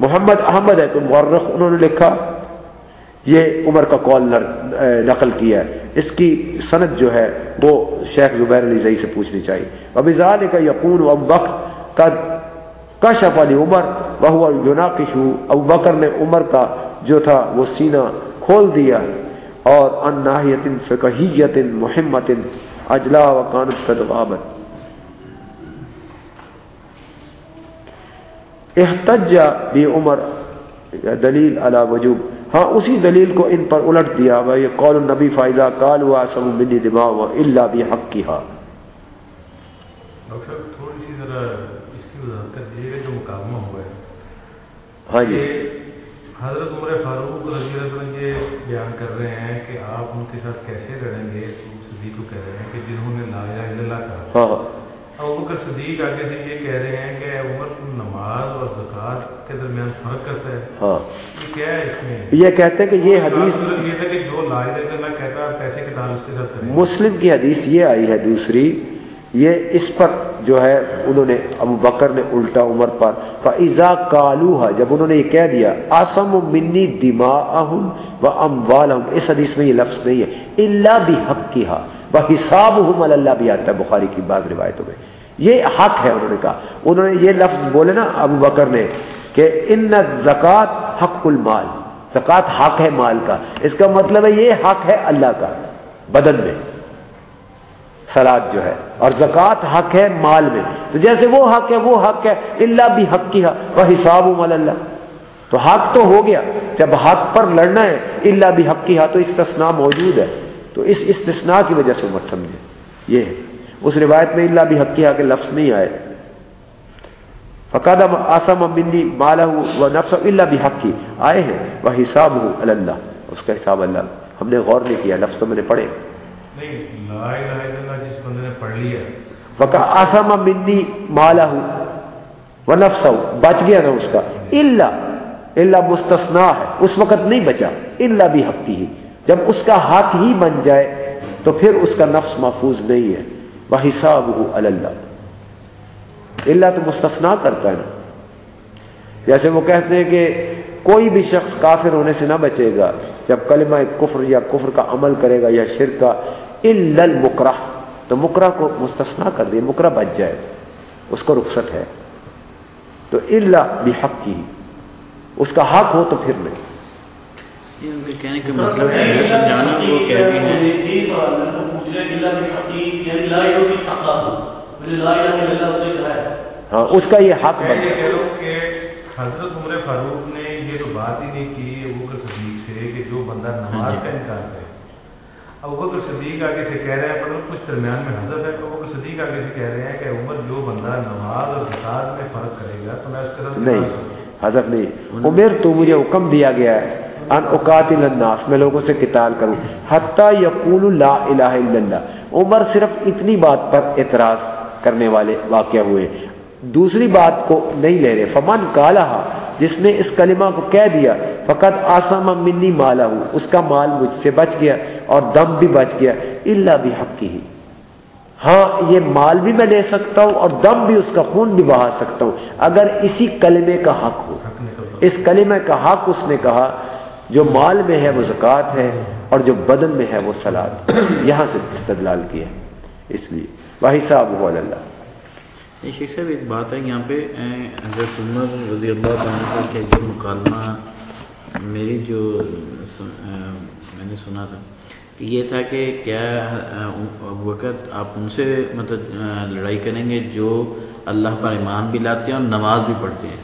محمد احمد ہے تو مورخ انہوں نے لکھا۔ یہ عمر کا کال نقل کیا ہے۔ اس کی صنعت جو ہے وہ شیخ زبیر علی زئی سے پوچھنی چاہیے۔ ابھی ظال کا یقون اب وقت کا کشف علی عمر بہو یوناقشو ابو بکر نے عمر کا جو تھا وہ سینہ کھول دیا اور ان ناحیت فقہیت محمت اجلا و کانت تدغابت احتج بھی عمر، دلیل علی وجوب۔ ہاں اسی دلیل کو ان پر الٹ دیا وہ یہ قول النبی فائزہ قال و اسم منی دماغ الا بحق کی ہاں ڈاکٹر تھوڑی سی ذرا وضاحت کر دیجیے گا جو مقابلہ ہوا ہے ہاں جی۔ حضرت عمر فاروق رضی اللہ عنہ یہ بیان کر رہے ہیں کہ آپ ان کے ساتھ کیسے لڑیں گے صدیق کو کہہ رہے ہیں کہ جنہوں نے لا الہ الا اللہ کہا۔ ہاں۔ ابو بکر صدیق آگے سے یہ کہہ رہے ہیں کہ عمر نماز اور زکوٰۃ کے درمیان فرق کرتا ہے۔ ہاں۔ یہ کیا ہے اس میں؟ یہ کہتے ہیں کہ یہ حدیث یہ تھا کہ جو لا الہ الا اللہ کہتا ہے پیسے کے دار اس کے ساتھ کریں مسلم کی حدیث یہ آئی ہے دوسری یہ اس پر جو ہے انہوں نے ابو بکر نے الٹا عمر پر فضا کالوہا جب انہوں نے یہ کہہ دیا، آسم و منی دما و ام اس حدیث میں یہ لفظ نہیں ہے اللہ بھی حق کی ہا وہ حساب اللہ بھی آتا ہے بخاری کی بعض روایتوں میں۔ یہ حق ہے، انہوں نے کہا۔ انہوں نے یہ لفظ بولے نا ابو بکر نے، کہ ان زکوٰۃ حق المال۔ زکوٰۃ حق ہے مال کا۔ اس کا مطلب ہے یہ حق ہے اللہ کا، بدن میں۔ سلاد جو ہے اور زکوٰۃ حق ہے مال میں تو جیسے وہ حق ہے، وہ حق ہے اللہ بھی حق کی وہ حساب اللہ۔ تو حق تو ہو گیا۔ جب حق پر لڑنا ہے اللہ بھی حق کی تو استثناء موجود ہے۔ تو اس استثناء کی وجہ سے مت سمجھے۔ یہ ہے۔ اس روایت میں اللہ بھی حق کی کے لفظ نہیں آئے۔ فقاد آسم بندی مالا و نفس اللہ بھی حق کی آئے ہیں۔ وہ حساب ہوں اللہ۔ اس کا حساب اللہ۔ ہم نے غور نہیں کیا، لفظ میں نے پڑھے۔ آسما مندی مالا ہوں وہ نفس بچ گیا نا اس کا۔ اللہ اللہ مستثنا ہے۔ اس وقت نہیں بچا۔ اللہ بھی حق کی جب اس کا حق ہی بن جائے، تو پھر اس کا نفس محفوظ نہیں ہے۔ وہ حساب ہو اللہ اللہ تو مستثنا کرتا ہے نا۔ جیسے وہ کہتے ہیں کہ کوئی بھی شخص کافر ہونے سے نہ بچے گا۔ جب کلمہ کفر یا کفر کا عمل کرے گا یا شرک کا المکرہ۔ تو مکرہ کو مستثنا کر دے مکرہ بچ جائے اس کو رخصت ہے۔ تو اللہ بھی حق کی اس کا حق ہو تو پھر نہیں۔ کہنے کا مطلب ہاں اس کا یہ حق بن حضرت عمر فاروق نے یہ تو بات ہی نہیں کی وہ صدیق سے کہ جو بندہ نماز کا انکار کرے۔ اب بکر صدیق آگے سے کہہ رہے ہیں مطلب کچھ درمیان میں حضرت ہے ابو بکر صدیق آگے سے کہہ رہے ہیں کہ عمر جو بندہ نماز اور زکات میں فرق کرے گا تو میں اس ساتھ نہیں حضرت نہیں۔ عمر تو مجھے حکم دیا گیا ہے ان اوقاتل الناس میں لوگوں سے قتال کروں۔ حتیٰ یقول لا الہ الا اللہ۔ عمر صرف اتنی بات پر اعتراض کرنے والے واقع ہوئے۔ دوسری بات کو نہیں لے رہے۔ فمن کالہ جس نے اس کلمہ کو کہہ دیا فقط آسام منی مالا ہوں اس کا مال مجھ سے بچ گیا اور دم بھی بچ گیا اللہ بھی حق کی ہی ہاں یہ مال بھی میں لے سکتا ہوں اور دم بھی اس کا خون بھی بہا سکتا ہوں، اگر اسی کلمے کا حق ہو۔ اس کلمے کا حق اس نے کہا، جو مال میں ہے وہ زکوٰۃ ہے اور جو بدن میں ہے وہ سلاد۔ یہاں سے استدلال کیا اس لیے۔ واحد صاحب اللہ۔ شیخ صاحب، ایک بات ہے، یہاں پہ حضرت عمر رضی اللہ تعالیٰ کا جو مکالمہ میری جو میں نے سنا تھا یہ تھا کہ کیا وقت آپ ان سے مطلب لڑائی کریں گے جو اللہ پر ایمان بھی لاتے ہیں اور نماز بھی پڑھتے ہیں۔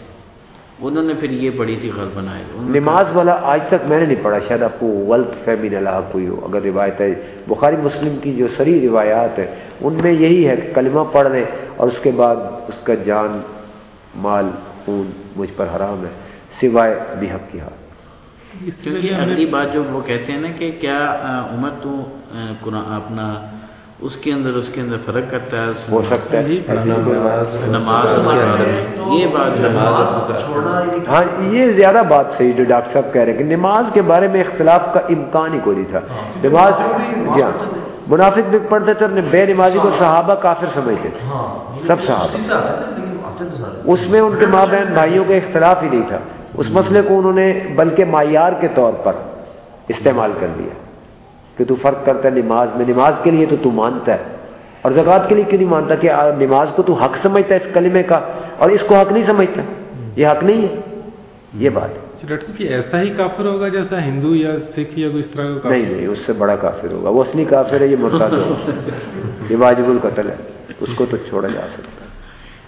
انہوں نے پھر یہ پڑھی تھی غلط بنائے نماز والا آج تک میں نے نہیں پڑھا شاید آپ کو غلط فہمی نہ کوئی ہو۔ اگر روایت ہے بخاری مسلم کی جو سری روایات ہے ان میں یہی ہے کہ کلمہ پڑھ لیں اور اس کے بعد اس کا جان مال خون مجھ پر حرام ہے سوائے بھی حق کی حق کیونکہ اگلی بات جو وہ کہتے ہیں نا کہ کیا عمر تو اپنا اس کے اندر اس کے اندر فرق کرتا ہے ہو سکتا ہے نماز یہ بات ہاں یہ زیادہ بات صحیح جو ڈاکٹر صاحب کہہ رہے ہیں کہ نماز کے بارے میں اختلاف کا امکان ہی کوئی نہیں تھا۔ نماز جی ہاں۔ منافق بھی پڑھتے تھے بے نمازی کو صحابہ کافر سمجھتے تھے۔ سب صحابہ۔ اس میں ان کے ماں بہن بھائیوں کا اختلاف ہی نہیں تھا۔ اس مسئلے کو انہوں نے بلکہ معیار کے طور پر استعمال کر لیا۔ کہ تو فرق کرتا ہے نماز میں۔ نماز کے لیے تو تو مانتا ہے۔ اور زکوٰۃ کے لیے کیوں نہیں مانتا کہ نماز کو تو حق سمجھتا ہے اس کلمے کا؟ اور اس کو حق نہیں سمجھتا۔ یہ حق نہیں ہے۔ یہ بات کہ ایسا ہی کافر ہوگا جیسا ہندو یا سکھ یا کوئی اس طرح کا نہیں نہیں اس سے بڑا کافر ہوگا۔ وہ اصلی کافر ہے یہ مرتاد یہ واجب القتل ہے۔ اس کو تو چھوڑا جا سکتا ہے۔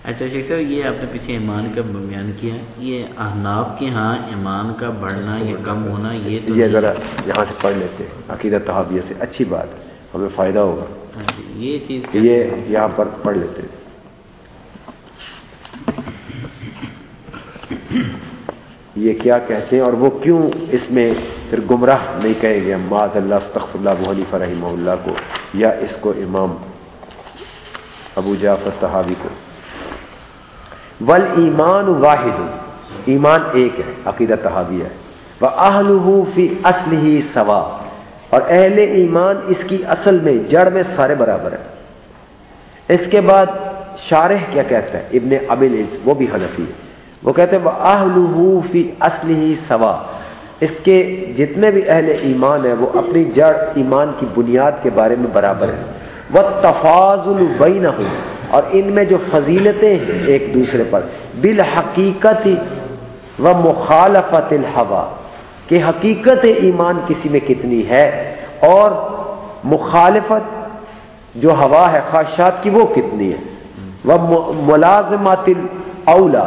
اچھا شیخ صاحب یہ آپ نے پیچھے ایمان کا بیان کیا یہ احناف کے ہاں ایمان کا بڑھنا یا کم ہونا یہ یہ ذرا یہاں سے پڑھ لیتے ہیں عقیدہ تحابیہ سے۔ اچھی بات ہمیں فائدہ ہوگا۔ جی، یہ چیز یہ یہاں پر پڑھ لیتے ہیں۔ یہ کیا کہتے ہیں اور وہ کیوں اس میں پھر گمراہ نہیں کہے گے ماض اللہ استخر اللہ ابو رحمہ اللہ کو یا اس کو امام ابو جعفر تحابی کو۔ ول ایمان واحد. ایمان ایک ہے عقیدہ تحابی ہے. وہ اہل فی اصل ہی سوا اور اہل ایمان اس کی اصل میں، جڑ میں سارے برابر ہیں. اس کے بعد شارح کیا کہتا ہے؟ ابن ابل وہ بھی حنفی ہے. وہ کہتے ہیں وہ اہل فی اصل ہی سوا اس کے جتنے بھی اہل ایمان ہیں، وہ اپنی جڑ ایمان کی بنیاد کے بارے میں برابر ہیں. وہ تفاض البین اور ان میں جو فضیلتیں ہیں ایک دوسرے پر بالحقیقت و مخالفت الحوا، کہ حقیقت ایمان کسی میں کتنی ہے اور مخالفت جو ہوا ہے، خواہشات کی وہ کتنی ہے۔ وہ ملازمات اولا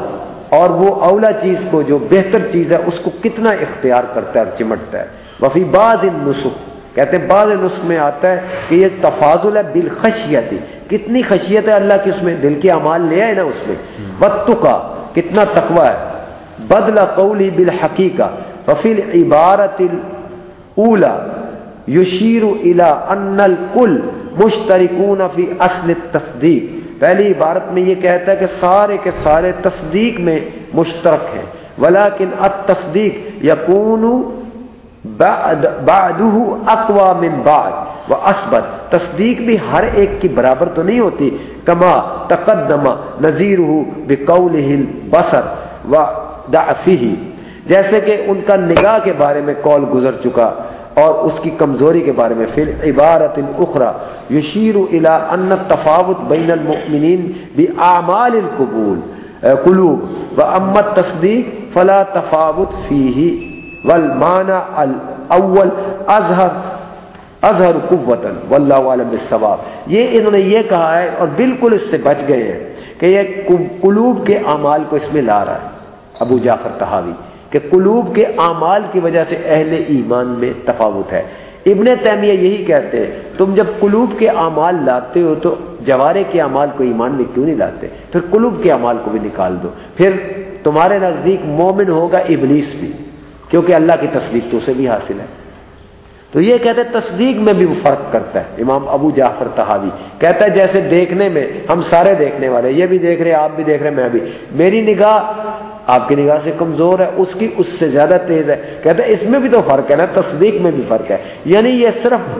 اور وہ اولا چیز کو جو بہتر چیز ہے، اس کو کتنا اختیار کرتا ہے اور چمٹتا ہے۔ وفی بعض نسخ کہتے ہیں، بعض نسخ میں آتا ہے کہ یہ تفاضل ہے بالخشیتی۔ کتنی خشیت ہے اللہ کی اس میں؟ دل کے اعمال لے آئے نا اس میں۔ بت کا کتنا تقوی ہے۔ بدلا قولی بالحقیقہ۔ وفیل عبارت اولا یشیر الا ان الکل مشترکون فی اصل تصدیق پہلی عبارت میں یہ کہتا ہے کہ سارے کے سارے تصدیق میں مشترک ہیں۔ ولیکن التصدیق یکون بعدہ اقوا من بعد وہ اسبت تصدیق بھی ہر ایک کی برابر تو نہیں ہوتی۔ کما تقدم نذیر بسر و دفی جیسے کہ ان کا نگاہ کے بارے میں کال گزر چکا اور اس کی کمزوری کے بارے میں۔ پھر عبارت اخرا یشیر الا ان تفاوت بین المؤمنین باعمال القبول، قلوب۔ و امت تصدیق فلا تفاوت فیہ۔ والمانع الاول اظہر اظہر قوتن واللہ عالم ثواب یہ انہوں نے یہ کہا ہے اور بالکل اس سے بچ گئے ہیں کہ یہ قلوب کے اعمال کو اس میں لا رہا ہے۔ ابو جعفر تحاوی کہ قلوب کے اعمال کی وجہ سے اہل ایمان میں تفاوت ہے۔ ابن تیمیہ یہی کہتے ہیں، تم جب قلوب کے اعمال لاتے ہو تو جوارے کے اعمال کو ایمان میں کیوں نہیں لاتے؟ پھر قلوب کے اعمال کو بھی نکال دو۔ پھر تمہارے نزدیک مومن ہوگا ابلیس بھی۔ کیونکہ اللہ کی تصدیق تو اسے بھی حاصل ہے۔ تو یہ کہتے ہیں تصدیق میں بھی وہ فرق کرتا ہے۔ امام ابو جعفر تحاوی کہتا ہے جیسے دیکھنے میں ہم سارے دیکھنے والے، یہ بھی دیکھ رہے، آپ بھی دیکھ رہے، میں بھی۔ میری نگاہ آپ کی نگاہ سے کمزور ہے، اس کی اس سے زیادہ تیز ہے۔ کہتے ہیں اس میں بھی تو فرق ہے نا، تصدیق میں بھی فرق ہے۔ یعنی یہ صرف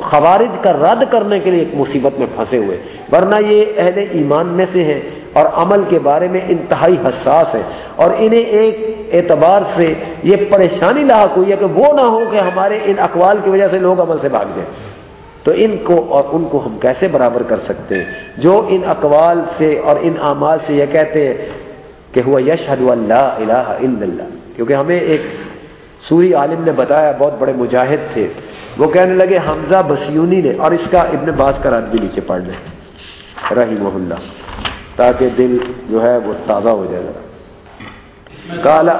خوارج کا رد کرنے کے لیے ایک مصیبت میں پھنسے ہوئے، ورنہ یہ اہل ایمان میں سے ہیں۔ اور عمل کے بارے میں انتہائی حساس ہے اور انہیں ایک اعتبار سے یہ پریشانی لاحق ہوئی ہے کہ وہ نہ ہو کہ ہمارے ان اقوال کی وجہ سے لوگ عمل سے بھاگ جائیں۔ تو ان کو اور ان کو ہم کیسے برابر کر سکتے ہیں؟ جو ان اقوال سے اور ان اعمال سے یہ کہتے ہیں کہ ہوا یش اللہ الہ الا اللہ۔ کیونکہ ہمیں ایک سوری عالم نے بتایا، بہت بڑے مجاہد تھے۔ وہ کہنے لگے، حمزہ بسیونی نے اور اس کا ابن باز کا رات بھی نیچے پڑھ لیں۔ رحیم اللہ۔ تاکہ دل جو ہے وہ تازہ ہو جائے۔ گا کالا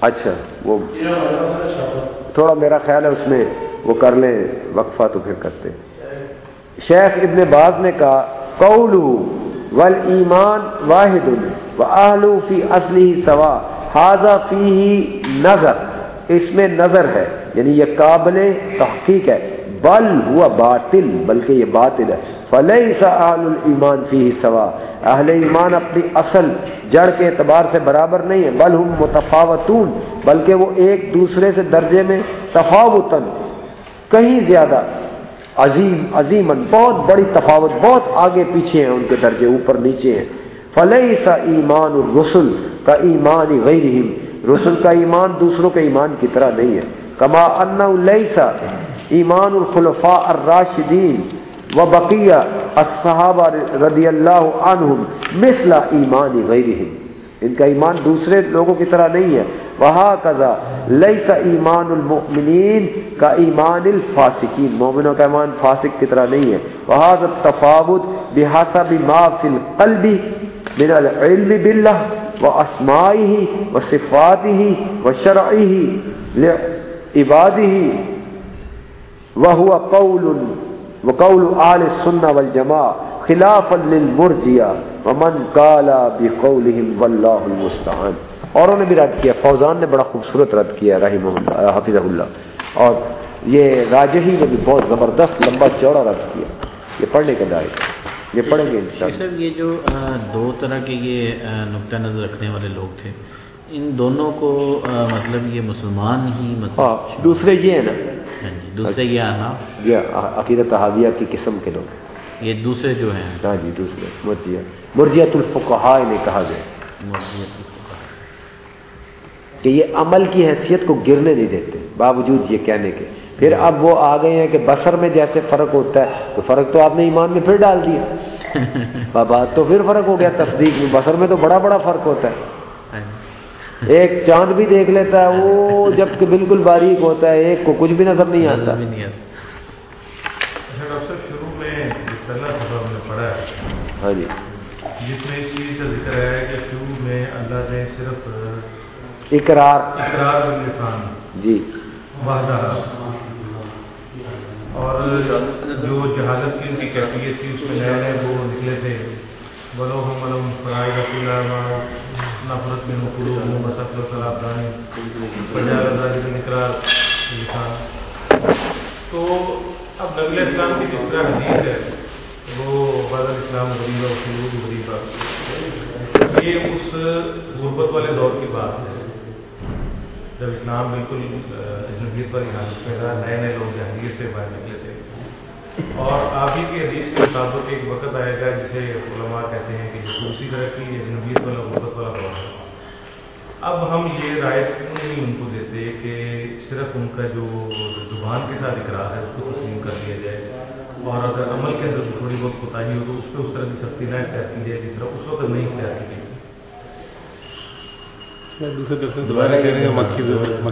اچھا وہ تھوڑا میرا خیال ہے اس میں وہ کر لیں، وقفہ تو پھر کرتے شیخ ابن باز نے کہا، قولو ول ایمان واحد و آلو فی اصلی سوا حاضہ فی نظر۔ اس میں نظر ہے یعنی یہ قابل تحقیق ہے۔ بل ہوا باطل، بلکہ یہ باطل ہے۔ فلئی سا ایمان فی سوا اہل ایمان اپنی اصل جڑ کے اعتبار سے برابر نہیں ہے بل ہم متفاوتون، بلکہ وہ ایک دوسرے سے درجے میں تفاوتن کہیں زیادہ عظیم عظیمن بہت بڑی تفاوت، بہت آگے پیچھے ہیں، ان کے درجے اوپر نیچے ہیں۔ فلئی سا ایمان الرسل کا ایمان غیر رسل کا ایمان دوسروں کے ایمان کی طرح نہیں ہے۔ کما ان سا ایمان الخلفاء الراشدین و بقیہ الصحابہ رضی اللہ عنہم مثل ایمان غیرہم۔ ان کا ایمان دوسرے لوگوں کی طرح نہیں ہے۔ وہاں کذا لئی ایمان المؤمنین کا ایمان الفاسقین۔ مومنوں کا ایمان فاسق کی طرح نہیں ہے۔ وہاں تفاوت بحاسا ما فی القلبی من العلم باللہ و اسمائی ہی و صفاتی و شرعی عبادی ہی قول، وقول آل السنہ والجماع خلافا للمرجیہ ومن قالا بقولهم واللہ المستعان۔ اوروں نے بھی رد کیا، فوزان نے بڑا خوبصورت رد کیا، رحمہ اللہ اللہ۔ اور یہ راجہی نے بھی بہت زبردست لمبا چوڑا رد کیا، یہ پڑھنے کے دائر یہ پڑھیں گے صاحب یہ جو دو طرح کے یہ نقطہ نظر رکھنے والے لوگ تھے ان دونوں کو مطلب یہ مسلمان ہی مطلب ہاں دوسرے یہ ہے نا۔ ہاں جی دوسرے یہ آنا یہ عقیدت حاویہ کی قسم کے لوگ۔ یہ دوسرے جو ہیں۔ ہاں جی دوسرے مرجیہ مرجیت الفقہا نے کہا گیا۔ کہ یہ عمل کی حیثیت کو گرنے نہیں دیتے باوجود یہ کہنے کے۔ پھر اب وہ آ گئے ہیں کہ بسر میں جیسے فرق ہوتا ہے تو فرق تو آپ نے ایمان میں پھر ڈال دیا۔ [LAUGHS] بات تو پھر فرق ہو گیا تصدیق میں بسر میں تو بڑا بڑا فرق ہوتا ہے۔ ایک چاند بھی دیکھ لیتا ہے وہ [LAUGHS] جبکہ بالکل باریک ہوتا ہے ایک کو کچھ بھی نظر نہیں آتا۔ شروع میں پڑھا ہے ہاں جی۔ جس میں اس چیز کا ذکر ہے کہ شروع میں اللہ نے صرف اقرار۔ اقرار جی۔ اور جو جہالت کی ان کی کیفیت تھی اس میں نئے نئے وہ نکلے تھے۔ بلو ہم علم فرائے کا نفرت میں مقلوب ہوں مسق صلاح دانی پنجاب آزادی اقرار لسان تو اب نبی اسلام کی جس طرح حدیث ہے وہ بدل اسلام غریبہ غریبہ یہ اس غربت والے دور کی بات ہے۔ جب اسلام بالکل اجنبیت پر حالت میں رہا نئے نئے لوگ جہانگیر سے باہر نکلے تھے اور آپ ہی کی حدیث کے مطابق ایک وقت آئے گا جسے علماء کہتے ہیں کہ دوسری طرح کی اجنبیت والا غربت والا دور ہے اب ہم یہ رائے کیوں نہیں ان کو دیتے کہ صرف ان کا جو زبان کے ساتھ اقرار ہے اس کو تسلیم کر دیا جائے؟ اور اگر عمل کے اندر تھوڑی بہت کوتاہی ہو تو اس پہ اس طرح کی سختی نہ اختیار کی جائے، جس طرح اس وقت نہیں اختیار کی گئی۔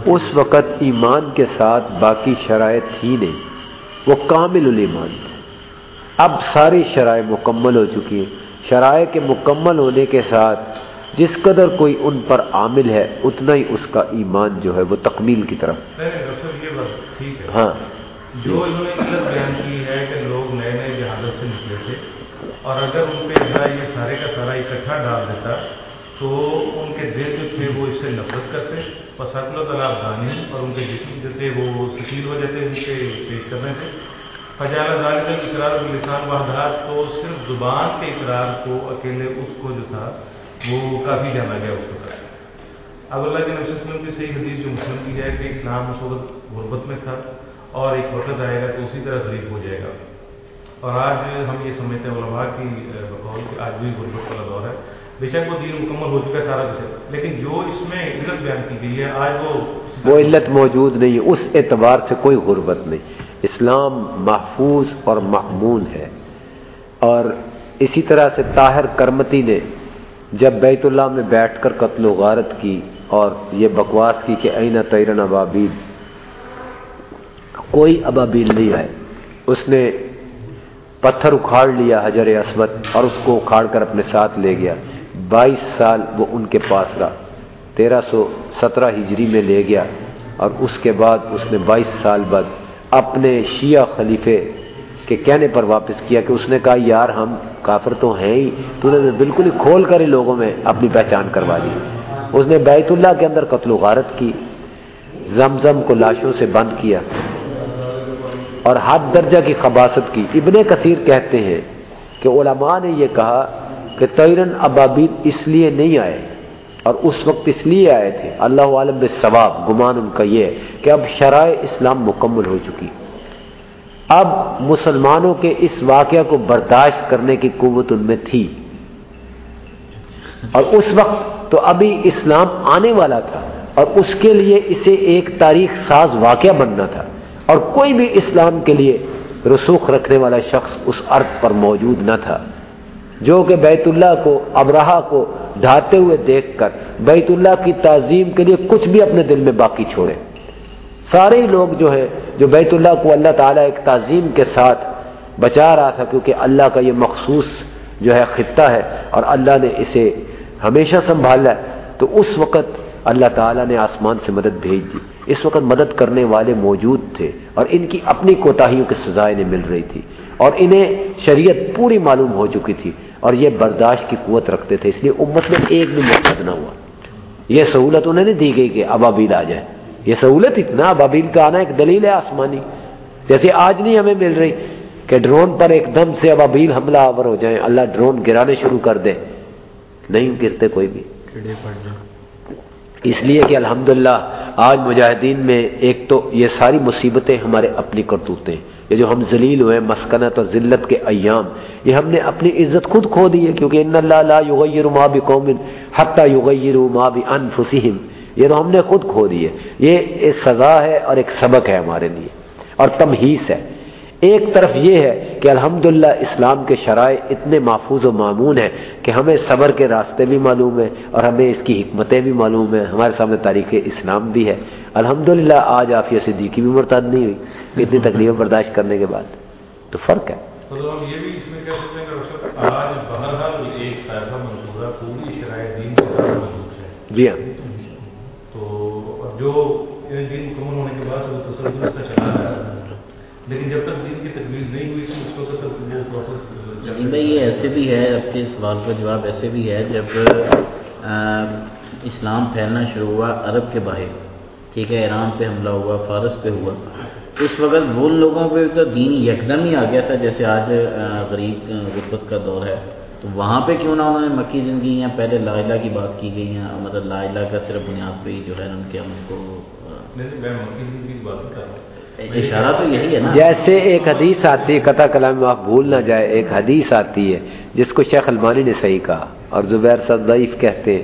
اس وقت ایمان کے ساتھ باقی شرائط ہی نہیں۔ وہ کامل الایمان تھے۔ اب ساری شرائط مکمل ہو چکی ہیں۔ شرائع کے مکمل ہونے کے ساتھ جس قدر کوئی ان پر عامل ہے اتنا ہی اس کا ایمان جو ہے وہ تکمیل کی طرف۔ نہیں نہیں ڈاکٹر صاحب یہ بات ٹھیک ہے۔ ہاں۔ جو انہوں نے غلط بیان کی ہے کہ لوگ نئے نئے جہازت سے نکلے تھے اور اگر ان پہ اللہ یہ سارے کا سارا اکٹھا ڈال دیتا تو ان کے دل جو تھے وہ اس سے نفرت کرتے اور سکل و دانی اور ان کے جسم جو تھے وہ سکیل ہو جاتے ان سے پیش کرنے تھے۔ فجال ذالک اقرار لسان وحدات تو صرف زبان کے اقرار کو اکیلے اس کو جو تھا وہ کافی جانا گیا اس کو۔ اب اللہ کے نبی وسلم کی صحیح حدیث جو مسلم کی ہے کہ اسلام اس وقت غربت میں تھا اور ایک وقت آئے گا تو اسی طرح غریب ہو جائے گا۔ اور آج ہم یہ سمجھتے ہیں علماء کی بقول کہ آج بھی غربت والا دور ہے۔ بے وہ دین مکمل ہو چکا ہے سارا کچھ لیکن جو اس میں علت بیان کی گئی ہے، آج وہ وہ علت موجود نہیں ہے اس اعتبار سے کوئی غربت نہیں۔ اسلام محفوظ اور محمون ہے۔ اور اسی طرح سے طاہر کرمتی نے جب بیت اللہ میں بیٹھ کر قتل و غارت کی اور یہ بکواس کی کہ اینا تیرن ابابیل، کوئی ابابیل نہیں آئے۔ اس نے پتھر اکھاڑ لیا حجر اسود اور اس کو اکھاڑ کر اپنے ساتھ لے گیا۔ بائیس سال وہ ان کے پاس رہا۔ تیرہ سو سترہ ہجری میں لے گیا اور اس کے بعد اس نے بائیس سال بعد اپنے شیعہ خلیفے کے کہنے پر واپس کیا کہ اس نے کہا، یار، ہم کافر تو ہیں ہی۔ تو نے بالکل ہی کھول کر ہی لوگوں میں اپنی پہچان کروا دی اس نے بیت اللہ کے اندر قتل و غارت کی، زمزم کو لاشوں سے بند کیا اور حد درجہ کی خباست کی۔ ابن کثیر کہتے ہیں کہ علماء نے یہ کہا کہ تیرن ابابیل اس لیے نہیں آئے اور اس وقت اس لیے آئے تھے۔ اللہ عالم ثواب، گمان ان کا یہ ہے کہ اب شرائع اسلام مکمل ہو چکی۔ اب مسلمانوں کے اس واقعہ کو برداشت کرنے کی قوت ان میں تھی۔ اور اس وقت تو ابھی اسلام آنے والا تھا اور اس کے لیے اسے ایک تاریخ ساز واقعہ بننا تھا۔ اور کوئی بھی اسلام کے لیے رسوخ رکھنے والا شخص اس ارد پر موجود نہ تھا۔ جو کہ بیت اللہ کو ابراہ کو ڈھاتے ہوئے دیکھ کر بیت اللہ کی تعظیم کے لیے کچھ بھی اپنے دل میں باقی چھوڑے۔ سارے ہی لوگ جو ہے جو بیت اللہ کو اللہ تعالیٰ ایک تعظیم کے ساتھ بچا رہا تھا، کیونکہ اللہ کا یہ مخصوص جو ہے خطہ ہے اور اللہ نے اسے ہمیشہ سنبھالا ہے، تو اس وقت اللہ تعالیٰ نے آسمان سے مدد بھیج دی۔ اس وقت مدد کرنے والے موجود تھے اور ان کی اپنی کوتاہیوں کی سزائیں مل رہی تھی۔ اور انہیں شریعت پوری معلوم ہو چکی تھی۔ اور یہ برداشت کی قوت رکھتے تھے اس لیے امت میں ایک بھی مقصد نہ ہوا۔ یہ سہولت انہیں نہیں دی گئی کہ ابابیل آ جائے یہ سہولت اتنا ابابیل کا آنا ایک دلیل ہے آسمانی۔ جیسے آج نہیں ہمیں مل رہی کہ ڈرون پر ایک دم سے ابابیل حملہ آور ہو جائیں۔ اللہ ڈرون گرانے شروع کر دے۔ نہیں گرتے کوئی بھی۔ اس لیے کہ الحمدللہ آج مجاہدین میں ایک تو یہ ساری مصیبتیں ہمارے اپنی کرتوتے ہیں۔ یہ جو ہم ذلیل ہوئے مسکنت اور ذلت کے ایام، یہ ہم نے اپنی عزت خود کھو دی ہے۔ کیونکہ ان اللہ لا یغیر ما بقوم حتی یغیر ما بانفسہم۔ یہ تو ہم نے خود کھو دی ہے۔ یہ ایک سزا ہے اور ایک سبق ہے ہمارے لیے اور تمہیس ہے۔ ایک طرف یہ ہے کہ الحمدللہ اسلام کے شرائع اتنے محفوظ و معمون ہیں کہ ہمیں صبر کے راستے بھی معلوم ہیں اور ہمیں اس کی حکمتیں بھی معلوم ہیں۔ ہمارے سامنے تاریخ اسلام بھی ہے۔ الحمدللہ آج آفیہ صدیقی بھی مرتاد نہیں ہوئی۔ اتنی تکلیف برداشت کرنے کے بعد۔ تو فرق ہے۔ جی ہاں۔ جو دین مکمل ہونے کے بعد تسلسل سے چلا رہا ہے لیکن جب تک دین کی تکمیل نہیں ہوئی تھی اس وقت تک وہ پروسیس نہیں بھائی یہ ایسے بھی ہے آپ کے سوال کا جواب ایسے بھی ہے جب اسلام پھیلنا شروع ہوا عرب کے باہر ٹھیک ہے ایران پہ حملہ ہوا فارس پہ ہوا اس وقت وہ لوگوں پہ تو دین یکدم ہی آ گیا تھا جیسے آج غریب غربت کا دور ہے۔ تو وہاں پہ کیوں نہ انہوں نے مکی زندگی یا پہلے لا الہ کی بات کی گئی ہیں مطلب لا الہ کا صرف بنیاد پہ ہی جو ہے ان کے ہم کو اشارہ تو یہی ہے نا۔ جیسے ایک حدیث آتی ہے، قطع کلام میں آپ بھول نہ جائے ایک حدیث آتی ہے جس کو شیخ المانی نے صحیح کہا اور زبیر صد ضعیف کہتے ہیں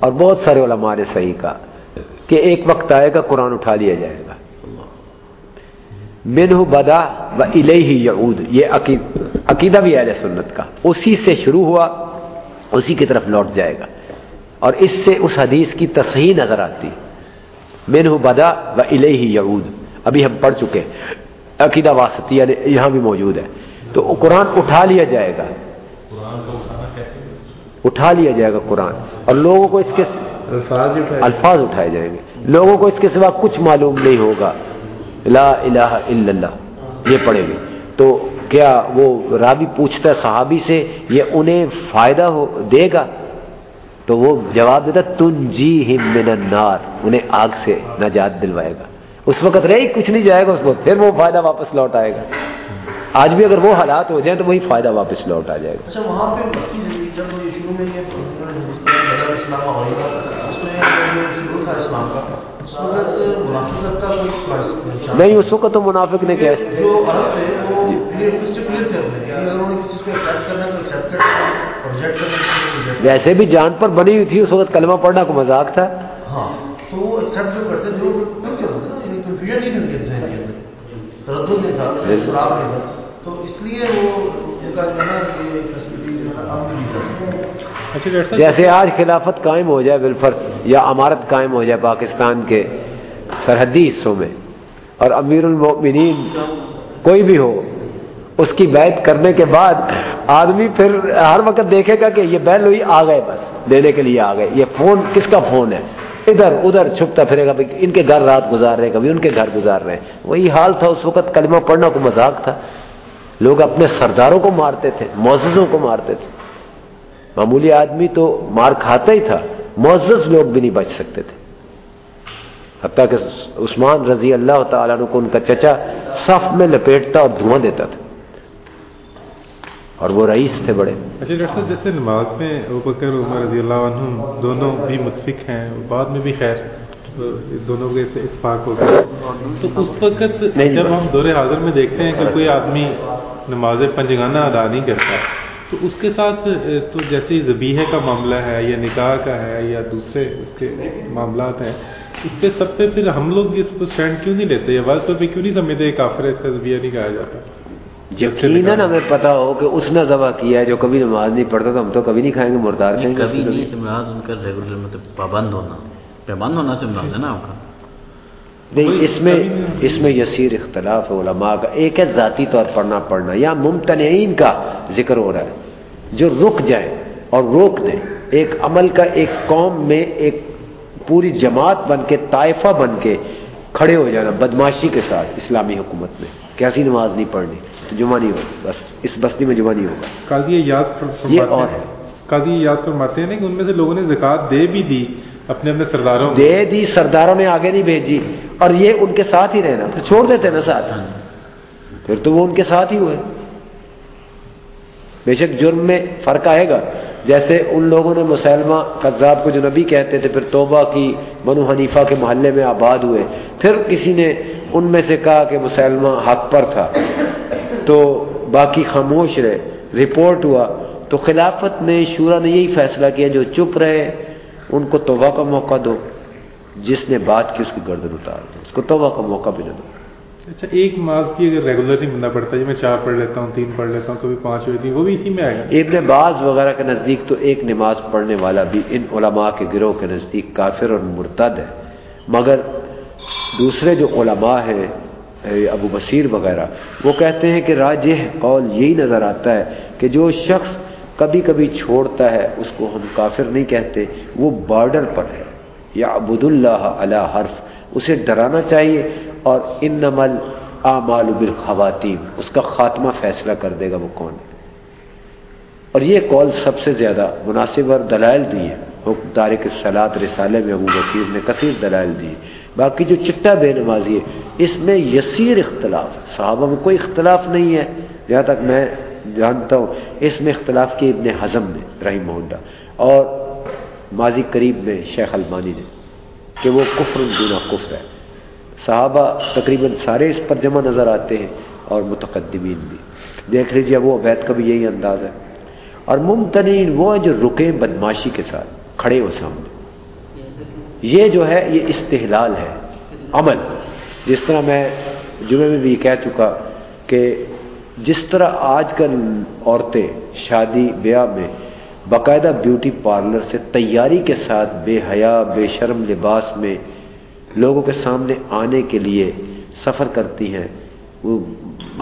اور بہت سارے علماء نے صحیح کہا کہ ایک وقت آئے گا قرآن اٹھا لیا جائے گا۔ منہ بدا و الہی یعود، یہ عقیدہ بھی اہل سنت کا۔ اسی سے شروع ہوا، اسی کی طرف لوٹ جائے گا۔ اور اس سے اس حدیث کی تصحیح نظر آتی۔ منہ بدا و الہی یعود ابھی ہم پڑھ چکے عقیدہ واسطیہ یہاں بھی موجود ہے۔ تو قرآن اٹھا لیا جائے گا۔ اٹھا لیا جائے گا قرآن۔ اور لوگوں کو اس کے الفاظ اٹھائے جائیں۔ گے۔ لوگوں کو اس کے سوا کچھ معلوم نہیں ہوگا۔ لا الہ الا اللہ۔ یہ پڑھیں گے۔ تو کیا وہ رابی پوچھتا ہے صحابی سے یہ انہیں فائدہ ہو دے گا؟ تو وہ جواب دیتا تن جی من النار۔ انہیں آگ سے نجات دلوائے گا۔ اس وقت رہی کچھ نہیں جائے گا اس کو پھر وہ فائدہ واپس لوٹ آئے گا۔ آج بھی اگر وہ حالات ہو جائیں تو وہی فائدہ واپس لوٹ آ جائے گا۔ اچھا نہیں اس وقت تو منافق نے کیا ویسے بھی جان پر بنی ہوئی تھی اس وقت کلمہ پڑھنا کو مذاق تھا۔ ہاں تو اس لیے اچھا، جیسے آج خلافت قائم ہو جائے بالفر یا امارت قائم ہو جائے پاکستان کے سرحدی حصوں میں اور امیر المؤمنین کوئی بھی ہو اس کی بیعت کرنے کے بعد آدمی پھر ہر وقت دیکھے گا کہ یہ بیل ہوئی آ گئے بس دینے کے لیے آ گئے۔ یہ فون کس کا فون ہے؟ ادھر ادھر چھپتا پھرے گا، ان کے گھر رات گزار رہے کبھی ان کے گھر گزار رہے وہی حال تھا اس وقت کلمہ پڑھنا کو مذاق تھا۔ لوگ اپنے سرداروں کو مارتے تھے، معززوں کو مارتے تھے۔ معمولی آدمی تو مار کھاتا ہی تھا، معزز لوگ بھی نہیں بچ سکتے تھے۔ حتیٰ کہ عثمان رضی اللہ تعالیٰ کو ان کا چچا صف میں لپیٹتا اور دھواں دیتا تھا۔ اور وہ رئیس تھے بڑے۔ اچھا ڈاکٹر صاحب جیسے نماز میں بکر عمر رضی اللہ عنہ دونوں بھی متفق ہیں بعد میں بھی خیر دونوں کے اتفاق ہو گیا۔ تو اس وقت جب ہم دور حاضر میں دیکھتے ہیں کہ کوئی آدمی نماز پنجگانہ ادا نہیں کرتا تو اس کے ساتھ تو جیسے زبیحے کا معاملہ ہے یا نکاح کا ہے یا دوسرے اس کے معاملات ہیں اس پہ سب پہ پھر ہم لوگ اس کو اسٹینڈ کیوں نہیں لیتے؟ یا طور پہ کیوں نہیں سمجھتے کافر اس کا زبیہ نہیں کہا جاتا؟ یقیناً ہمیں پتا ہو کہ اس نے ذبح کیا ہے جو کبھی نماز نہیں پڑھتا تو ہم تو کبھی نہیں کھائیں گے مردار کبھی نہیں ان کا ریگولر مطلب پابند ہونا۔ پابند ہونا سے مراد ہے نا آپ کا۔ نہیں اس میں اس میں یسیر اختلاف ہے علماء کا۔ ایک ہے ذاتی طور پر نہ پڑھنا یا ممتنعین کا ذکر ہو رہا ہے جو رک جائیں اور روک دیں۔ ایک عمل کا ایک قوم میں ایک پوری جماعت بن کے طائفہ بن کے کھڑے ہو جانا بدماشی کے ساتھ اسلامی حکومت میں۔ کیسی نماز نہیں پڑھنی تو جمعہ نہیں ہوگا بس اس بستی میں جمعہ نہیں ہوگا۔ یہ اور ہے۔ قاضی یاد فرماتے ہیں کہ ان میں سے لوگوں نے زکات دے بھی دی اپنے اپنے سرداروں دے دی سرداروں نے آگے نہیں بھیجی۔ اور یہ ان کے ساتھ ہی رہنا تو چھوڑ دیتے نا ساتھ۔ پھر تو وہ ان کے ساتھ ہی ہوئے۔ بے شک جرم میں فرق آئے گا۔ جیسے ان لوگوں نے مسلمہ قذاب کو جو نبی کہتے تھے پھر توبہ کی بنو حنیفہ کے محلے میں آباد ہوئے۔ پھر کسی نے ان میں سے کہا کہ مسلمہ حق پر تھا۔ تو باقی خاموش رہے۔ رپورٹ ہوا۔ تو خلافت نے شورا نے یہی فیصلہ کیا جو چپ رہے ان کو توبہ کا موقع دو۔ جس نے بات کی اس کی گردن اتار دو۔ اس کو توبہ کا موقع بھی نہ دو۔ اچھا ایک نماز کی اگر ریگولر نہیں بننا پڑتا ہے میں چار پڑھ لیتا ہوں تین پڑھ لیتا ہوں کبھی پانچ ہوئی تھی وہ بھی اسی میں آئے گا۔ ابن باز وغیرہ کے نزدیک تو ایک نماز پڑھنے والا بھی ان علماء کے گروہ کے نزدیک کافر اور مرتد ہے۔ مگر دوسرے جو علماء ہیں ابو بصیر وغیرہ، وہ کہتے ہیں کہ راجہ قول یہی نظر آتا ہے کہ جو شخص کبھی کبھی چھوڑتا ہے، اس کو ہم کافر نہیں کہتے، وہ بارڈر پر ہے۔ یا عبد اللہ علیہ حرف، اسے ڈرانا چاہیے اور ان نمل اعمال بالخواتین اس کا خاتمہ فیصلہ کر دے گا وہ کون۔ اور یہ کال سب سے زیادہ مناسب اور دلائل دی ہے۔ حکم تارک سلاد رسالے میں ابو بصیر نے کثیر دلائل دی۔ باقی جو چٹا بے نمازی ہے، اس میں یسیر اختلاف صحابہ میں کوئی اختلاف نہیں ہے۔ جہاں تک میں جانتا ہوں، اس میں اختلاف کی ابن حزم نے رحیم محدہ اور ماضی قریب میں شیخ المانی نے، کہ وہ کفر دونا کفر ہے صحابہ تقریباً سارے اس پر جمع نظر آتے ہیں، اور متقدمین بھی۔ دیکھ لیجیے وہ عبید کا بھی یہی انداز ہے۔ اور ممتنین وہ ہیں جو رکے بدماشی کے ساتھ کھڑے ہو سامنے۔ یہ جو ہے، یہ استحلال ہے، عمل۔ جس طرح میں جمعے میں بھی کہہ چکا کہ جس طرح آج کل عورتیں شادی بیاہ میں باقاعدہ بیوٹی پارلر سے تیاری کے ساتھ بے حیا، بے شرم لباس میں لوگوں کے سامنے آنے کے لیے سفر کرتی ہیں، وہ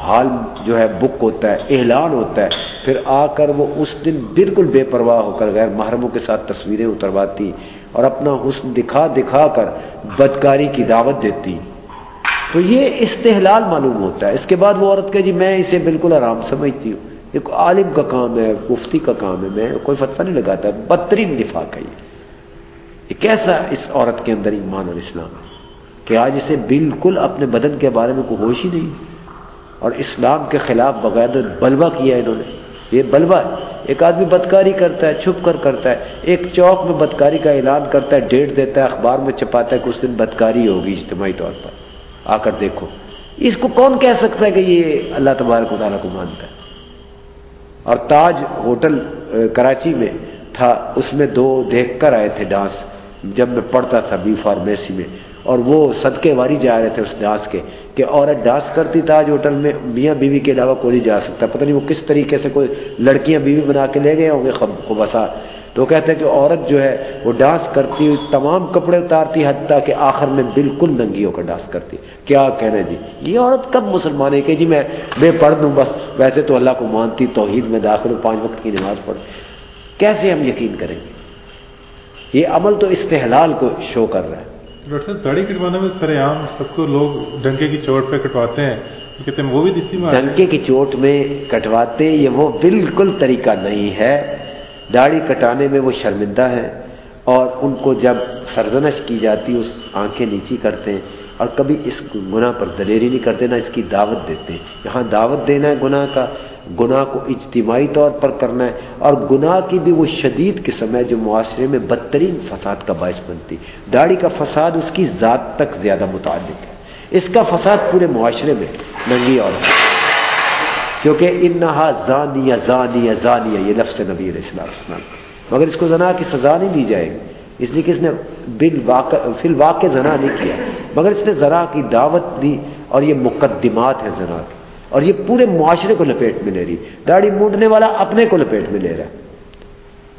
حال جو ہے بک ہوتا ہے، اعلان ہوتا ہے۔ پھر آ کر وہ اس دن بالکل بے پرواہ ہو کر غیر محرموں کے ساتھ تصویریں اترواتی اور اپنا حسن دکھا دکھا کر بدکاری کی دعوت دیتی۔ تو یہ استحلال معلوم ہوتا ہے۔ اس کے بعد وہ عورت کہ جی میں اسے بالکل آرام سمجھتی ہوں۔ ایک عالم کا کام ہے، مفتی کا کام ہے، میں کوئی فتویٰ نہیں لگاتا۔ بدترین نفاق ہے یہ۔ کیسا اس عورت کے اندر ایمان اور اسلام؟ ہے کہ آج اسے بالکل اپنے بدن کے بارے میں کوئی ہوش ہی نہیں۔ اور اسلام کے خلاف بغیر بلوا کیا انہوں نے۔ یہ بلوا ہے۔ ایک آدمی بدکاری کرتا ہے، چھپ کر کرتا ہے، ایک چوک میں بدکاری کا اعلان کرتا ہے ڈیٹ دیتا ہے، اخبار میں چھپاتا ہے کہ اس دن بدکاری ہوگی اجتماعی طور پر۔ آ کر دیکھو۔ اس کو کون کہہ سکتا ہے کہ یہ اللہ تبارک و تعالیٰ کو مانتا ہے؟ اور تاج ہوٹل کراچی میں تھا، اس میں دو دیکھ کر آئے تھے ڈانس۔ جب میں پڑھتا تھا بی فارمیسی میں اور وہ صدقے واری جا رہے تھے اس ڈانس کے کہ عورت ڈانس کرتی تاج ہوٹل میں، میاں بیوی کے علاوہ کوئی نہیں جا سکتا۔ پتہ نہیں وہ کس طریقے سے کوئی لڑکیاں بیوی بنا کے لے گئے ہوں گے بسا تو کہتے ہیں کہ عورت جو ہے وہ ڈانس کرتی ہوئی تمام کپڑے اتارتی، حتیٰ کہ آخر میں بالکل ننگی ہو کر ڈانس کرتی۔ کیا کہنا جی؟ یہ عورت کب مسلمان ہے کہ جی میں بے پڑھ دوں بس۔ ویسے تو اللہ کو مانتی، توحید میں داخل ہوں، پانچ وقت کی نماز پڑھ۔ کیسے ہم یقین کریں گے؟ یہ عمل تو استحلال کو شو کر رہا ہے۔ ڈاکٹر صاحب، داڑھی کٹوانے میں سر عام سب کو لوگ ڈنکے کی چوٹ پہ کٹواتے ہیں۔ کہتے ہیں، وہ بھی اسی میں ڈنکے کی چوٹ میں کٹواتے یہ وہ بالکل طریقہ نہیں ہے۔ داڑھی کٹانے میں وہ شرمندہ ہیں اور ان کو جب سرزنش کی جاتی اس آنکھیں نیچی کرتے ہیں۔ اور کبھی اس گناہ پر دلیری نہیں کرتے، نہ اس کی دعوت دیتے۔ ہیں یہاں دعوت دینا ہے، گناہ کا، گناہ کو اجتماعی طور پر کرنا ہے۔ اور گناہ کی بھی وہ شدید قسم ہے جو معاشرے میں بدترین فساد کا باعث بنتی۔ داڑھی کا فساد اس کی ذات تک زیادہ متعلق ہے۔ اس کا فساد پورے معاشرے میں ننگی اور کیونکہ انہا زانیہ زانیہ زانیہ، یہ لفظ نبی علیہ السلام۔ مگر اس کو زنا کی سزا نہیں دی جائے گی۔ اس لیے کہ اس نے بال واقع، فی الواقع زنا نہیں کیا۔ مگر اس نے زنا کی دعوت دی اور یہ مقدمات ہیں زنا کی اور یہ پورے معاشرے کو لپیٹ میں لے رہی۔ داڑھی مونڈنے والا اپنے کو لپیٹ میں لے رہا ہے۔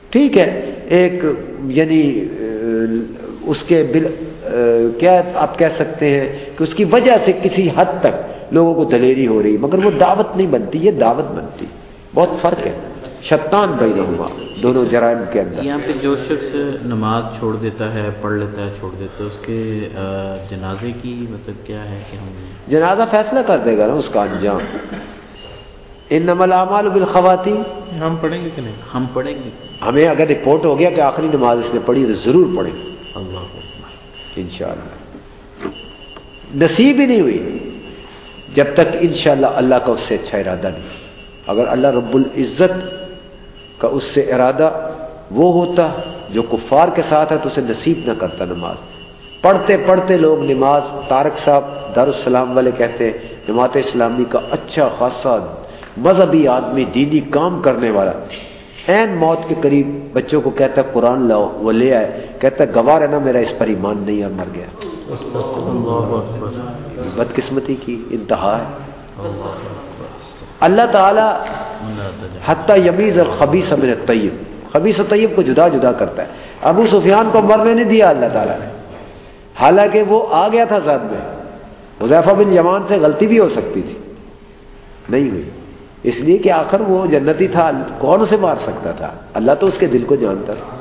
ٹھیک ہے، ایک یعنی اس کے بل کیا آپ کہہ سکتے ہیں کہ اس کی وجہ سے کسی حد تک لوگوں کو دلیری ہو رہی، مگر وہ دعوت نہیں بنتی، یہ دعوت بنتی۔ بہت فرق ہے۔ شتان پیدا ہوا دونوں جرائم کے اندر۔ یہاں پہ جو شخص نماز چھوڑ دیتا ہے پڑھ لیتا ہے چھوڑ دیتا ہے اس کے جنازے کی مطلب کیا ہے کہ ہم جنازہ فیصلہ کر دے گا نا اس کا انجام۔ ان نمل اعمال ہم پڑھیں گے کہ نہیں؟ ہم پڑھیں گے۔ ہمیں اگر رپورٹ ہو گیا کہ آخری نماز اس نے پڑھی تو ضرور پڑھیں۔ اللہ انشاءاللہ۔ نصیب ہی نہیں ہوئی۔ جب تک انشاءاللہ اللہ کا اس سے اچھا ارادہ نہیں۔ اگر اللہ رب العزت کا اس سے ارادہ وہ ہوتا جو کفار کے ساتھ ہے تو اسے نصیب نہ کرتا نماز۔ پڑھتے پڑھتے لوگ نماز تارک صاحب دارالسلام والے کہتے ہیں جماعت اسلامی کا اچھا خاصا مذہبی آدمی دینی کام کرنے والا۔ عین موت کے قریب بچوں کو کہتا ہے قرآن لاؤ وہ لے آئے۔ کہتا ہے گوار ہے نا میرا اس پر ایمان نہیں ہے مر گیا۔ بدقسمتی کی انتہا ہے۔ اللہ تعالیٰ حتیٰ یمیز اور خبیص من طیب خبیص و طیب کو جدا جدا کرتا ہے۔ ابو سفیان کو مرنے نہیں دیا اللہ تعالیٰ نے۔ حالانکہ وہ آ گیا تھا ساتھ میں۔ حذیفہ بن جمان سے غلطی بھی ہو سکتی تھی۔ نہیں ہوئی۔ اس لیے کہ آخر وہ جنتی تھا۔ کون اسے مار سکتا تھا؟ اللہ تو اس کے دل کو جانتا تھا۔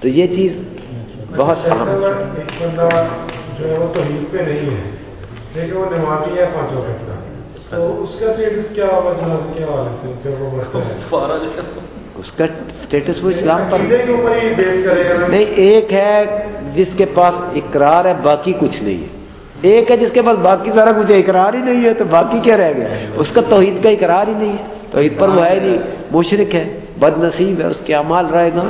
تو یہ چیز بہت اہم ایک بندہ جو ہے وہ پہ نہیں ہے لیکن وہ نمازی ہے پانچ وقت کا۔ اس کا اسٹیٹس وہ اسلام پر نہیں ایک ہے جس کے پاس اقرار ہے باقی کچھ نہیں ہے۔ ایک ہے جس کے پاس باقی سارا کچھ اقرار ہی نہیں ہے تو باقی کیا رہ گیا؟ اس کا توحید کا اقرار ہی نہیں ہے۔ توحید پر وہ ہے نہیں مشرق ہے بد نصیب ہے اس کے اعمال رہے گا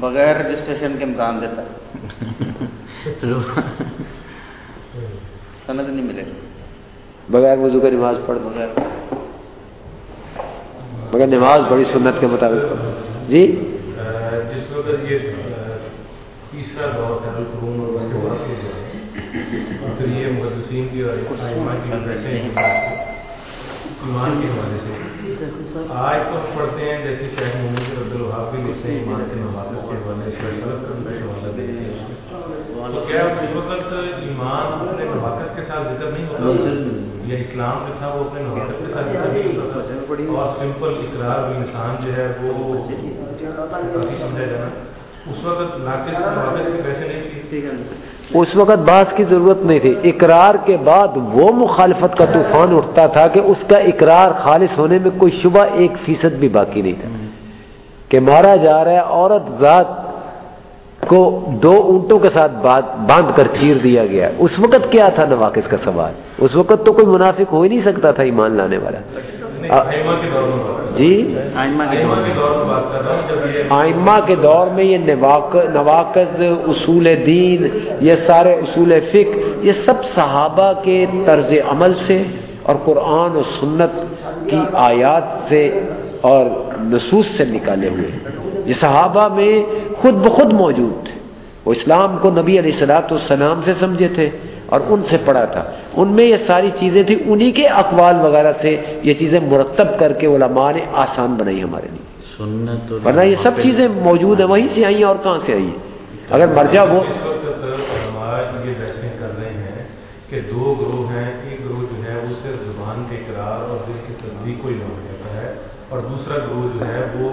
بغیر رجسٹریشن کے امکان دیتا ہے۔ [LAUGHS] سمجھ نہیں ملے۔ بغیر وضو کا نماز پڑھ بغیر مگر نماز بڑی سنت کے مطابق جی؟ جس وقت یہ تیسرا دور ہے آج تو پڑھتے ہیں جیسے شیخ محمد عبد کے حوالے سے۔ تو کیا اس وقت ایمان اپنے نواقص کے ساتھ ذکر نہیں ہوتا۔ یا اسلام جو تھا وہ اپنے نواقص کے ساتھ ذکر نہیں ہوتا اور سمپل اقرار بھی انسان جو ہے وہ کافی سمجھا جانا۔ اس وقت ناقص نواقص کے پیسے نہیں تھے اس وقت بعض کی ضرورت نہیں تھی۔ اقرار کے بعد وہ مخالفت کا طوفان اٹھتا تھا کہ اس کا اقرار خالص ہونے میں کوئی شبہ ایک فیصد بھی باقی نہیں تھا۔ کہ مارا جا رہا ہے عورت ذات کو دو اونٹوں کے ساتھ باندھ کر چیر دیا گیا۔ اس وقت کیا تھا نواقص کا سوال؟ اس وقت تو کوئی منافق ہو ہی نہیں سکتا تھا ایمان لانے والا۔ جی؟ آئمہ کے دور میں۔ یہ نواقز اصول دین یہ سارے اصول فکر یہ سب صحابہ کے طرز عمل سے اور قرآن و سنت کی آیات سے اور نصوص سے نکالے ہوئے۔ یہ صحابہ میں خود بخود موجود تھے۔ وہ اسلام کو نبی علیہ السلاۃ والسلام سے سمجھے تھے اور ان سے پڑھا تھا۔ ان میں یہ ساری چیزیں تھیں انہی کے اقوال وغیرہ سے یہ چیزیں مرتب کر کے علماء نے آسان بنائی ہمارے لیے۔ سنت ورنہ یہ سب چیزیں موجود ہیں وہیں سے آئی ہیں اور کہاں سے آئی ہیں؟ اگر مرجع وہ یہ بحثیں کر رہے ہیں کہ دو گروہ ہیں ایک گروہ جو ہے وہ صرف زبان کے اقرار اور دل کی تصدیق کو ہی مان دیتا ہے اور دوسرا گروہ جو ہے وہ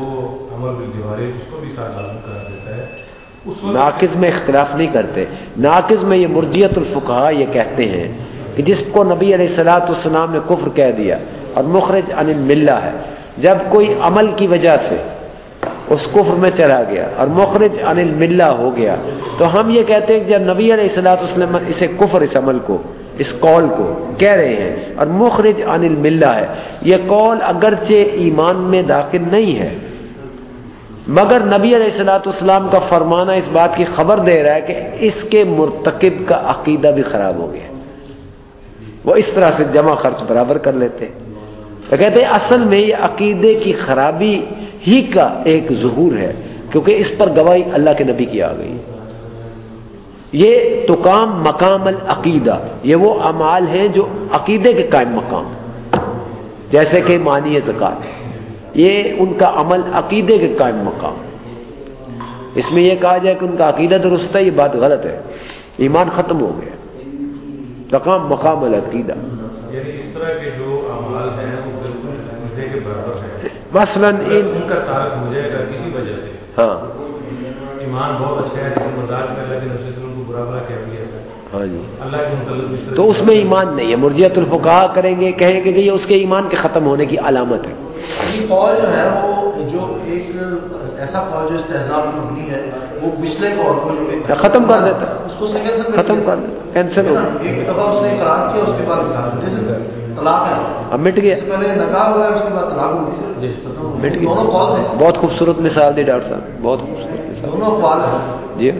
عمل بالجوارے اس کو بھی ساتھ لازم کرا دیتا ہے ناقص میں اختلاف نہیں کرتے۔ ناقص میں یہ مرجیت الفقہ یہ کہتے ہیں کہ جس کو نبی علیہ السلاۃ السلام نے کفر کہہ دیا اور مخرج ان ملہ ہے، جب کوئی عمل کی وجہ سے اس کفر میں چلا گیا اور مخرج ان ملہ ہو گیا، تو ہم یہ کہتے ہیں کہ جب نبی علیہ السلاۃ وسلم اسے کفر، اس عمل کو، اس قول کو کہہ رہے ہیں اور مخرج ان ملہ ہے۔ یہ قول اگرچہ ایمان میں داخل نہیں ہے مگر نبی علیہ السلاۃ والسلام کا فرمانا اس بات کی خبر دے رہا ہے کہ اس کے مرتکب کا عقیدہ بھی خراب ہو گیا۔ وہ اس طرح سے جمع خرچ برابر کر لیتے۔ تو کہتے ہیں اصل میں یہ عقیدے کی خرابی ہی کا ایک ظہور ہے، کیونکہ اس پر گواہی اللہ کے نبی کی آ گئی۔ یہ تو کام مقام العقیدہ، یہ وہ امال ہیں جو عقیدے کے قائم مقام جیسے کہ مانی زکات یہ ان کا عمل عقیدے کے قائم مقام اس میں یہ کہا جائے کہ ان کا عقیدہ درست ہے یہ بات غلط ہے۔ ایمان ختم ہو گیا۔ مقام مقام العقیدہ۔ یعنی اس طرح کے جو اعمال ہیں وہ بالکل کے برابر ہیں۔ مثلا ان کا تعلق ہو جائے گا کسی وجہ سے ہاں۔ ایمان بہت اچھا ہے لیکن مزاج میں اللہ کے نفس کو برا برا کہہ دیا ہاں جی۔ تو اس میں ایمان نہیں ہے۔ مرجیت الفقا کریں گے کہیں گے کہ یہ اس کے ایمان کے ختم ہونے کی علامت ہے۔ یہ قول جو ہے وہ جو ایک ایسا قول جو استحصال مبنی ہے۔ وہ پچھلے قول کو جو ختم کر دیتا۔ ہے اس کو ختم کر دیتا کینسل ہو ایک دفعہ اس نے اقرار کیا اس کے بعد طلاق ہے۔ اب مٹ گیا۔ پہلے نکاح ہوا ہے اس کے بعد طلاق ہوئی مٹ گیا۔ بہت خوبصورت مثال دی ڈاکٹر صاحب بہت خوبصورت۔ جی۔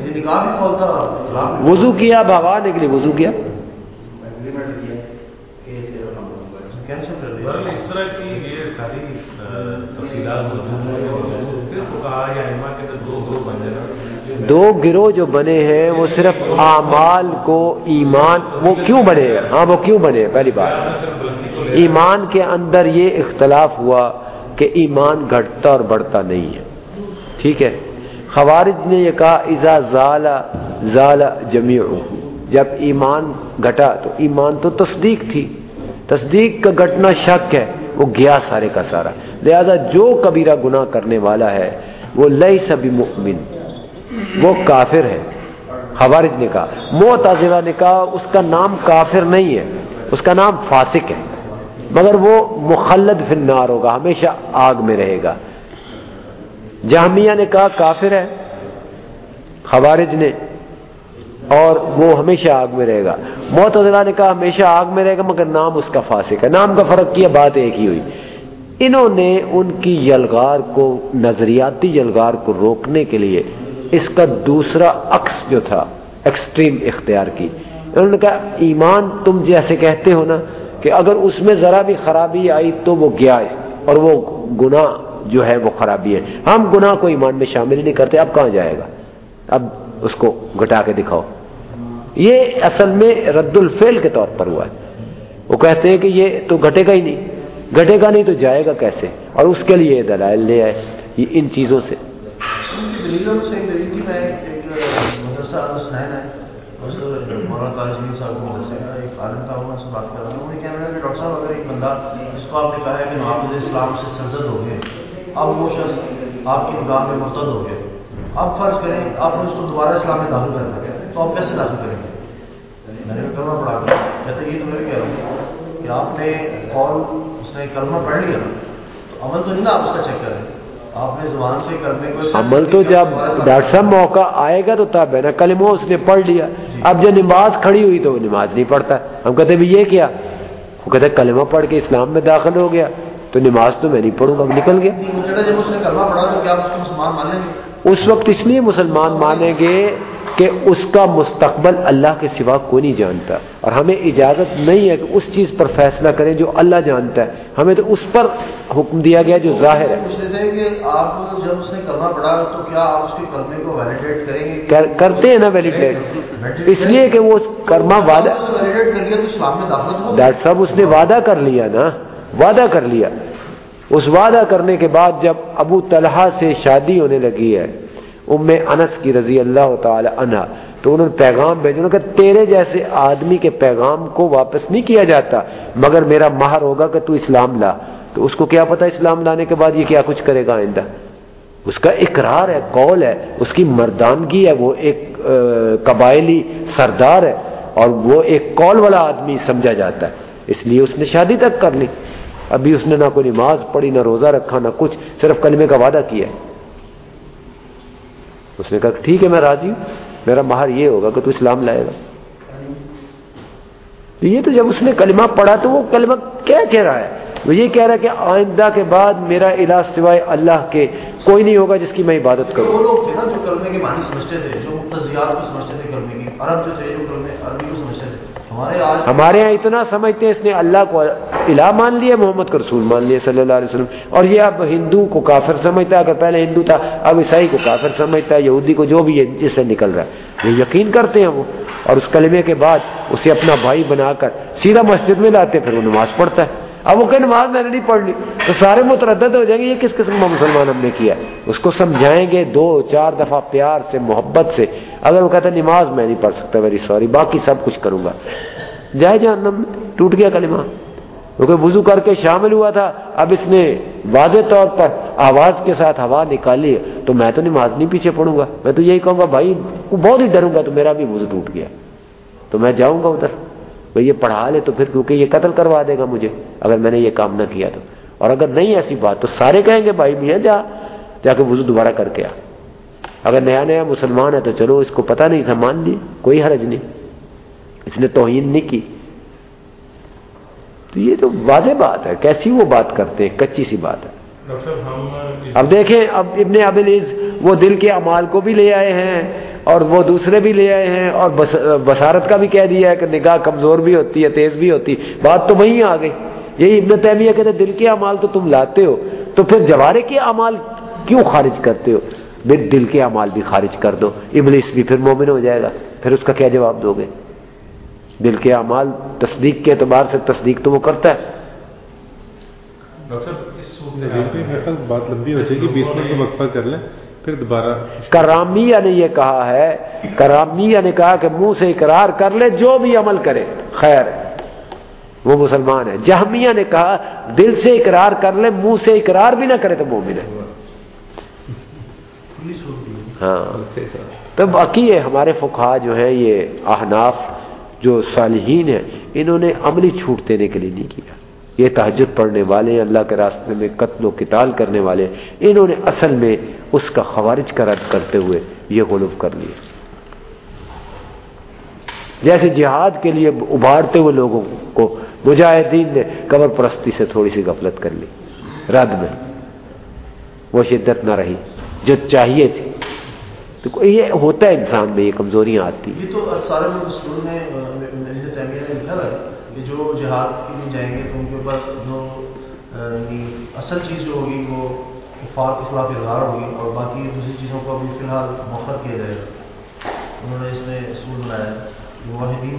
وضو کیا وضو کیا؟ اس طرح کی یہ ساری تفصیلات یا ایما کے دو گروہ بن جائے دو گروہ جو بنے ہیں وہ صرف اعمال کو ایمان وہ کیوں بنے؟ ہاں وہ کیوں بنے؟ پہلی بات۔ ایمان کے اندر یہ اختلاف ہوا کہ ایمان گھٹتا اور بڑھتا نہیں ہے۔ ٹھیک ہے؟ خوارج نے یہ کہا ازا زالا زالا جمی جب ایمان گھٹا تو ایمان تو تصدیق تھی۔ تصدیق کا گھٹنا شک ہے، وہ گیا سارے کا سارا۔ لہذا جو کبیرہ گناہ کرنے والا ہے، وہ لئی سبھی مؤمن وہ کافر ہے۔ خوارج نے کہا۔ معتزلہ نے کہا، اس کا نام کافر نہیں ہے، اس کا نام فاسق ہے۔ مگر وہ مخلد فی النار ہوگا، ہمیشہ آگ میں رہے گا۔ جامعہ نے کہا کافر ہے، خوارج نے، اور وہ ہمیشہ آگ میں رہے گا۔ معتزلہ نے کہا ہمیشہ آگ میں رہے گا، مگر نام اس کا فاسق ہے۔ نام کا فرق کیا، بات ایک ہی ہوئی۔ انہوں نے ان کی یلغار کو، نظریاتی یلغار کو روکنے کے لیے اس کا دوسرا عکس جو تھا ایکسٹریم اختیار کی۔ انہوں نے کہا، ایمان تم جیسے کہتے ہو نا، کہ اگر اس میں ذرا بھی خرابی آئی تو وہ گیا اور وہ گناہ جو ہے وہ خرابی ہے۔ ہم گناہ کو ایمان میں شامل نہیں کرتے، اب کہاں جائے گا؟ اب اس کو گھٹا کے دکھاؤ۔ یہ اصل میں رد الفعل کے طور پر ہوا ہے۔ وہ کہتے ہیں کہ یہ تو گھٹے گا ہی نہیں۔ گھٹے گا نہیں تو جائے گا کیسے؟ اور اس کے لیے دلائل لے آئے۔ یہ ان چیزوں سے۔ ڈاکٹر صاحب، اگر ایک بندہ جس کو آپ نے کہا ہے کہ نواب اسلام سے سرزد ہو گئے اب وہ شخص آپ کی نگاہ میں مرتد ہو گئے اب فرض کریں آپ نے اس کو دوبارہ اسلام میں داخل کرنا ہے تو آپ کیسے داخل کریں گے؟ میں نے کرنا پڑا کہتے یہ تو میں کہہ رہا ہوں کہ آپ نے کال اس نے کلمہ پڑھ لیا۔ تو عمل تو نہیں نا آپ اس کا چیک کریں عمل تو جب ڈاکٹر صاحب موقع آئے گا تو تب ہے نا کلمہ اس نے پڑھ لیا۔ اب جب نماز کھڑی ہوئی تو وہ نماز نہیں پڑھتا۔ ہم کہتے بھی یہ کیا؟ وہ کہتے کلمہ پڑھ کے اسلام میں داخل ہو گیا۔ تو نماز تو میں نہیں پڑھوں گا نکل گیا۔ اس وقت اس لیے مسلمان مانیں گے کہ اس کا مستقبل اللہ کے سوا کوئی نہیں جانتا۔ اور ہمیں اجازت نہیں ہے کہ اس چیز پر فیصلہ کریں جو اللہ جانتا ہے۔ ہمیں تو اس پر حکم دیا گیا جو ظاہر ہے۔ کرتے ہیں نا ویلیڈیٹ اس لیے کہ وہ کرما وعدہ ڈاکٹر صاحب اس نے وعدہ کر لیا نا۔ وعدہ کر لیا۔ اس وعدہ کرنے کے بعد جب ابو طلحہ سے شادی ہونے لگی ہے، ام انس کی رضی اللہ تعالی عنہ، تو انہوں نے پیغام بھیجا۔ کہ تیرے جیسے آدمی کے پیغام کو واپس نہیں کیا جاتا، مگر میرا مہر ہوگا کہ تو اسلام لا۔ تو اس کو کیا پتا اسلام لانے کے بعد یہ کیا کچھ کرے گا آئندہ؟ اس کا اقرار ہے، قول ہے۔ اس کی مردانگی ہے، وہ ایک قبائلی سردار ہے اور وہ ایک قول والا آدمی سمجھا جاتا ہے۔ اس لیے اس نے شادی تک کر لی۔ ابھی اس نے نہ کوئی نماز پڑھی، نہ روزہ رکھا، نہ کچھ، صرف کلمے کا وعدہ کیا ہے۔ اس نے کہا ٹھیک ہے، میں راضی ہوں۔ میرا مہر یہ ہوگا کہ تو اسلام لائے گا۔ یہ تو جب اس نے کلمہ پڑھا تو وہ کلمہ کیا کہہ رہا ہے؟ وہ یہ کہہ رہا ہے کہ آئندہ کے بعد میرا علاج سوائے اللہ کے کوئی نہیں ہوگا جس کی میں عبادت کروں۔ لوگ جو کلمے کے معنی سمجھتے تھے، جو کو سمجھتے تھے کلمے کی، عرب جو تھے، جو کلمے عربی کو سمجھتے ہمارے یہاں اتنا سمجھتے ہیں، اس نے اللہ کو الہ مان لیا، محمد کو رسول مان لیا صلی اللہ علیہ وسلم۔ اور یہ اب ہندو کو کافر سمجھتا ہے، اگر پہلے ہندو تھا، اب عیسائی کو کافر سمجھتا ہے، یہودی کو جو بھی ہے، جس سے نکل رہا ہے۔ یہ یقین کرتے ہیں وہ۔ اور اس کلمے کے بعد اسے اپنا بھائی بنا کر سیدھا مسجد میں لاتے، پھر وہ نماز پڑھتا ہے۔ اب وہ کہ نماز میں نے نہیں پڑھنی۔ تو سارے متردد ہو جائیں گے، یہ کس قسم کا مسلمان ہم نے کیا؟ اس کو سمجھائیں گے دو، چار دفعہ پیار سے، محبت سے۔ اگر وہ کہتا ہے نماز میں نہیں پڑھ سکتا، ویری سوری، باقی سب کچھ کروں گا۔ جائے جہنم ٹوٹ گیا کلمہ۔ کیونکہ وضو کر کے شامل ہوا تھا۔ اب اس نے واضح طور پر آواز کے ساتھ ہوا نکالی۔ تو میں تو نماز نہیں پیچھے پڑوں گا۔ میں تو یہی کہوں گا، بھائی بہت ہی ڈروں گا، تو میرا بھی وضو ٹوٹ گیا۔ تو میں جاؤں گا ادھر۔ بھائی یہ پڑھا لے تو پھر کیونکہ یہ قتل کروا دے گا مجھے۔ اگر میں نے یہ کام نہ کیا تو۔ اور اگر نہیں ایسی بات تو سارے کہیں گے بھائی میاں جا جا کے وضو دوبارہ کر کے آ۔ اگر نیا نیا مسلمان ہے تو چلو اس کو پتہ نہیں تھا مان لی کوئی حرج نہیں۔ اس نے توہین نہیں کی۔ تو یہ تو واضح بات ہے کیسی وہ بات کرتے ہیں؟ کچی سی بات ہے۔ اب دیکھیں اب ابن ابلیز وہ دل کے امال کو بھی لے آئے ہیں۔ اور وہ دوسرے بھی لے آئے ہیں اور بسارت کا بھی کہہ دیا ہے کہ نگاہ کمزور بھی ہوتی ہے، تیز بھی ہوتی۔ بات تو وہیں آ گئی۔ یہی ابن تیمیہ کہتے دل کے امال تو تم لاتے ہو۔ تو پھر جوارے کے امال کیوں خارج کرتے ہو؟ دل کے امال بھی خارج کر دو۔ ابلیس بھی پھر مومن ہو جائے گا۔ پھر اس کا کیا جواب دو گے؟ دل کے اعمال تصدیق کے اعتبار سے تصدیق تو وہ کرتا ہے۔ بات لمبی ہو جائے گی بیس منٹ وقفہ کر لیں پھر دوبارہ کرامیہ نے یہ کہا ہے کرامیہ نے کہا کہ منہ سے اقرار کر لے جو بھی عمل کرے خیر وہ مسلمان ہے۔ جہمیہ نے کہا دل سے اقرار کر لے منہ سے اقرار بھی نہ کرے تو مومن ہے۔ ہاں۔ تو باقی ہے ہمارے فقہ جو ہے یہ احناف جو صالحین ہیں انہوں نے عملی چھوٹ دینے کے لیے نہیں کیا۔ یہ تحجد پڑھنے والے اللہ کے راستے میں قتل و قتال کرنے والے انہوں نے اصل میں اس کا خوارج کا رد کرتے ہوئے یہ غلوف کر لیا جیسے جہاد کے لیے ابھارتے ہوئے لوگوں کو مجاہدین نے قبر پرستی سے تھوڑی سی غفلت کر لی۔ رد میں وہ شدت نہ رہی، جو چاہیے تھی۔ تو یہ ہوتا ہے انسان میں، یہ کمزوریاں آتی ہیں۔ کہ جو جہاد کے لیے جائیں گے تو ان کے اوپر جو یعنی اصل چیز جو ہوگی وہ کفار کے خلاف اظہار ہوگی اور باقی دوسری چیزوں کو ابھی فی الحال موخر کیا جائے گا۔ انہوں نے اس میں اصول بنایا موحدین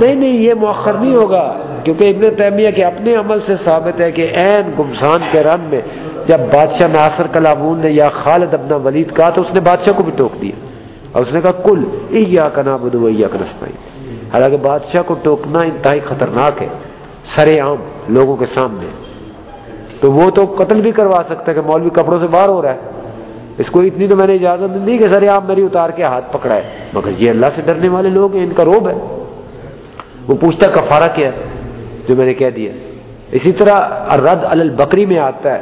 نہیں نہیں، یہ مؤخر نہیں ہوگا، کیونکہ ابن تیمیہ کے اپنے عمل سے ثابت ہے کہ عین گمسان کے رن میں جب بادشاہ ناصر کلابون نے یا خالد ابن ولید کہا تو اس نے بادشاہ کو بھی ٹوک دیا اور اس نے کہا کل ایا کا نام بدو ایا کا نسمائی حالانکہ بادشاہ کو ٹوکنا انتہائی خطرناک ہے سر عام لوگوں کے سامنے۔ تو وہ تو قتل بھی کروا سکتا ہے کہ مولوی کپڑوں سے باہر ہو رہا ہے۔ اس کو اتنی تو میں نے اجازت نہیں کہ سر عام میری اتار کے ہاتھ پکڑا ہے۔ مگر یہ اللہ سے ڈرنے والے لوگ ہیں، ان کا روب ہے۔ وہ پوچھتا کفارہ کیا جو میں نے کہہ دیا۔ اسی طرح رد البکری میں آتا ہے۔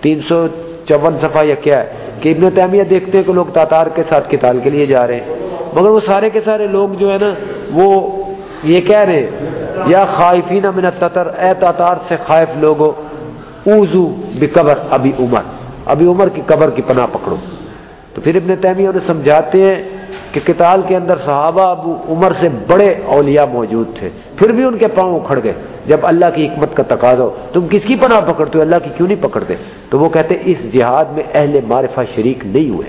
تین سو چون صفحہ یا کیا ہے؟ کہ ابن تیمیہ دیکھتے ہیں کہ لوگ تاتار کے ساتھ کتال کے لیے جا رہے ہیں۔ مگر وہ سارے کے سارے لوگ جو ہے نا، وہ یہ کہہ رہے ہیں، یا خائفین من التتر، اے تاتار سے خائف لوگو اوزو بقبر ابھی عمر۔ ابھی عمر کی قبر کی پناہ پکڑو۔ تو پھر ابن تیمیہ انہیں سمجھاتے ہیں کہ کتال کے اندر صحابہ ابو عمر سے بڑے اولیاء موجود تھے۔ پھر بھی ان کے پاؤں اکھڑ گئے۔ جب اللہ کی حکمت کا تقاضا ہو، تم کس کی پناہ پکڑتے ہو؟ اللہ کی کیوں نہیں پکڑتے؟ تو وہ کہتے اس جہاد میں اہل معرفہ شریک نہیں ہوئے۔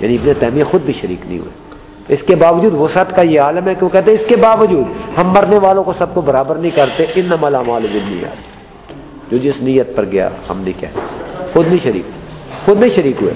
یعنی ابن تیمیہ خود بھی شریک نہیں ہوئے۔ اس کے باوجود وسعت کا یہ عالم ہے کہ وہ کہتے ہیں اس کے باوجود ہم مرنے والوں کو سب کو برابر نہیں کرتے ان نمالا جو جس نیت پر گیا، ہم نے کیا خود نہیں شریک، خود نہیں شریک ہوئے۔